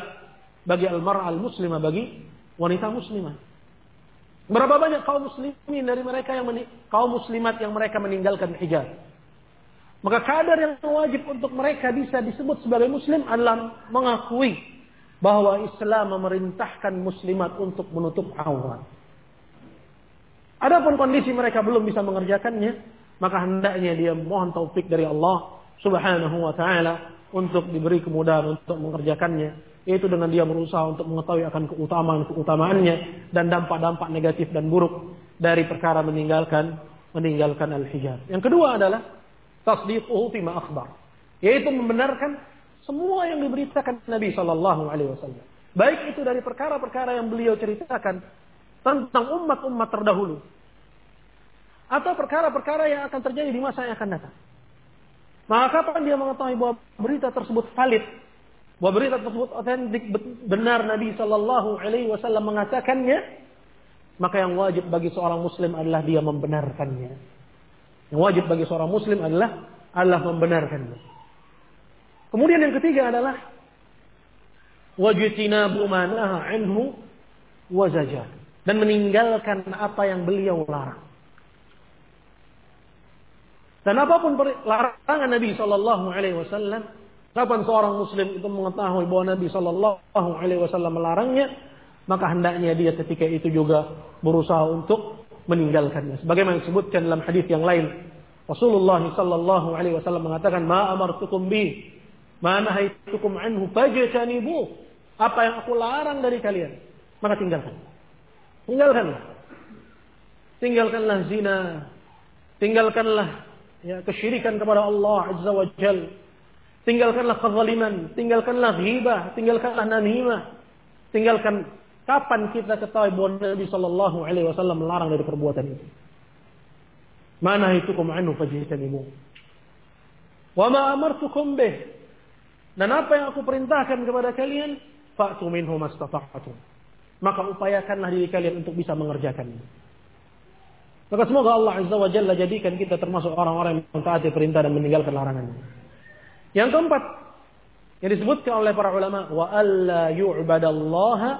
bagi al-mar'a al-muslimah bagi wanita muslimah. Berapa banyak kaum muslimin dari mereka yang kaum muslimat yang mereka meninggalkan hijab. Maka kadar yang wajib untuk mereka bisa disebut sebagai muslim adalah mengakui bahwa Islam memerintahkan muslimat untuk menutup aurat. Adapun kondisi mereka belum bisa mengerjakannya, maka hendaknya dia mohon taufik dari Allah Subhanahu wa taala untuk diberi kemudahan untuk mengerjakannya yaitu dengan dia berusaha untuk mengetahui akan keutamaan-keutamaannya dan dampak-dampak negatif dan buruk dari perkara meninggalkan meninggalkan al-hijab. Yang kedua adalah tasdiquhu fima akhbar, yaitu membenarkan semua yang diberitakan Nabi sallallahu alaihi wasallam. Baik itu dari perkara-perkara yang beliau ceritakan tentang umat-umat terdahulu atau perkara-perkara yang akan terjadi di masa yang akan datang. Maka kapan dia mengetahui bahwa berita tersebut valid bahwa berita tersebut otentik benar Nabi Shallallahu Alaihi Wasallam mengatakannya, maka yang wajib bagi seorang Muslim adalah dia membenarkannya. Yang wajib bagi seorang Muslim adalah adalah membenarkannya. Kemudian yang ketiga adalah wajitinabu manaha anhu wazaja dan meninggalkan apa yang beliau larang. Dan apa pun larangan Nabi Shallallahu Alaihi Wasallam Kapan seorang muslim itu mengetahui bahwa Nabi Shallallahu Alaihi Wasallam melarangnya, maka hendaknya dia ketika itu juga berusaha untuk meninggalkannya. Sebagaimana disebutkan dalam hadis yang lain, Rasulullah Shallallahu Alaihi Wasallam mengatakan, "Ma amartukum bi, ma nahaitukum anhu fajtanibu." Apa yang aku larang dari kalian, maka tinggalkan. Tinggalkanlah. Tinggalkanlah zina. Tinggalkanlah ya kesyirikan kepada Allah Azza wa Jalla Tinggalkanlah kezaliman, tinggalkanlah ghibah, tinggalkanlah namimah. Tinggalkan kapan kita ketahui bahwa Nabi Shallallahu alaihi wasallam melarang dari perbuatan itu. Mana itu anhu fajtanibu. Wa ma amartukum bih. Dan apa yang aku perintahkan kepada kalian, fa'tu minhu mastata'tum. Maka upayakanlah diri kalian untuk bisa mengerjakannya. Maka semoga Allah Azza wa Jalla jadikan kita termasuk orang-orang yang mentaati perintah dan meninggalkan larangannya. Yang keempat yang disebutkan oleh para ulama wa alla yu'badallaha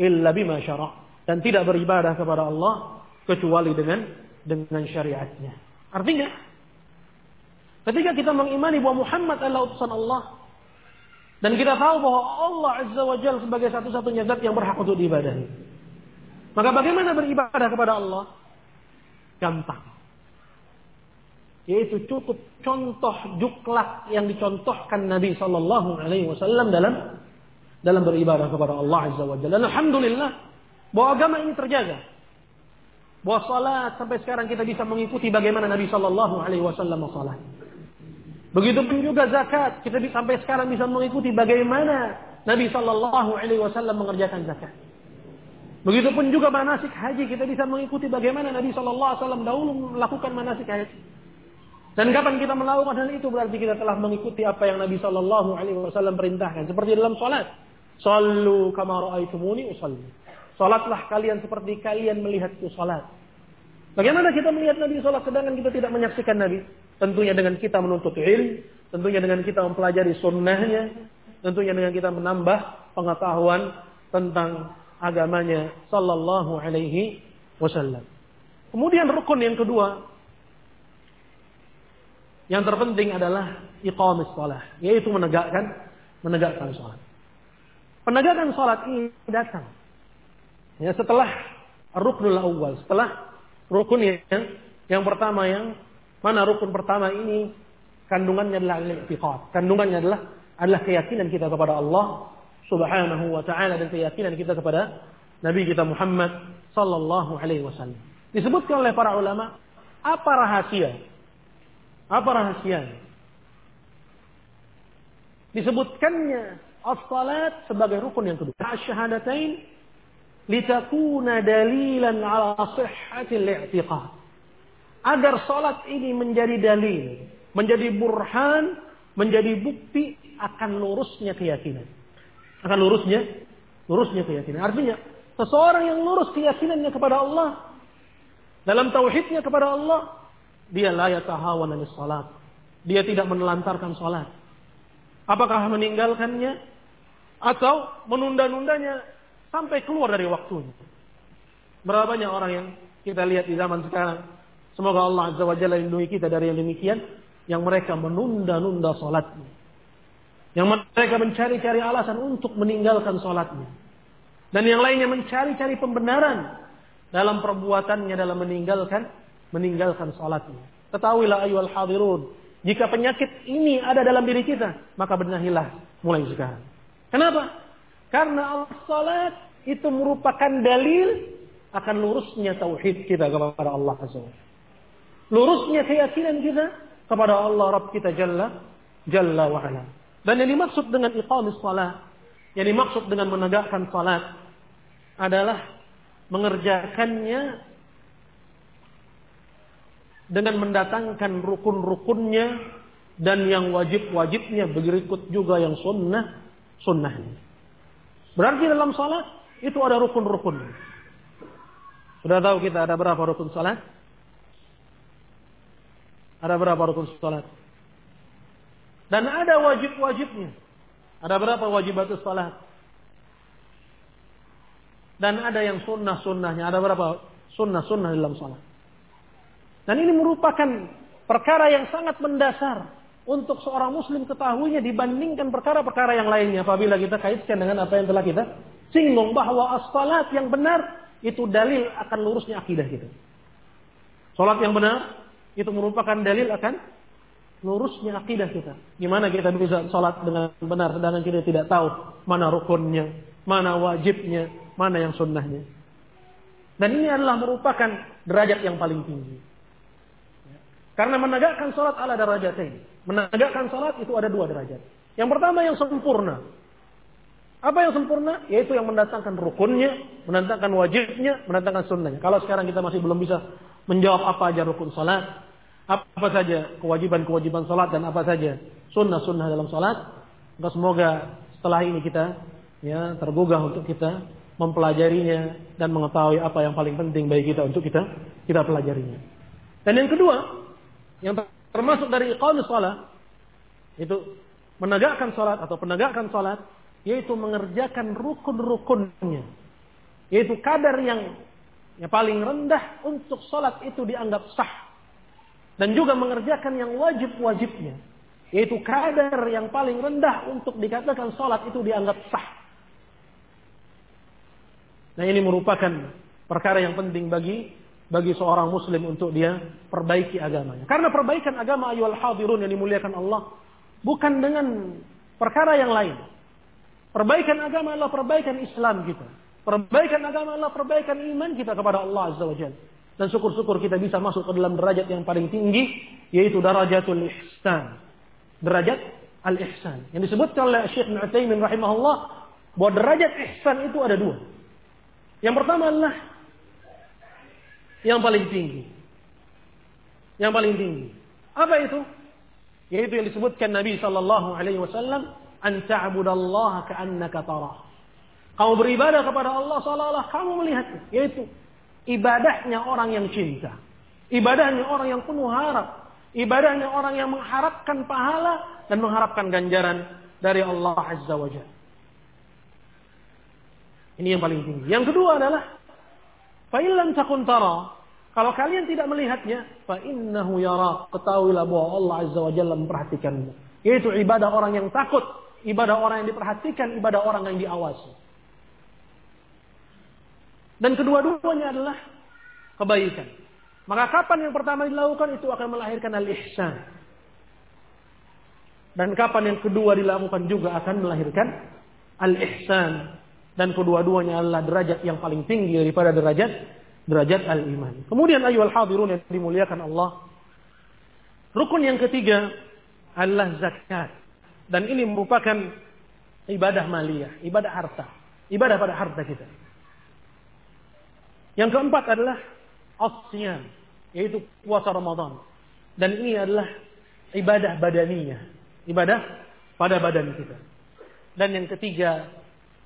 illa bima syara' dan tidak beribadah kepada Allah kecuali dengan dengan syariatnya. Artinya ketika kita mengimani bahwa Muhammad adalah utusan Allah dan kita tahu bahwa Allah Azza wa Jalla sebagai satu-satunya zat yang berhak untuk diibadahi. Maka bagaimana beribadah kepada Allah? Gampang yaitu cukup contoh juklak yang dicontohkan Nabi Shallallahu Alaihi Wasallam dalam dalam beribadah kepada Allah Azza wa Jalla. Alhamdulillah bahwa agama ini terjaga. Bahwa salat sampai sekarang kita bisa mengikuti bagaimana Nabi Shallallahu Alaihi Wasallam salat. Begitupun juga zakat kita sampai sekarang bisa mengikuti bagaimana Nabi Shallallahu Alaihi Wasallam mengerjakan zakat. Begitupun juga manasik haji kita bisa mengikuti bagaimana Nabi Shallallahu Alaihi Wasallam dahulu melakukan manasik haji. Dan kapan kita melakukan hal itu berarti kita telah mengikuti apa yang Nabi Shallallahu Alaihi Wasallam perintahkan. Seperti dalam salat, Sallu kama usalli. Salatlah kalian seperti kalian melihatku salat. Bagaimana kita melihat Nabi salat sedangkan kita tidak menyaksikan Nabi? Tentunya dengan kita menuntut ilmu, tentunya dengan kita mempelajari sunnahnya, tentunya dengan kita menambah pengetahuan tentang agamanya sallallahu alaihi wasallam. Kemudian rukun yang kedua yang terpenting adalah iqamis shalah, yaitu menegakkan menegakkan salat. Penegakan salat ini datang ya setelah ruknul awal, setelah rukun yang yang pertama yang mana rukun pertama ini kandungannya adalah i'tiqad. Kandungannya adalah adalah keyakinan kita kepada Allah Subhanahu wa taala dan keyakinan kita kepada Nabi kita Muhammad sallallahu alaihi wasallam. Disebutkan oleh para ulama apa rahasia? Apa rahasia? Disebutkannya as-salat sebagai rukun yang kedua. Asyhadatain litakuna dalilan ala sihhatil i'tiqad agar salat ini menjadi dalil, menjadi burhan, menjadi bukti akan lurusnya keyakinan. Akan lurusnya, lurusnya keyakinan. Artinya, seseorang yang lurus keyakinannya kepada Allah, dalam tauhidnya kepada Allah, dia layak tahawan salat. Dia tidak menelantarkan salat. Apakah meninggalkannya atau menunda-nundanya sampai keluar dari waktunya. Berapa banyak orang yang kita lihat di zaman sekarang Semoga Allah Azza wa Jalla lindungi kita dari yang demikian. Yang mereka menunda-nunda sholatnya. Yang mereka mencari-cari alasan untuk meninggalkan sholatnya. Dan yang lainnya mencari-cari pembenaran dalam perbuatannya dalam meninggalkan meninggalkan sholatnya. Ketahuilah ayuhal hadirun. Jika penyakit ini ada dalam diri kita, maka benahilah mulai sekarang. Kenapa? Karena salat itu merupakan dalil akan lurusnya tauhid kita kepada Allah Azza wa lurusnya keyakinan kita kepada Allah Rabb kita Jalla Jalla wa ala. Dan yang dimaksud dengan iqamis salat, yang dimaksud dengan menegakkan salat adalah mengerjakannya dengan mendatangkan rukun-rukunnya dan yang wajib-wajibnya berikut juga yang sunnah sunnahnya. Berarti dalam salat itu ada rukun-rukun. Sudah tahu kita ada berapa rukun salat? Ada berapa rukun salat? Dan ada wajib-wajibnya. Ada berapa wajibat salat? Dan ada yang sunnah-sunnahnya. Ada berapa sunnah-sunnah dalam salat? Dan ini merupakan perkara yang sangat mendasar untuk seorang muslim ketahuinya dibandingkan perkara-perkara yang lainnya apabila kita kaitkan dengan apa yang telah kita singgung bahwa as-salat yang benar itu dalil akan lurusnya akidah kita. Salat yang benar itu merupakan dalil akan lurusnya akidah kita. Gimana kita bisa sholat dengan benar sedangkan kita tidak tahu mana rukunnya, mana wajibnya, mana yang sunnahnya. Dan ini adalah merupakan derajat yang paling tinggi. Karena menegakkan sholat ala derajat ini. Menegakkan sholat itu ada dua derajat. Yang pertama yang sempurna. Apa yang sempurna? Yaitu yang mendatangkan rukunnya, mendatangkan wajibnya, mendatangkan sunnahnya. Kalau sekarang kita masih belum bisa menjawab apa aja rukun salat, apa saja kewajiban-kewajiban salat dan apa saja sunnah-sunnah dalam salat. Maka semoga setelah ini kita ya tergugah untuk kita mempelajarinya dan mengetahui apa yang paling penting bagi kita untuk kita kita pelajarinya. Dan yang kedua, yang termasuk dari iqamus salat itu menegakkan salat atau penegakkan salat yaitu mengerjakan rukun-rukunnya. Yaitu kadar yang yang paling rendah untuk sholat itu dianggap sah. Dan juga mengerjakan yang wajib-wajibnya. Yaitu kadar yang paling rendah untuk dikatakan sholat itu dianggap sah. Nah ini merupakan perkara yang penting bagi bagi seorang muslim untuk dia perbaiki agamanya. Karena perbaikan agama ayuhal hadirun yang dimuliakan Allah bukan dengan perkara yang lain. Perbaikan agama adalah perbaikan Islam kita. Perbaikan agama adalah perbaikan iman kita kepada Allah Azza wa Jalla. Dan syukur-syukur kita bisa masuk ke dalam derajat yang paling tinggi, yaitu darajatul ihsan. Derajat al-ihsan. Yang disebutkan oleh Syekh Nu'taimin rahimahullah, bahwa derajat ihsan itu ada dua. Yang pertama adalah yang paling tinggi. Yang paling tinggi. Apa itu? Yaitu yang disebutkan Nabi sallallahu alaihi wasallam, "An ta'budallaha ka'annaka tarah." Kamu beribadah kepada Allah seolah-olah kamu melihatnya. Yaitu ibadahnya orang yang cinta. Ibadahnya orang yang penuh harap. Ibadahnya orang yang mengharapkan pahala dan mengharapkan ganjaran dari Allah Azza wa Jalla. Ini yang paling tinggi. Yang kedua adalah fa'ilam takun tara. Kalau kalian tidak melihatnya, fa innahu yara. Ketahuilah bahwa Allah Azza wa Jalla memperhatikanmu. Yaitu ibadah orang yang takut, ibadah orang yang diperhatikan, ibadah orang yang diawasi. Dan kedua-duanya adalah kebaikan. Maka kapan yang pertama dilakukan itu akan melahirkan al-ihsan. Dan kapan yang kedua dilakukan juga akan melahirkan al-ihsan. Dan kedua-duanya adalah derajat yang paling tinggi daripada derajat derajat al-iman. Kemudian ayu al-hadirun yang dimuliakan Allah. Rukun yang ketiga adalah zakat. Dan ini merupakan ibadah maliyah, ibadah harta. Ibadah pada harta kita. Yang keempat adalah asyam, yaitu puasa Ramadan. Dan ini adalah ibadah badaniyah, ibadah pada badan kita. Dan yang ketiga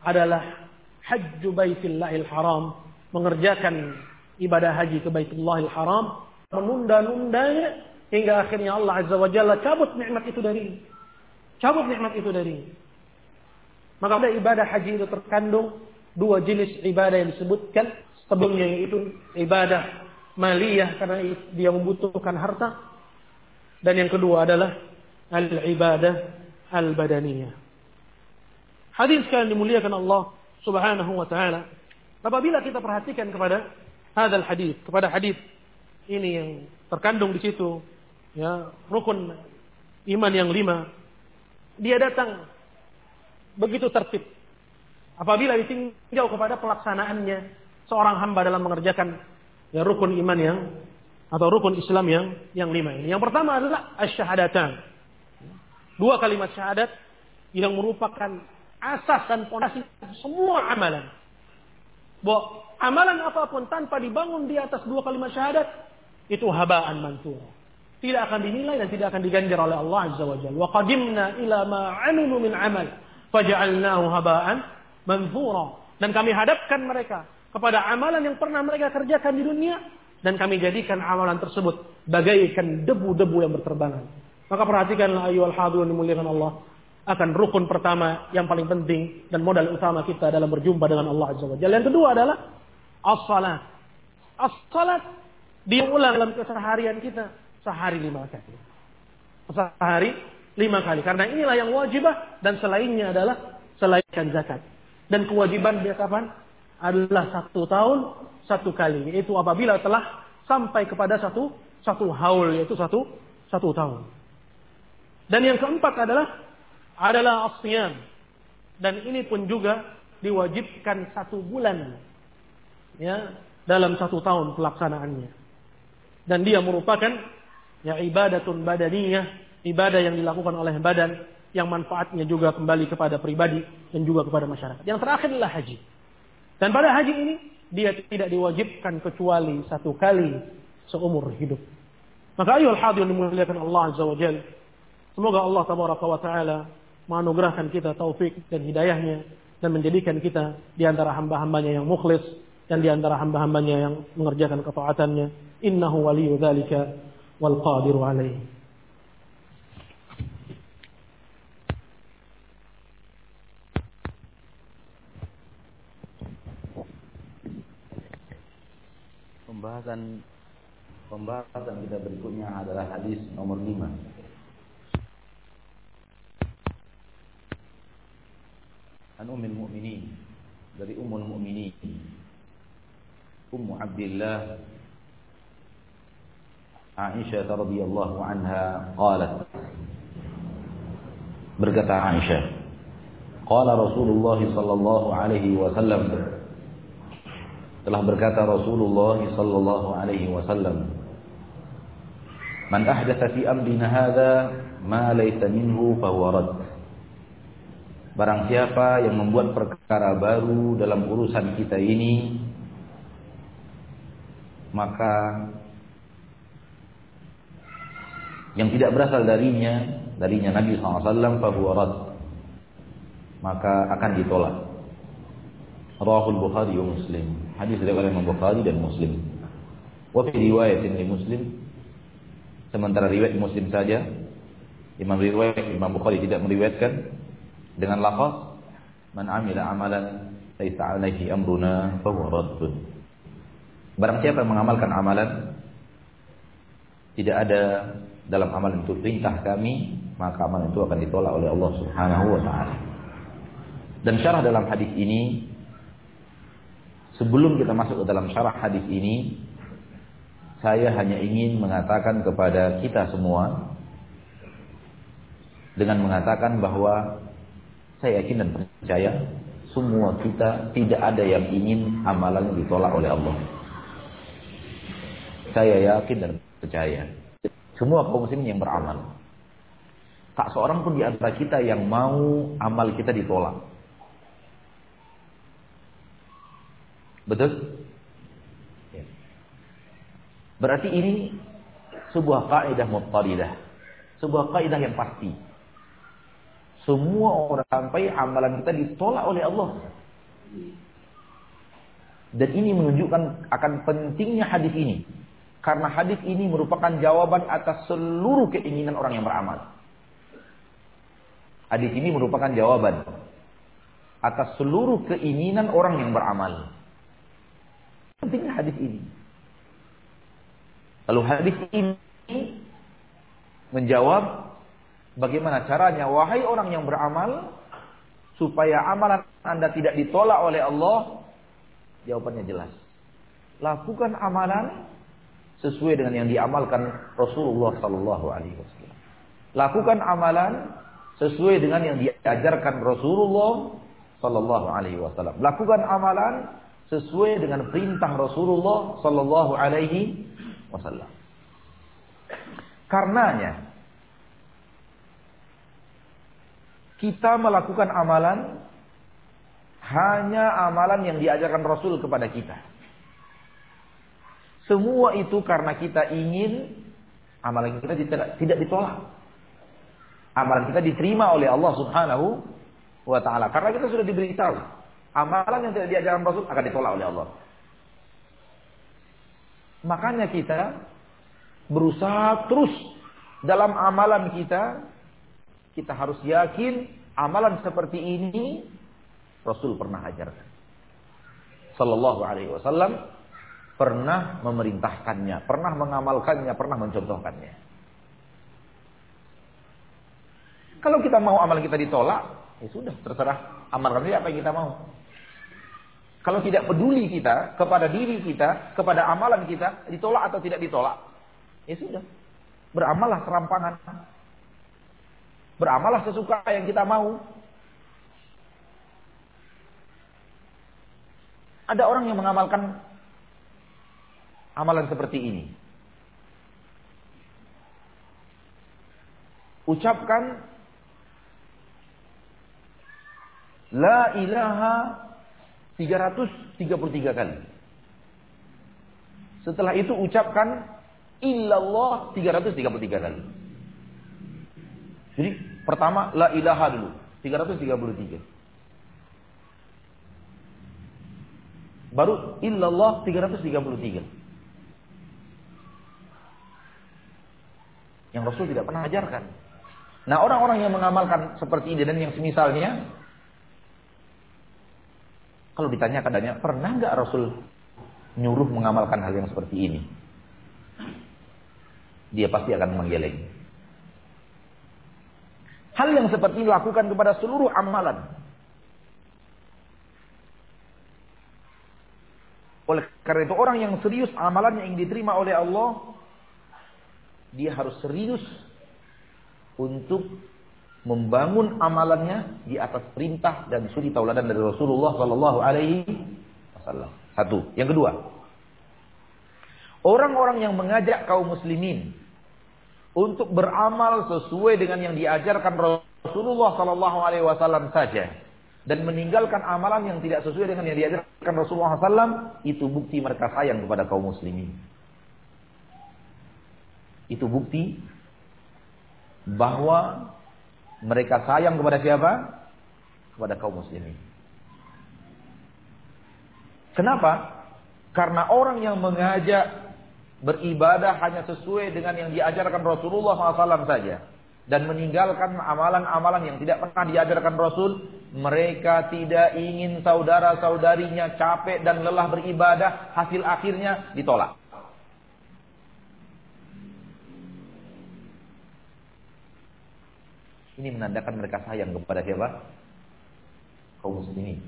adalah hajju baitillahil haram, mengerjakan ibadah haji ke baitullahil haram, menunda-nundanya hingga akhirnya Allah Azza wa Jalla cabut nikmat itu dari cabut nikmat itu dari maka pada ibadah haji itu terkandung dua jenis ibadah yang disebutkan. Sebelumnya yaitu ibadah maliyah karena dia membutuhkan harta. Dan yang kedua adalah al ibadah al badaniyah hadis kalian dimuliakan Allah subhanahu wa taala apabila kita perhatikan kepada hadal hadis kepada hadis ini yang terkandung di situ ya rukun iman yang lima dia datang begitu tertib apabila ditinjau kepada pelaksanaannya seorang hamba dalam mengerjakan ya, rukun iman yang atau rukun Islam yang yang lima ini. Yang pertama adalah asyhadatan. Dua kalimat syahadat yang merupakan asas dan fondasi semua amalan. Bahwa amalan apa pun tanpa dibangun di atas dua kalimat syahadat itu habaan mantura. Tidak akan dinilai dan tidak akan diganjar oleh Allah Azza wa Jalla. Wa qadimna ila ma 'amilu min amal faj'alnahu habaan manthura. Dan kami hadapkan mereka kepada amalan yang pernah mereka kerjakan di dunia dan kami jadikan amalan tersebut bagaikan debu-debu yang berterbangan. Maka perhatikanlah ayu al-hadirun dimuliakan Allah akan rukun pertama yang paling penting dan modal utama kita dalam berjumpa dengan Allah Azza wa Jalla. Yang kedua adalah as-salat. As-salat diulang dalam keseharian kita sehari lima kali. Sehari lima kali. Karena inilah yang wajibah dan selainnya adalah selainkan zakat. Dan kewajiban dia kapan? adalah satu tahun satu kali. Yaitu apabila telah sampai kepada satu satu haul yaitu satu satu tahun. Dan yang keempat adalah adalah asyam. Dan ini pun juga diwajibkan satu bulan ya dalam satu tahun pelaksanaannya. Dan dia merupakan ya ibadatun badaniyah, ibadah yang dilakukan oleh badan yang manfaatnya juga kembali kepada pribadi dan juga kepada masyarakat. Yang terakhir adalah haji. Dan pada haji ini dia tidak diwajibkan kecuali satu kali seumur hidup. Maka ayo hadirin dimuliakan Allah Azza wa. Semoga Allah tabaraka wa taala menganugerahkan kita taufik dan hidayahnya dan menjadikan kita di antara hamba-hambanya yang mukhlis dan di antara hamba-hambanya yang mengerjakan ketaatannya. Innahu waliyyu dzalika wal qadiru alaihi. pembahasan pembahasan kita berikutnya adalah hadis nomor 5. An Ummul Mukminin dari Ummul Mukminin Ummu Abdullah Aisyah radhiyallahu anha qalat berkata Aisyah qala Rasulullah sallallahu alaihi wasallam telah berkata Rasulullah sallallahu alaihi wasallam Man ahdatha fi amrina hadha ma laysa minhu fahuwa rad Barang siapa yang membuat perkara baru dalam urusan kita ini maka yang tidak berasal darinya darinya Nabi SAW maka akan ditolak. Rawahul Bukhari wa Muslim. Hadis dari Imam Bukhari dan Muslim. Wa riwayat dari Muslim sementara riwayat Muslim saja Imam riwayat Imam Bukhari tidak meriwayatkan dengan lafaz man amila amalan laisa alaihi amruna fahuwa raddun. Barang siapa yang mengamalkan amalan tidak ada dalam amalan itu perintah kami, maka amalan itu akan ditolak oleh Allah Subhanahu wa taala. Dan syarah dalam hadis ini sebelum kita masuk ke dalam syarah hadis ini saya hanya ingin mengatakan kepada kita semua dengan mengatakan bahwa saya yakin dan percaya semua kita tidak ada yang ingin amalan ditolak oleh Allah. Saya yakin dan percaya semua kaum muslimin yang beramal. Tak seorang pun di antara kita yang mau amal kita ditolak. Betul? Berarti ini sebuah kaidah muttaridah. Sebuah kaidah yang pasti. Semua orang sampai amalan kita ditolak oleh Allah. Dan ini menunjukkan akan pentingnya hadis ini. Karena hadis ini merupakan jawaban atas seluruh keinginan orang yang beramal. Hadis ini merupakan jawaban atas seluruh keinginan orang yang beramal. Pentingnya hadis ini. Lalu hadis ini menjawab bagaimana caranya wahai orang yang beramal supaya amalan Anda tidak ditolak oleh Allah? Jawabannya jelas. Lakukan amalan sesuai dengan yang diamalkan Rasulullah sallallahu alaihi wasallam. Lakukan amalan sesuai dengan yang diajarkan Rasulullah sallallahu alaihi wasallam. Lakukan amalan sesuai dengan perintah Rasulullah sallallahu alaihi wasallam. Karenanya kita melakukan amalan hanya amalan yang diajarkan Rasul kepada kita. Semua itu karena kita ingin amalan kita tidak, ditolak. Amalan kita diterima oleh Allah Subhanahu wa taala. Karena kita sudah diberitahu, amalan yang tidak diajarkan Rasul akan ditolak oleh Allah. Makanya kita berusaha terus dalam amalan kita kita harus yakin amalan seperti ini Rasul pernah ajarkan. Sallallahu alaihi wasallam pernah memerintahkannya, pernah mengamalkannya, pernah mencontohkannya. Kalau kita mau amalan kita ditolak, ya sudah terserah amalkan apa yang kita mau. Kalau tidak peduli kita kepada diri kita, kepada amalan kita, ditolak atau tidak ditolak, ya sudah. Beramallah serampangan. Beramallah sesuka yang kita mau. Ada orang yang mengamalkan amalan seperti ini. Ucapkan La ilaha 333 kali. Setelah itu ucapkan illallah 333 kali. Jadi pertama la ilaha dulu 333. Baru illallah 333. Yang Rasul tidak pernah ajarkan. Nah orang-orang yang mengamalkan seperti ini dan yang semisalnya kalau ditanya kadangnya, pernah nggak Rasul nyuruh mengamalkan hal yang seperti ini? Dia pasti akan menggeleng. Hal yang seperti ini lakukan kepada seluruh amalan. Oleh karena itu orang yang serius amalannya yang diterima oleh Allah, dia harus serius untuk membangun amalannya di atas perintah dan suri tauladan dari Rasulullah Sallallahu Alaihi Wasallam. Satu. Yang kedua, orang-orang yang mengajak kaum muslimin untuk beramal sesuai dengan yang diajarkan Rasulullah Sallallahu Alaihi Wasallam saja dan meninggalkan amalan yang tidak sesuai dengan yang diajarkan Rasulullah SAW itu bukti mereka sayang kepada kaum muslimin. Itu bukti bahwa mereka sayang kepada siapa? Kepada kaum muslimin. Kenapa? Karena orang yang mengajak beribadah hanya sesuai dengan yang diajarkan Rasulullah SAW saja. dan meninggalkan amalan-amalan yang tidak pernah diajarkan Rasul, mereka tidak ingin saudara-saudarinya capek dan lelah beribadah, hasil akhirnya ditolak. Ini menandakan mereka sayang kepada siapa? Kaum muslimin.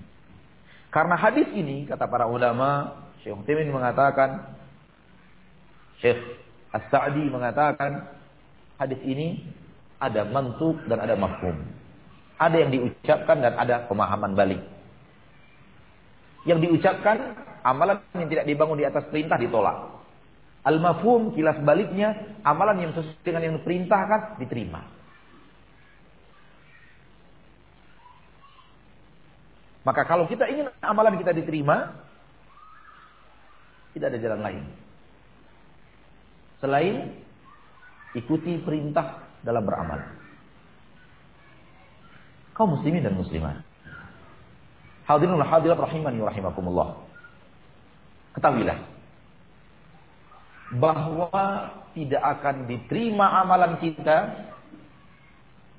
Karena hadis ini, kata para ulama, Syekh Timin mengatakan, Syekh As-Sa'di mengatakan, hadis ini ada mantuk dan ada mafhum. Ada yang diucapkan dan ada pemahaman balik. Yang diucapkan, amalan yang tidak dibangun di atas perintah ditolak. Al-mafhum, kilas baliknya, amalan yang sesuai dengan yang diperintahkan, diterima. Maka kalau kita ingin amalan kita diterima, tidak ada jalan lain. Selain ikuti perintah dalam beramal. Kaum muslimin dan muslimat. Hadirin wa hadirat rahimani wa rahimakumullah. Ketahuilah bahwa tidak akan diterima amalan kita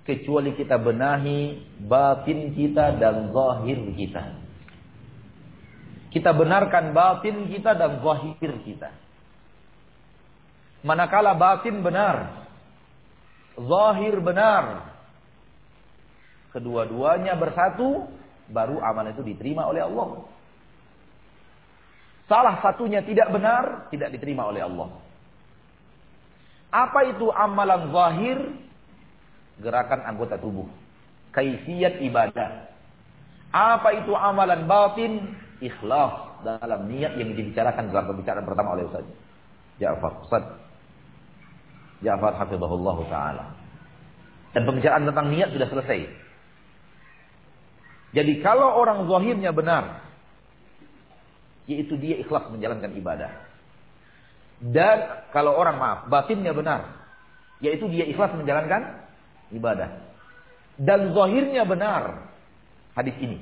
kecuali kita benahi batin kita dan zahir kita. Kita benarkan batin kita dan zahir kita. Manakala batin benar, zahir benar, kedua-duanya bersatu, baru amal itu diterima oleh Allah. Salah satunya tidak benar, tidak diterima oleh Allah. Apa itu amalan zahir? gerakan anggota tubuh. Kaifiyat ibadah. Apa itu amalan batin? Ikhlas dalam niat yang dibicarakan dalam pembicaraan pertama oleh Ustaz Ja'far. Ustaz Ja'far hafizahullah taala. Dan pembicaraan tentang niat sudah selesai. Jadi kalau orang zahirnya benar, yaitu dia ikhlas menjalankan ibadah. Dan kalau orang maaf, batinnya benar, yaitu dia ikhlas menjalankan ibadah. Dan zahirnya benar hadis ini.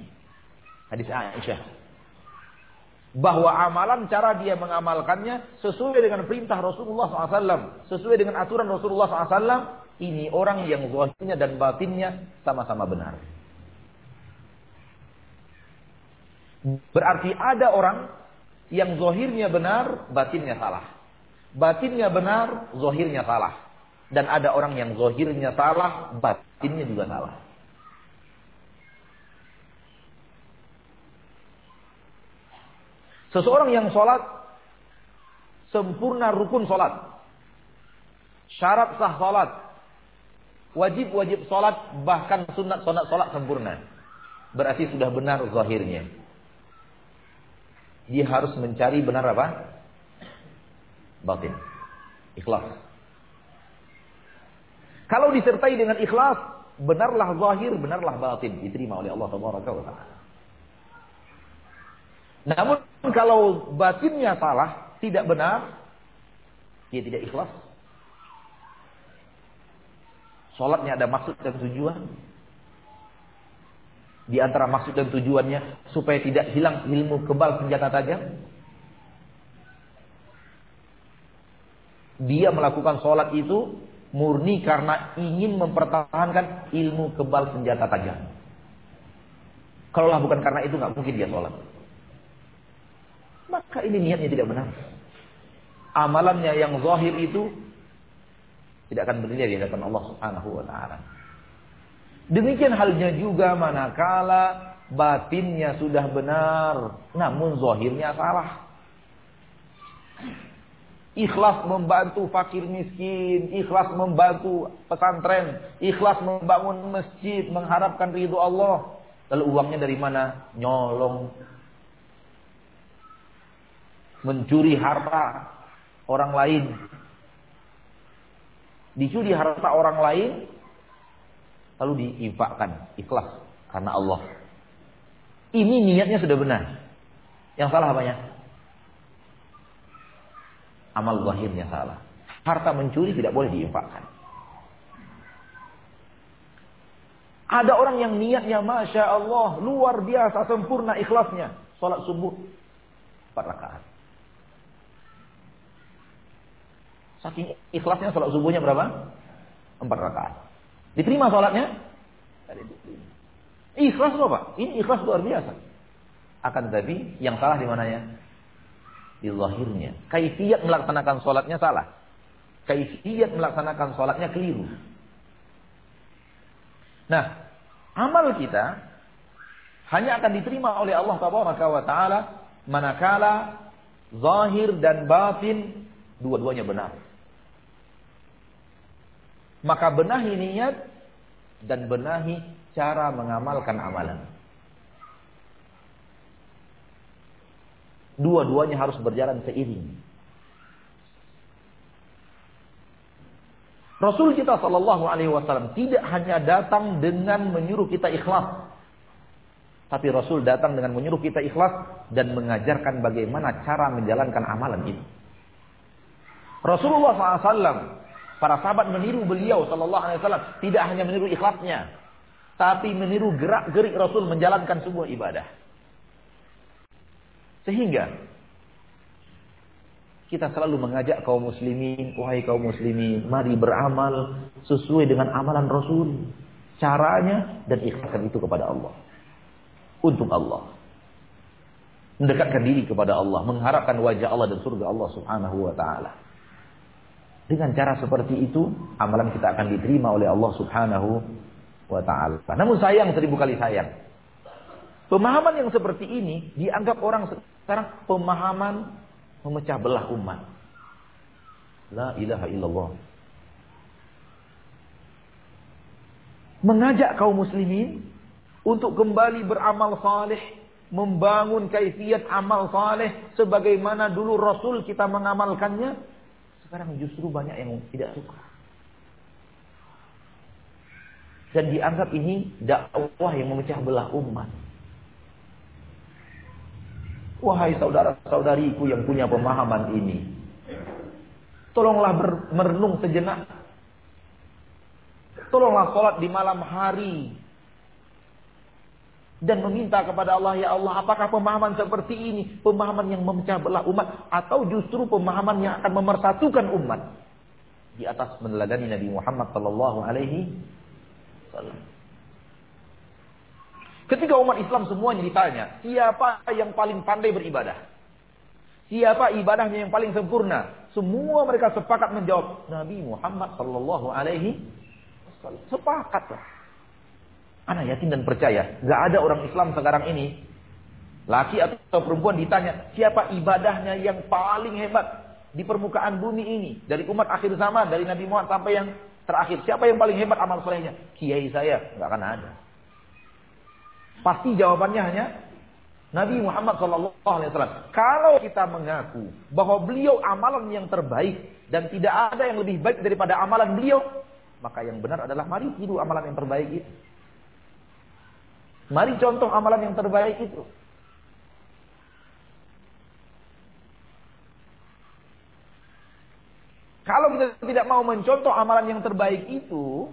Hadis Aisyah. Bahwa amalan cara dia mengamalkannya sesuai dengan perintah Rasulullah SAW. Sesuai dengan aturan Rasulullah SAW. Ini orang yang zahirnya dan batinnya sama-sama benar. Berarti ada orang yang zahirnya benar, batinnya salah. Batinnya benar, zahirnya salah. Dan ada orang yang zohirnya salah, batinnya juga salah. Seseorang yang sholat, sempurna rukun sholat. Syarat sah sholat. Wajib-wajib sholat, bahkan sunat sunat sholat sempurna. Berarti sudah benar zahirnya. Dia harus mencari benar apa? Batin. Ikhlas. Kalau disertai dengan ikhlas, benarlah zahir, benarlah batin diterima oleh Allah Taala. Namun kalau batinnya salah, tidak benar, dia tidak ikhlas. Sholatnya ada maksud dan tujuan. Di antara maksud dan tujuannya supaya tidak hilang ilmu kebal senjata tajam. Dia melakukan sholat itu murni karena ingin mempertahankan ilmu kebal senjata tajam. Kalaulah bukan karena itu nggak mungkin dia sholat. Maka ini niatnya tidak benar. Amalannya yang zahir itu tidak akan bernilai di hadapan Allah Subhanahu wa taala. Demikian halnya juga manakala batinnya sudah benar, namun zahirnya salah ikhlas membantu fakir miskin, ikhlas membantu pesantren, ikhlas membangun masjid, mengharapkan ridho Allah. Lalu uangnya dari mana? Nyolong. Mencuri harta orang lain. Dicuri harta orang lain, lalu diinfakkan, ikhlas karena Allah. Ini niatnya sudah benar. Yang salah apanya? amal zahirnya salah. Harta mencuri tidak boleh diinfakkan. Ada orang yang niatnya Masya Allah luar biasa sempurna ikhlasnya. Sholat subuh 4 rakaat. Saking ikhlasnya sholat subuhnya berapa? 4 rakaat. Diterima sholatnya? Ikhlas loh Pak. Ini ikhlas luar biasa. Akan tetapi yang salah di mananya? Di lahirnya. Kaifiyat melaksanakan sholatnya salah. Kaifiyat melaksanakan sholatnya keliru. Nah, amal kita hanya akan diterima oleh Allah Taala manakala zahir dan batin dua-duanya benar. Maka benahi niat dan benahi cara mengamalkan amalan. Dua-duanya harus berjalan seiring. Rasul kita Shallallahu Alaihi Wasallam tidak hanya datang dengan menyuruh kita ikhlas, tapi Rasul datang dengan menyuruh kita ikhlas dan mengajarkan bagaimana cara menjalankan amalan itu. Rasulullah SAW, para sahabat meniru beliau Shallallahu Alaihi Wasallam tidak hanya meniru ikhlasnya, tapi meniru gerak gerik Rasul menjalankan sebuah ibadah. Sehingga kita selalu mengajak kaum muslimin, wahai kaum muslimin, mari beramal sesuai dengan amalan Rasul. Caranya dan ikhlaskan itu kepada Allah. Untuk Allah. Mendekatkan diri kepada Allah, mengharapkan wajah Allah dan surga Allah Subhanahu wa taala. Dengan cara seperti itu, amalan kita akan diterima oleh Allah Subhanahu wa taala. Namun sayang seribu kali sayang. Pemahaman yang seperti ini dianggap orang sekarang pemahaman memecah belah umat. La ilaha illallah. Mengajak kaum muslimin untuk kembali beramal saleh, membangun kaifiat amal saleh sebagaimana dulu Rasul kita mengamalkannya. Sekarang justru banyak yang tidak suka. Dan dianggap ini dakwah yang memecah belah umat. Wahai saudara-saudariku yang punya pemahaman ini. Tolonglah merenung sejenak. Tolonglah sholat di malam hari. Dan meminta kepada Allah, Ya Allah, apakah pemahaman seperti ini? Pemahaman yang memecah belah umat. Atau justru pemahaman yang akan memersatukan umat. Di atas meneladani Nabi Muhammad Sallallahu Alaihi Wasallam. Ketika umat Islam semuanya ditanya, siapa yang paling pandai beribadah? Siapa ibadahnya yang paling sempurna? Semua mereka sepakat menjawab Nabi Muhammad sallallahu alaihi wasallam. Sepakatlah. Anak yakin dan percaya, gak ada orang Islam sekarang ini laki atau perempuan ditanya, siapa ibadahnya yang paling hebat di permukaan bumi ini dari umat akhir zaman dari Nabi Muhammad sampai yang terakhir. Siapa yang paling hebat amal solehnya? Kiai saya, nggak akan ada. Pasti jawabannya hanya Nabi Muhammad SAW. Kalau kita mengaku bahwa beliau amalan yang terbaik dan tidak ada yang lebih baik daripada amalan beliau, maka yang benar adalah mari tiru amalan yang terbaik itu. Mari contoh amalan yang terbaik itu. Kalau kita tidak mau mencontoh amalan yang terbaik itu,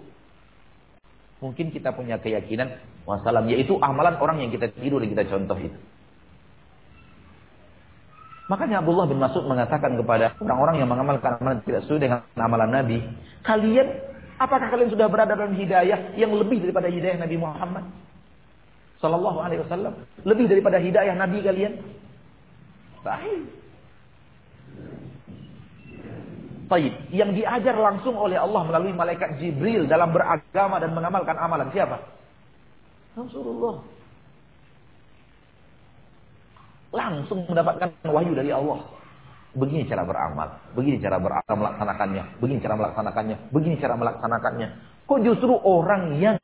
mungkin kita punya keyakinan Wassalam. Yaitu amalan orang yang kita tiru dan kita contoh itu. Makanya Abdullah bin Mas'ud mengatakan kepada orang-orang yang mengamalkan amalan tidak sesuai dengan amalan Nabi. Kalian, apakah kalian sudah berada dalam hidayah yang lebih daripada hidayah Nabi Muhammad? Sallallahu alaihi wasallam. Lebih daripada hidayah Nabi kalian? Sahih. Taib. Yang diajar langsung oleh Allah melalui malaikat Jibril dalam beragama dan mengamalkan amalan. Siapa? Rasulullah. Langsung mendapatkan wahyu dari Allah. Begini cara beramal, begini cara beramal melaksanakannya, begini cara melaksanakannya, begini cara melaksanakannya. Kok justru orang yang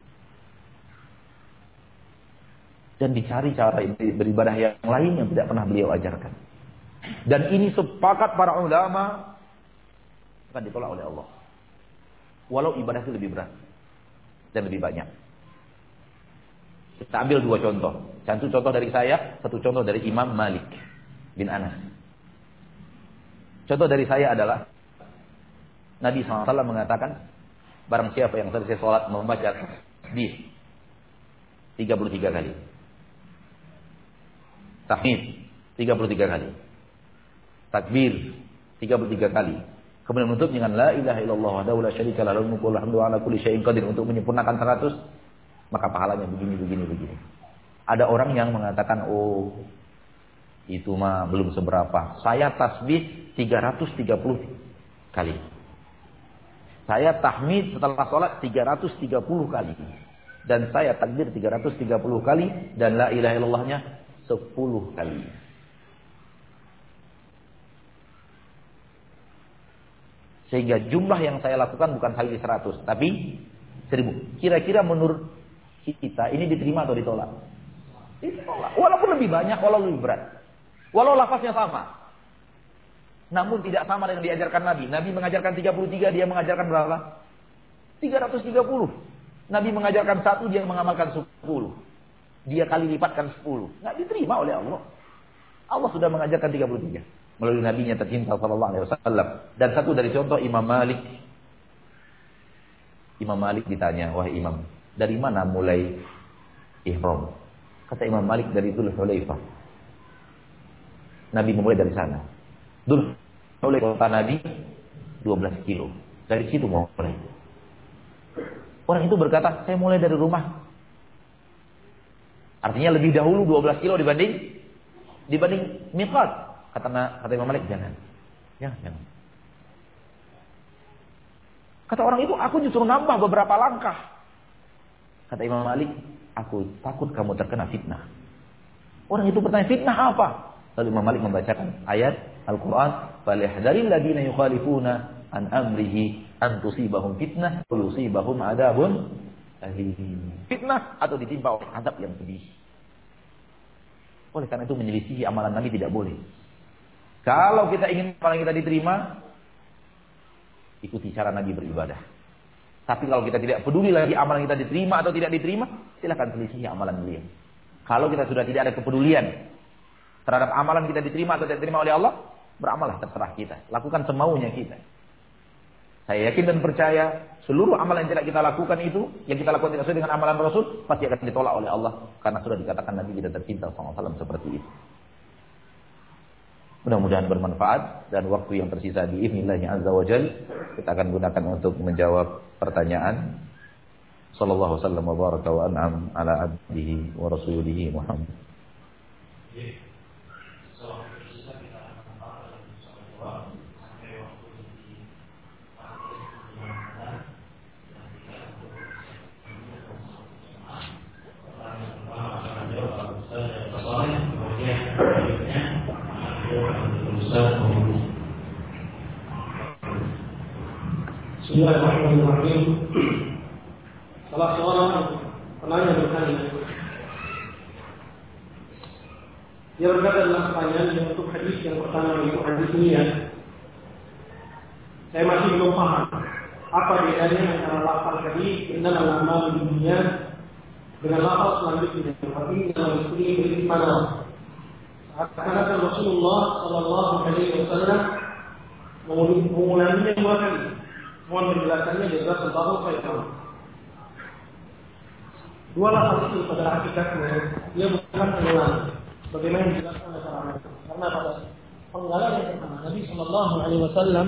dan dicari cara beribadah yang lain yang tidak pernah beliau ajarkan. Dan ini sepakat para ulama akan ditolak oleh Allah. Walau ibadah itu lebih berat dan lebih banyak. Kita ambil dua contoh. Satu contoh dari saya, satu contoh dari Imam Malik bin Anas. Contoh dari saya adalah Nabi SAW mengatakan, barang siapa yang selesai sholat membaca tasbih 33 kali. Tahmid 33 kali. Takbir 33 kali. Kemudian menutup dengan la ilaha illallah wa la syarika lahu mulku wa ala kulli syai'in qadir untuk menyempurnakan 100 maka pahalanya begini begini begini. Ada orang yang mengatakan oh itu mah belum seberapa. Saya tasbih 330 kali. Saya tahmid setelah sholat 330 kali. Dan saya takbir 330 kali. Dan la ilaha illallahnya 10 kali. Sehingga jumlah yang saya lakukan bukan kali 100, tapi 1000. Kira-kira menurut kita ini diterima atau ditolak? Ditolak. Walaupun lebih banyak, walau lebih berat. Walau lafaznya sama. Namun tidak sama dengan diajarkan Nabi. Nabi mengajarkan 33, dia mengajarkan berapa? 330. Nabi mengajarkan satu, dia mengamalkan 10. Dia kali lipatkan 10. Nggak diterima oleh Allah. Allah sudah mengajarkan 33 melalui nabinya tercinta sallallahu alaihi wasallam. Dan satu dari contoh Imam Malik. Imam Malik ditanya, "Wahai Imam, dari mana mulai ihram?" Kata Imam Malik dari Dzul Hulaifah. Nabi memulai dari sana. Dzul Hulaifah kota Nabi 12 kilo. Dari situ mulai. Orang itu berkata, "Saya mulai dari rumah." Artinya lebih dahulu 12 kilo dibanding dibanding miqat. Kata kata Imam Malik jangan. Ya, jangan. Kata orang itu, aku justru nambah beberapa langkah. Kata Imam Malik, aku takut kamu terkena fitnah. Orang itu bertanya, fitnah apa? Lalu Imam Malik membacakan ayat Al-Quran, فَلِحْدَرِ الَّذِينَ يُخَالِفُونَ an amrihi an tusibahum fitnah wa yusibahum adabun Fitnah atau ditimpa oleh adab yang pedih. Oleh karena itu menyelisihi amalan Nabi tidak boleh. Kalau kita ingin amalan kita diterima, ikuti cara Nabi beribadah. Tapi kalau kita tidak peduli lagi amalan kita diterima atau tidak diterima, silahkan selisih amalan beliau. Kalau kita sudah tidak ada kepedulian terhadap amalan kita diterima atau tidak diterima oleh Allah, beramallah terserah kita. Lakukan semaunya kita. Saya yakin dan percaya seluruh amalan yang tidak kita lakukan itu, yang kita lakukan tidak sesuai dengan amalan Rasul, pasti akan ditolak oleh Allah. Karena sudah dikatakan Nabi kita tercinta SAW seperti itu. Mudah-mudahan bermanfaat dan waktu yang tersisa di Ibnillahnya Azza wa Jal kita akan gunakan untuk menjawab pertanyaan. Sallallahu wasallam wa baraka wa an'am ala abdihi wa rasulihi Muhammad. Bismillahirrahmanirrahim. Salah seorang penanya bertanya. Dia berkata dalam pertanyaannya untuk hadis yang pertama itu hadis niat. Saya masih belum paham apa bedanya antara lafal hadis dalam amal dunia dengan lafal selanjutnya. Tapi dalam ini mana? Kata Rasulullah Sallallahu Alaihi Wasallam mengulanginya dua kali. Mohon penjelasannya juga tentang saya Dua lafaz itu pada hakikatnya dia bukan pengulang. Bagaimana dijelaskan oleh para ulama? Karena pada penggalan yang pertama Nabi Shallallahu Alaihi Wasallam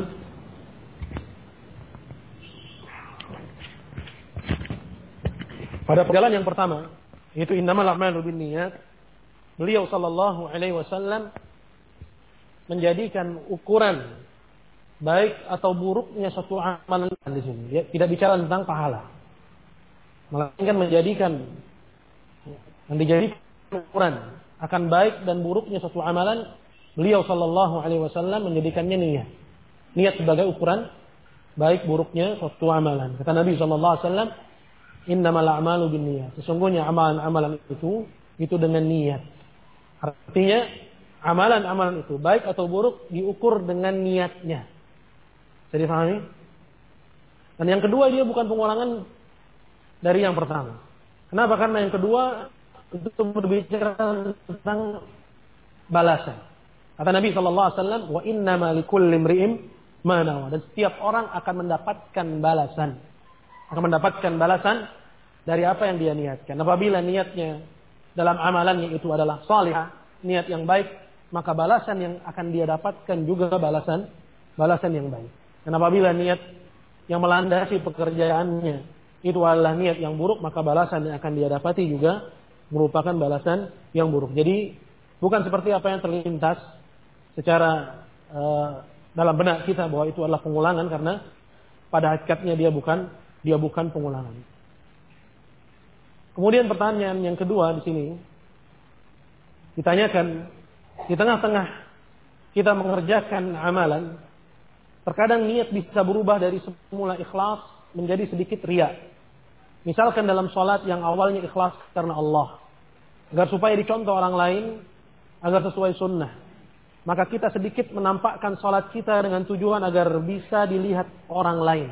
pada penggalan yang pertama yaitu innamal a'malu binniyat beliau sallallahu alaihi wasallam menjadikan ukuran baik atau buruknya suatu amalan di sini. Dia tidak bicara tentang pahala. Melainkan menjadikan yang dijadikan ukuran akan baik dan buruknya suatu amalan, beliau sallallahu alaihi wasallam menjadikannya niat. Niat sebagai ukuran baik buruknya suatu amalan. Kata Nabi sallallahu alaihi wasallam, "Innamal a'malu binniyat." Sesungguhnya amalan-amalan itu itu dengan niat. Artinya amalan-amalan itu baik atau buruk diukur dengan niatnya. Jadi difahami? Dan yang kedua dia bukan pengulangan dari yang pertama. Kenapa? Karena yang kedua itu berbicara tentang balasan. Kata Nabi Shallallahu Alaihi Wasallam, wa inna malikul limriim manawa. Dan setiap orang akan mendapatkan balasan, akan mendapatkan balasan dari apa yang dia niatkan. Apabila niatnya dalam amalannya itu adalah salihah, niat yang baik, maka balasan yang akan dia dapatkan juga balasan balasan yang baik. Dan apabila niat yang melandasi pekerjaannya itu adalah niat yang buruk, maka balasan yang akan dia dapati juga merupakan balasan yang buruk. Jadi bukan seperti apa yang terlintas secara uh, dalam benak kita bahwa itu adalah pengulangan karena pada hakikatnya dia bukan dia bukan pengulangan. Kemudian pertanyaan yang kedua di sini ditanyakan di tengah-tengah kita mengerjakan amalan, terkadang niat bisa berubah dari semula ikhlas menjadi sedikit ria. Misalkan dalam sholat yang awalnya ikhlas karena Allah, agar supaya dicontoh orang lain, agar sesuai sunnah. Maka kita sedikit menampakkan sholat kita dengan tujuan agar bisa dilihat orang lain.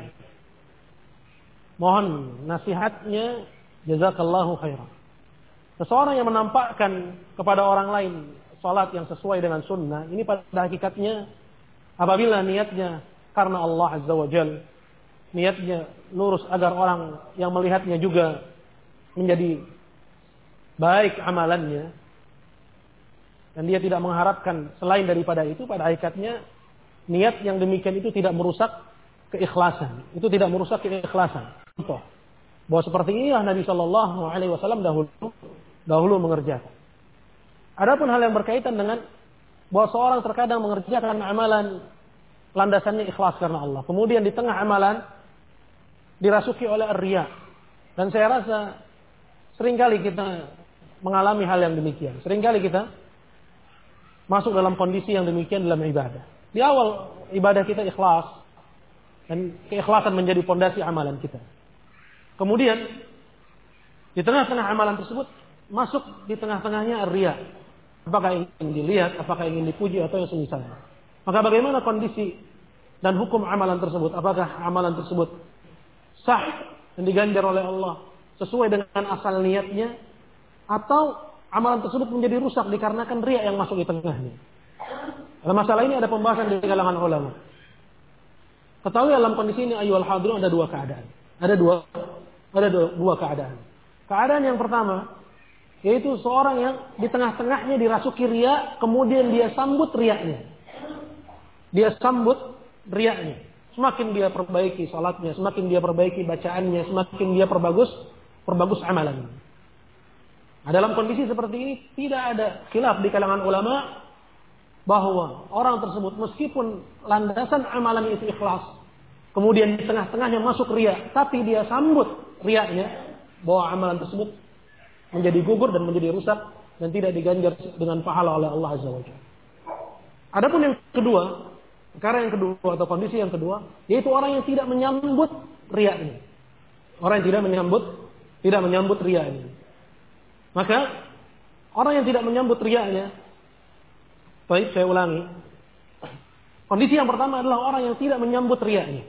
Mohon nasihatnya, jazakallahu khairan. Seseorang yang menampakkan kepada orang lain salat yang sesuai dengan sunnah, ini pada hakikatnya apabila niatnya karena Allah Azza wa Jal, niatnya lurus agar orang yang melihatnya juga menjadi baik amalannya, dan dia tidak mengharapkan selain daripada itu, pada hakikatnya niat yang demikian itu tidak merusak keikhlasan. Itu tidak merusak keikhlasan. Contoh, bahwa seperti inilah Nabi Shallallahu Alaihi Wasallam dahulu dahulu mengerjakan. Adapun hal yang berkaitan dengan bahwa seorang terkadang mengerjakan amalan landasannya ikhlas karena Allah. Kemudian di tengah amalan dirasuki oleh ria. Dan saya rasa sering kali kita mengalami hal yang demikian. Seringkali kita masuk dalam kondisi yang demikian dalam ibadah. Di awal ibadah kita ikhlas dan keikhlasan menjadi pondasi amalan kita. Kemudian di tengah-tengah amalan tersebut masuk di tengah-tengahnya ria. Apakah ingin dilihat, apakah ingin dipuji atau yang semisalnya. Maka bagaimana kondisi dan hukum amalan tersebut? Apakah amalan tersebut sah dan diganjar oleh Allah sesuai dengan asal niatnya atau amalan tersebut menjadi rusak dikarenakan riak yang masuk di tengahnya. Dalam masalah ini ada pembahasan di kalangan ulama. Ketahui dalam kondisi ini ayuhal hadirun ada dua keadaan. Ada dua ada dua, dua keadaan. Keadaan yang pertama yaitu seorang yang di tengah-tengahnya dirasuki ria, kemudian dia sambut riaknya. Dia sambut riaknya. Semakin dia perbaiki salatnya, semakin dia perbaiki bacaannya, semakin dia perbagus perbagus amalannya. Nah, dalam kondisi seperti ini tidak ada khilaf di kalangan ulama bahwa orang tersebut meskipun landasan amalan itu ikhlas, kemudian di tengah-tengahnya masuk ria, tapi dia sambut riaknya bahwa amalan tersebut menjadi gugur dan menjadi rusak dan tidak diganjar dengan pahala oleh Allah Azza wa Jalla. Adapun yang kedua, perkara yang kedua atau kondisi yang kedua, yaitu orang yang tidak menyambut riaknya. Orang yang tidak menyambut tidak menyambut riaknya. Maka orang yang tidak menyambut riaknya, baik saya ulangi. Kondisi yang pertama adalah orang yang tidak menyambut riaknya.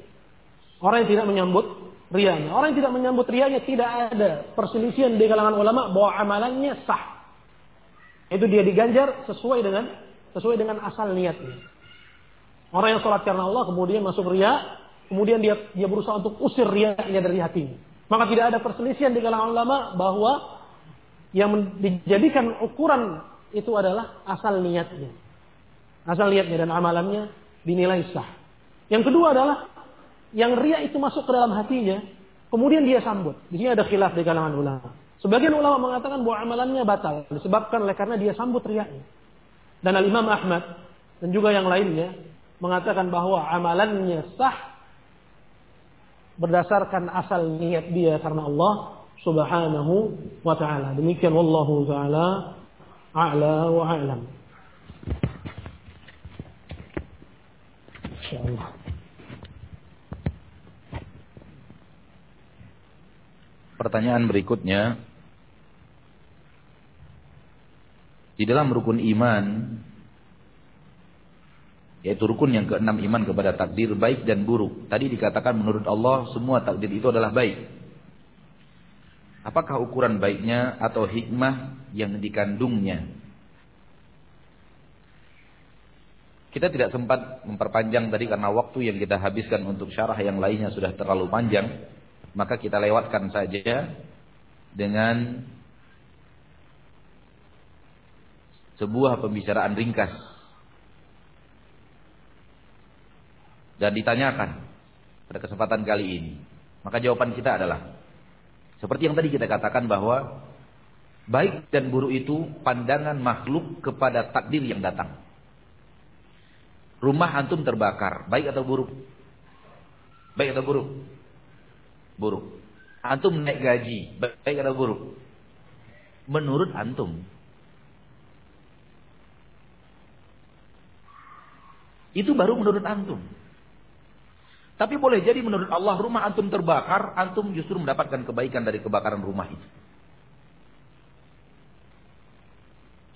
Orang yang tidak menyambut riaknya. Orang yang tidak menyambut riaknya tidak ada perselisihan di kalangan ulama bahwa amalannya sah. Itu dia diganjar sesuai dengan sesuai dengan asal niatnya. Orang yang sholat karena Allah kemudian masuk riak, kemudian dia dia berusaha untuk usir riaknya dari hatinya. Maka tidak ada perselisihan di kalangan ulama bahwa yang dijadikan ukuran itu adalah asal niatnya. Asal niatnya dan amalannya dinilai sah. Yang kedua adalah yang ria itu masuk ke dalam hatinya, kemudian dia sambut. Di sini ada khilaf di kalangan ulama. Sebagian ulama mengatakan bahwa amalannya batal disebabkan oleh karena dia sambut riaknya. Dan Al Imam Ahmad dan juga yang lainnya mengatakan bahwa amalannya sah berdasarkan asal niat dia karena Allah Subhanahu wa taala. Demikian wallahu taala a'la wa a'lam. Insyaallah. Pertanyaan berikutnya. Di dalam rukun iman Yaitu rukun yang keenam iman kepada takdir baik dan buruk. Tadi dikatakan menurut Allah semua takdir itu adalah baik. Apakah ukuran baiknya atau hikmah yang dikandungnya? Kita tidak sempat memperpanjang tadi karena waktu yang kita habiskan untuk syarah yang lainnya sudah terlalu panjang maka kita lewatkan saja dengan sebuah pembicaraan ringkas dan ditanyakan pada kesempatan kali ini. Maka jawaban kita adalah seperti yang tadi kita katakan bahwa baik dan buruk itu pandangan makhluk kepada takdir yang datang. Rumah antum terbakar, baik atau buruk? Baik atau buruk? Buruk. Antum naik gaji, baik atau buruk? Menurut antum. Itu baru menurut antum. Tapi boleh jadi menurut Allah rumah antum terbakar, antum justru mendapatkan kebaikan dari kebakaran rumah itu.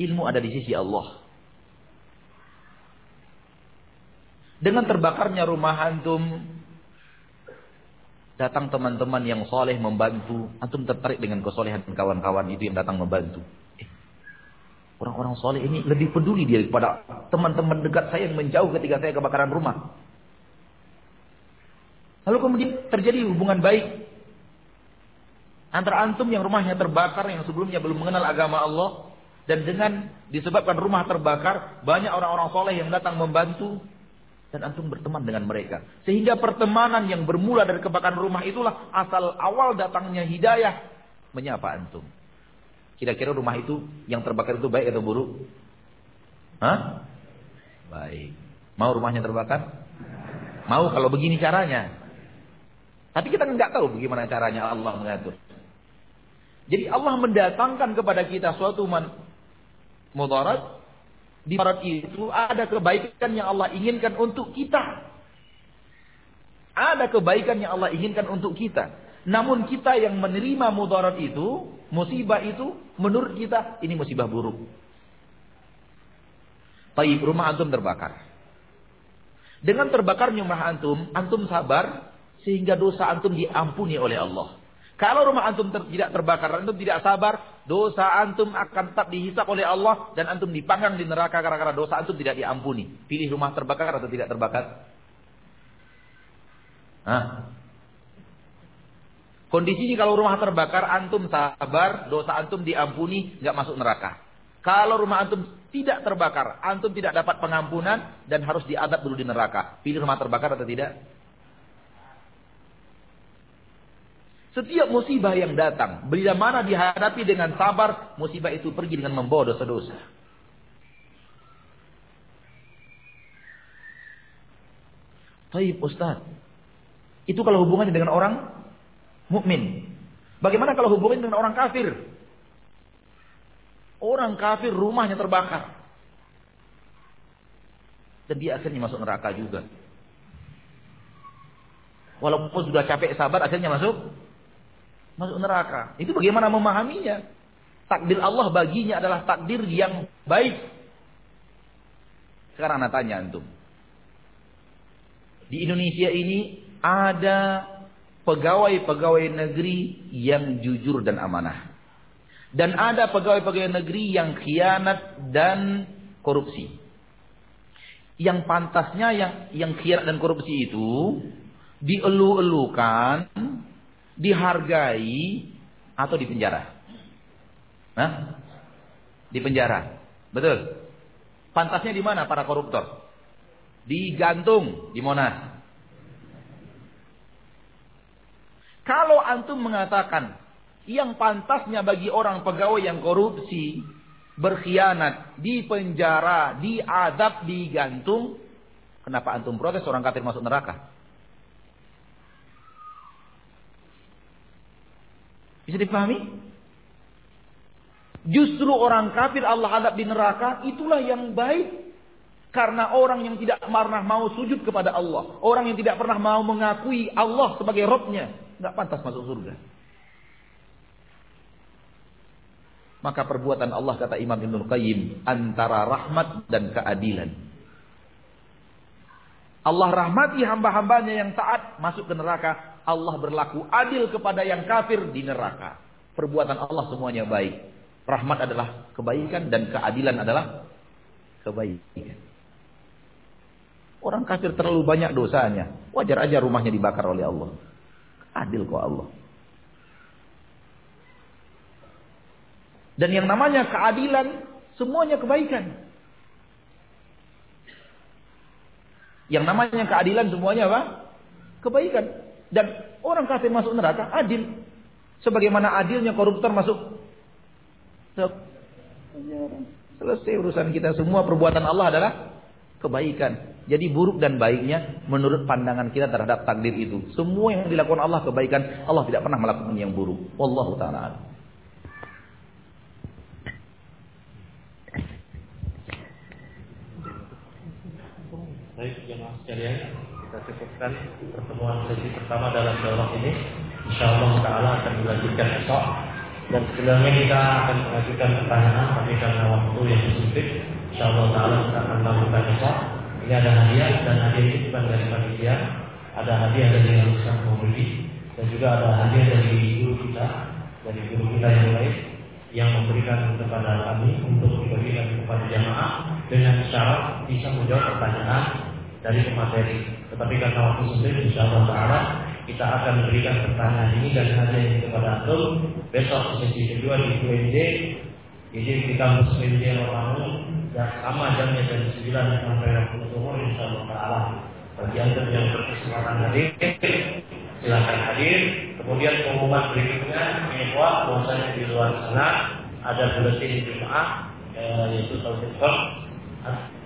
Ilmu ada di sisi Allah. Dengan terbakarnya rumah antum, datang teman-teman yang soleh membantu, antum tertarik dengan kesolehan kawan-kawan itu yang datang membantu. Eh, orang-orang soleh ini lebih peduli daripada teman-teman dekat saya yang menjauh ketika saya kebakaran rumah. Lalu kemudian terjadi hubungan baik antara antum yang rumahnya terbakar yang sebelumnya belum mengenal agama Allah dan dengan disebabkan rumah terbakar banyak orang-orang soleh yang datang membantu dan antum berteman dengan mereka sehingga pertemanan yang bermula dari kebakaran rumah itulah asal awal datangnya hidayah menyapa antum. Kira-kira rumah itu yang terbakar itu baik atau buruk? Hah? Baik. Mau rumahnya terbakar? Mau kalau begini caranya. Tapi kita nggak tahu bagaimana caranya Allah mengatur. Jadi Allah mendatangkan kepada kita suatu mudarat. Di mudarat itu ada kebaikan yang Allah inginkan untuk kita. Ada kebaikan yang Allah inginkan untuk kita. Namun kita yang menerima mudarat itu, musibah itu, menurut kita ini musibah buruk. Taib rumah antum terbakar. Dengan terbakarnya rumah antum, antum sabar, sehingga dosa antum diampuni oleh Allah. Kalau rumah antum ter tidak terbakar, antum tidak sabar, dosa antum akan tetap dihisap oleh Allah dan antum dipanggang di neraka karena dosa antum tidak diampuni. Pilih rumah terbakar atau tidak terbakar? Hah? Kondisinya kalau rumah terbakar, antum sabar, dosa antum diampuni, nggak masuk neraka. Kalau rumah antum tidak terbakar, antum tidak dapat pengampunan dan harus diadab dulu di neraka. Pilih rumah terbakar atau tidak? Setiap musibah yang datang, bila mana dihadapi dengan sabar, musibah itu pergi dengan membawa dosa-dosa. Taib Ustaz. Itu kalau hubungannya dengan orang mukmin. Bagaimana kalau hubungannya dengan orang kafir? Orang kafir rumahnya terbakar. Dan dia akhirnya masuk neraka juga. Walaupun sudah capek sabar akhirnya masuk masuk neraka. Itu bagaimana memahaminya? Takdir Allah baginya adalah takdir yang baik. Sekarang anak tanya antum. Di Indonesia ini ada pegawai-pegawai negeri yang jujur dan amanah. Dan ada pegawai-pegawai negeri yang khianat dan korupsi. Yang pantasnya yang yang khianat dan korupsi itu dielu-elukan dihargai atau dipenjara? Nah, di penjara. Betul. Pantasnya di mana para koruptor? Digantung di Monas. Kalau antum mengatakan yang pantasnya bagi orang pegawai yang korupsi, berkhianat, di penjara, diadab, digantung, kenapa antum protes orang kafir masuk neraka? Bisa dipahami? Justru orang kafir Allah adab di neraka itulah yang baik. Karena orang yang tidak pernah mau sujud kepada Allah. Orang yang tidak pernah mau mengakui Allah sebagai Robnya. Nggak pantas masuk surga. Maka perbuatan Allah kata Imam Ibn Qayyim. Antara rahmat dan keadilan. Allah rahmati hamba-hambanya yang taat masuk ke neraka. Allah berlaku adil kepada yang kafir di neraka. Perbuatan Allah semuanya baik. Rahmat adalah kebaikan dan keadilan adalah kebaikan. Orang kafir terlalu banyak dosanya. Wajar aja rumahnya dibakar oleh Allah. Adil kok Allah. Dan yang namanya keadilan semuanya kebaikan. Yang namanya keadilan semuanya apa? Kebaikan. Dan orang kafir masuk neraka adil. Sebagaimana adilnya koruptor masuk Selesai urusan kita semua perbuatan Allah adalah kebaikan. Jadi buruk dan baiknya menurut pandangan kita terhadap takdir itu. Semua yang dilakukan Allah kebaikan, Allah tidak pernah melakukan yang buruk. Wallahu taala. Baik, jemaah sekalian, kita cukupkan pertemuan sesi pertama dalam daurah ini. Insyaallah taala akan dilanjutkan esok dan sebenarnya kita akan mengajukan pertanyaan tapi karena waktu yang sempit, insyaallah taala kita akan lakukan esok. Ini ada hadiah dan hadiah itu bukan dari panitia, ada hadiah dari yang bisa membeli dan juga ada hadiah dari guru kita, dari guru kita yang lain yang memberikan kepada kami untuk diberikan kepada jamaah dengan syarat bisa menjawab pertanyaan dari pemateri. Tetapi karena waktu sempit, insyaallah taala kita akan memberikan pertanyaan ini dan hadiah ini kepada antum besok sesi kedua di UNJ jadi di kampus UNJ Romangun dan sama jamnya jam 9 sampai 20 umur insyaallah taala. Bagi antum yang berkesempatan hadir silakan hadir. Kemudian pengumuman berikutnya bahwa bahwasanya di luar sana ada buletin Jumat eh, yaitu tauhid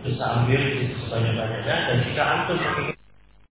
bisa ambil sebanyak-banyaknya dan jika antum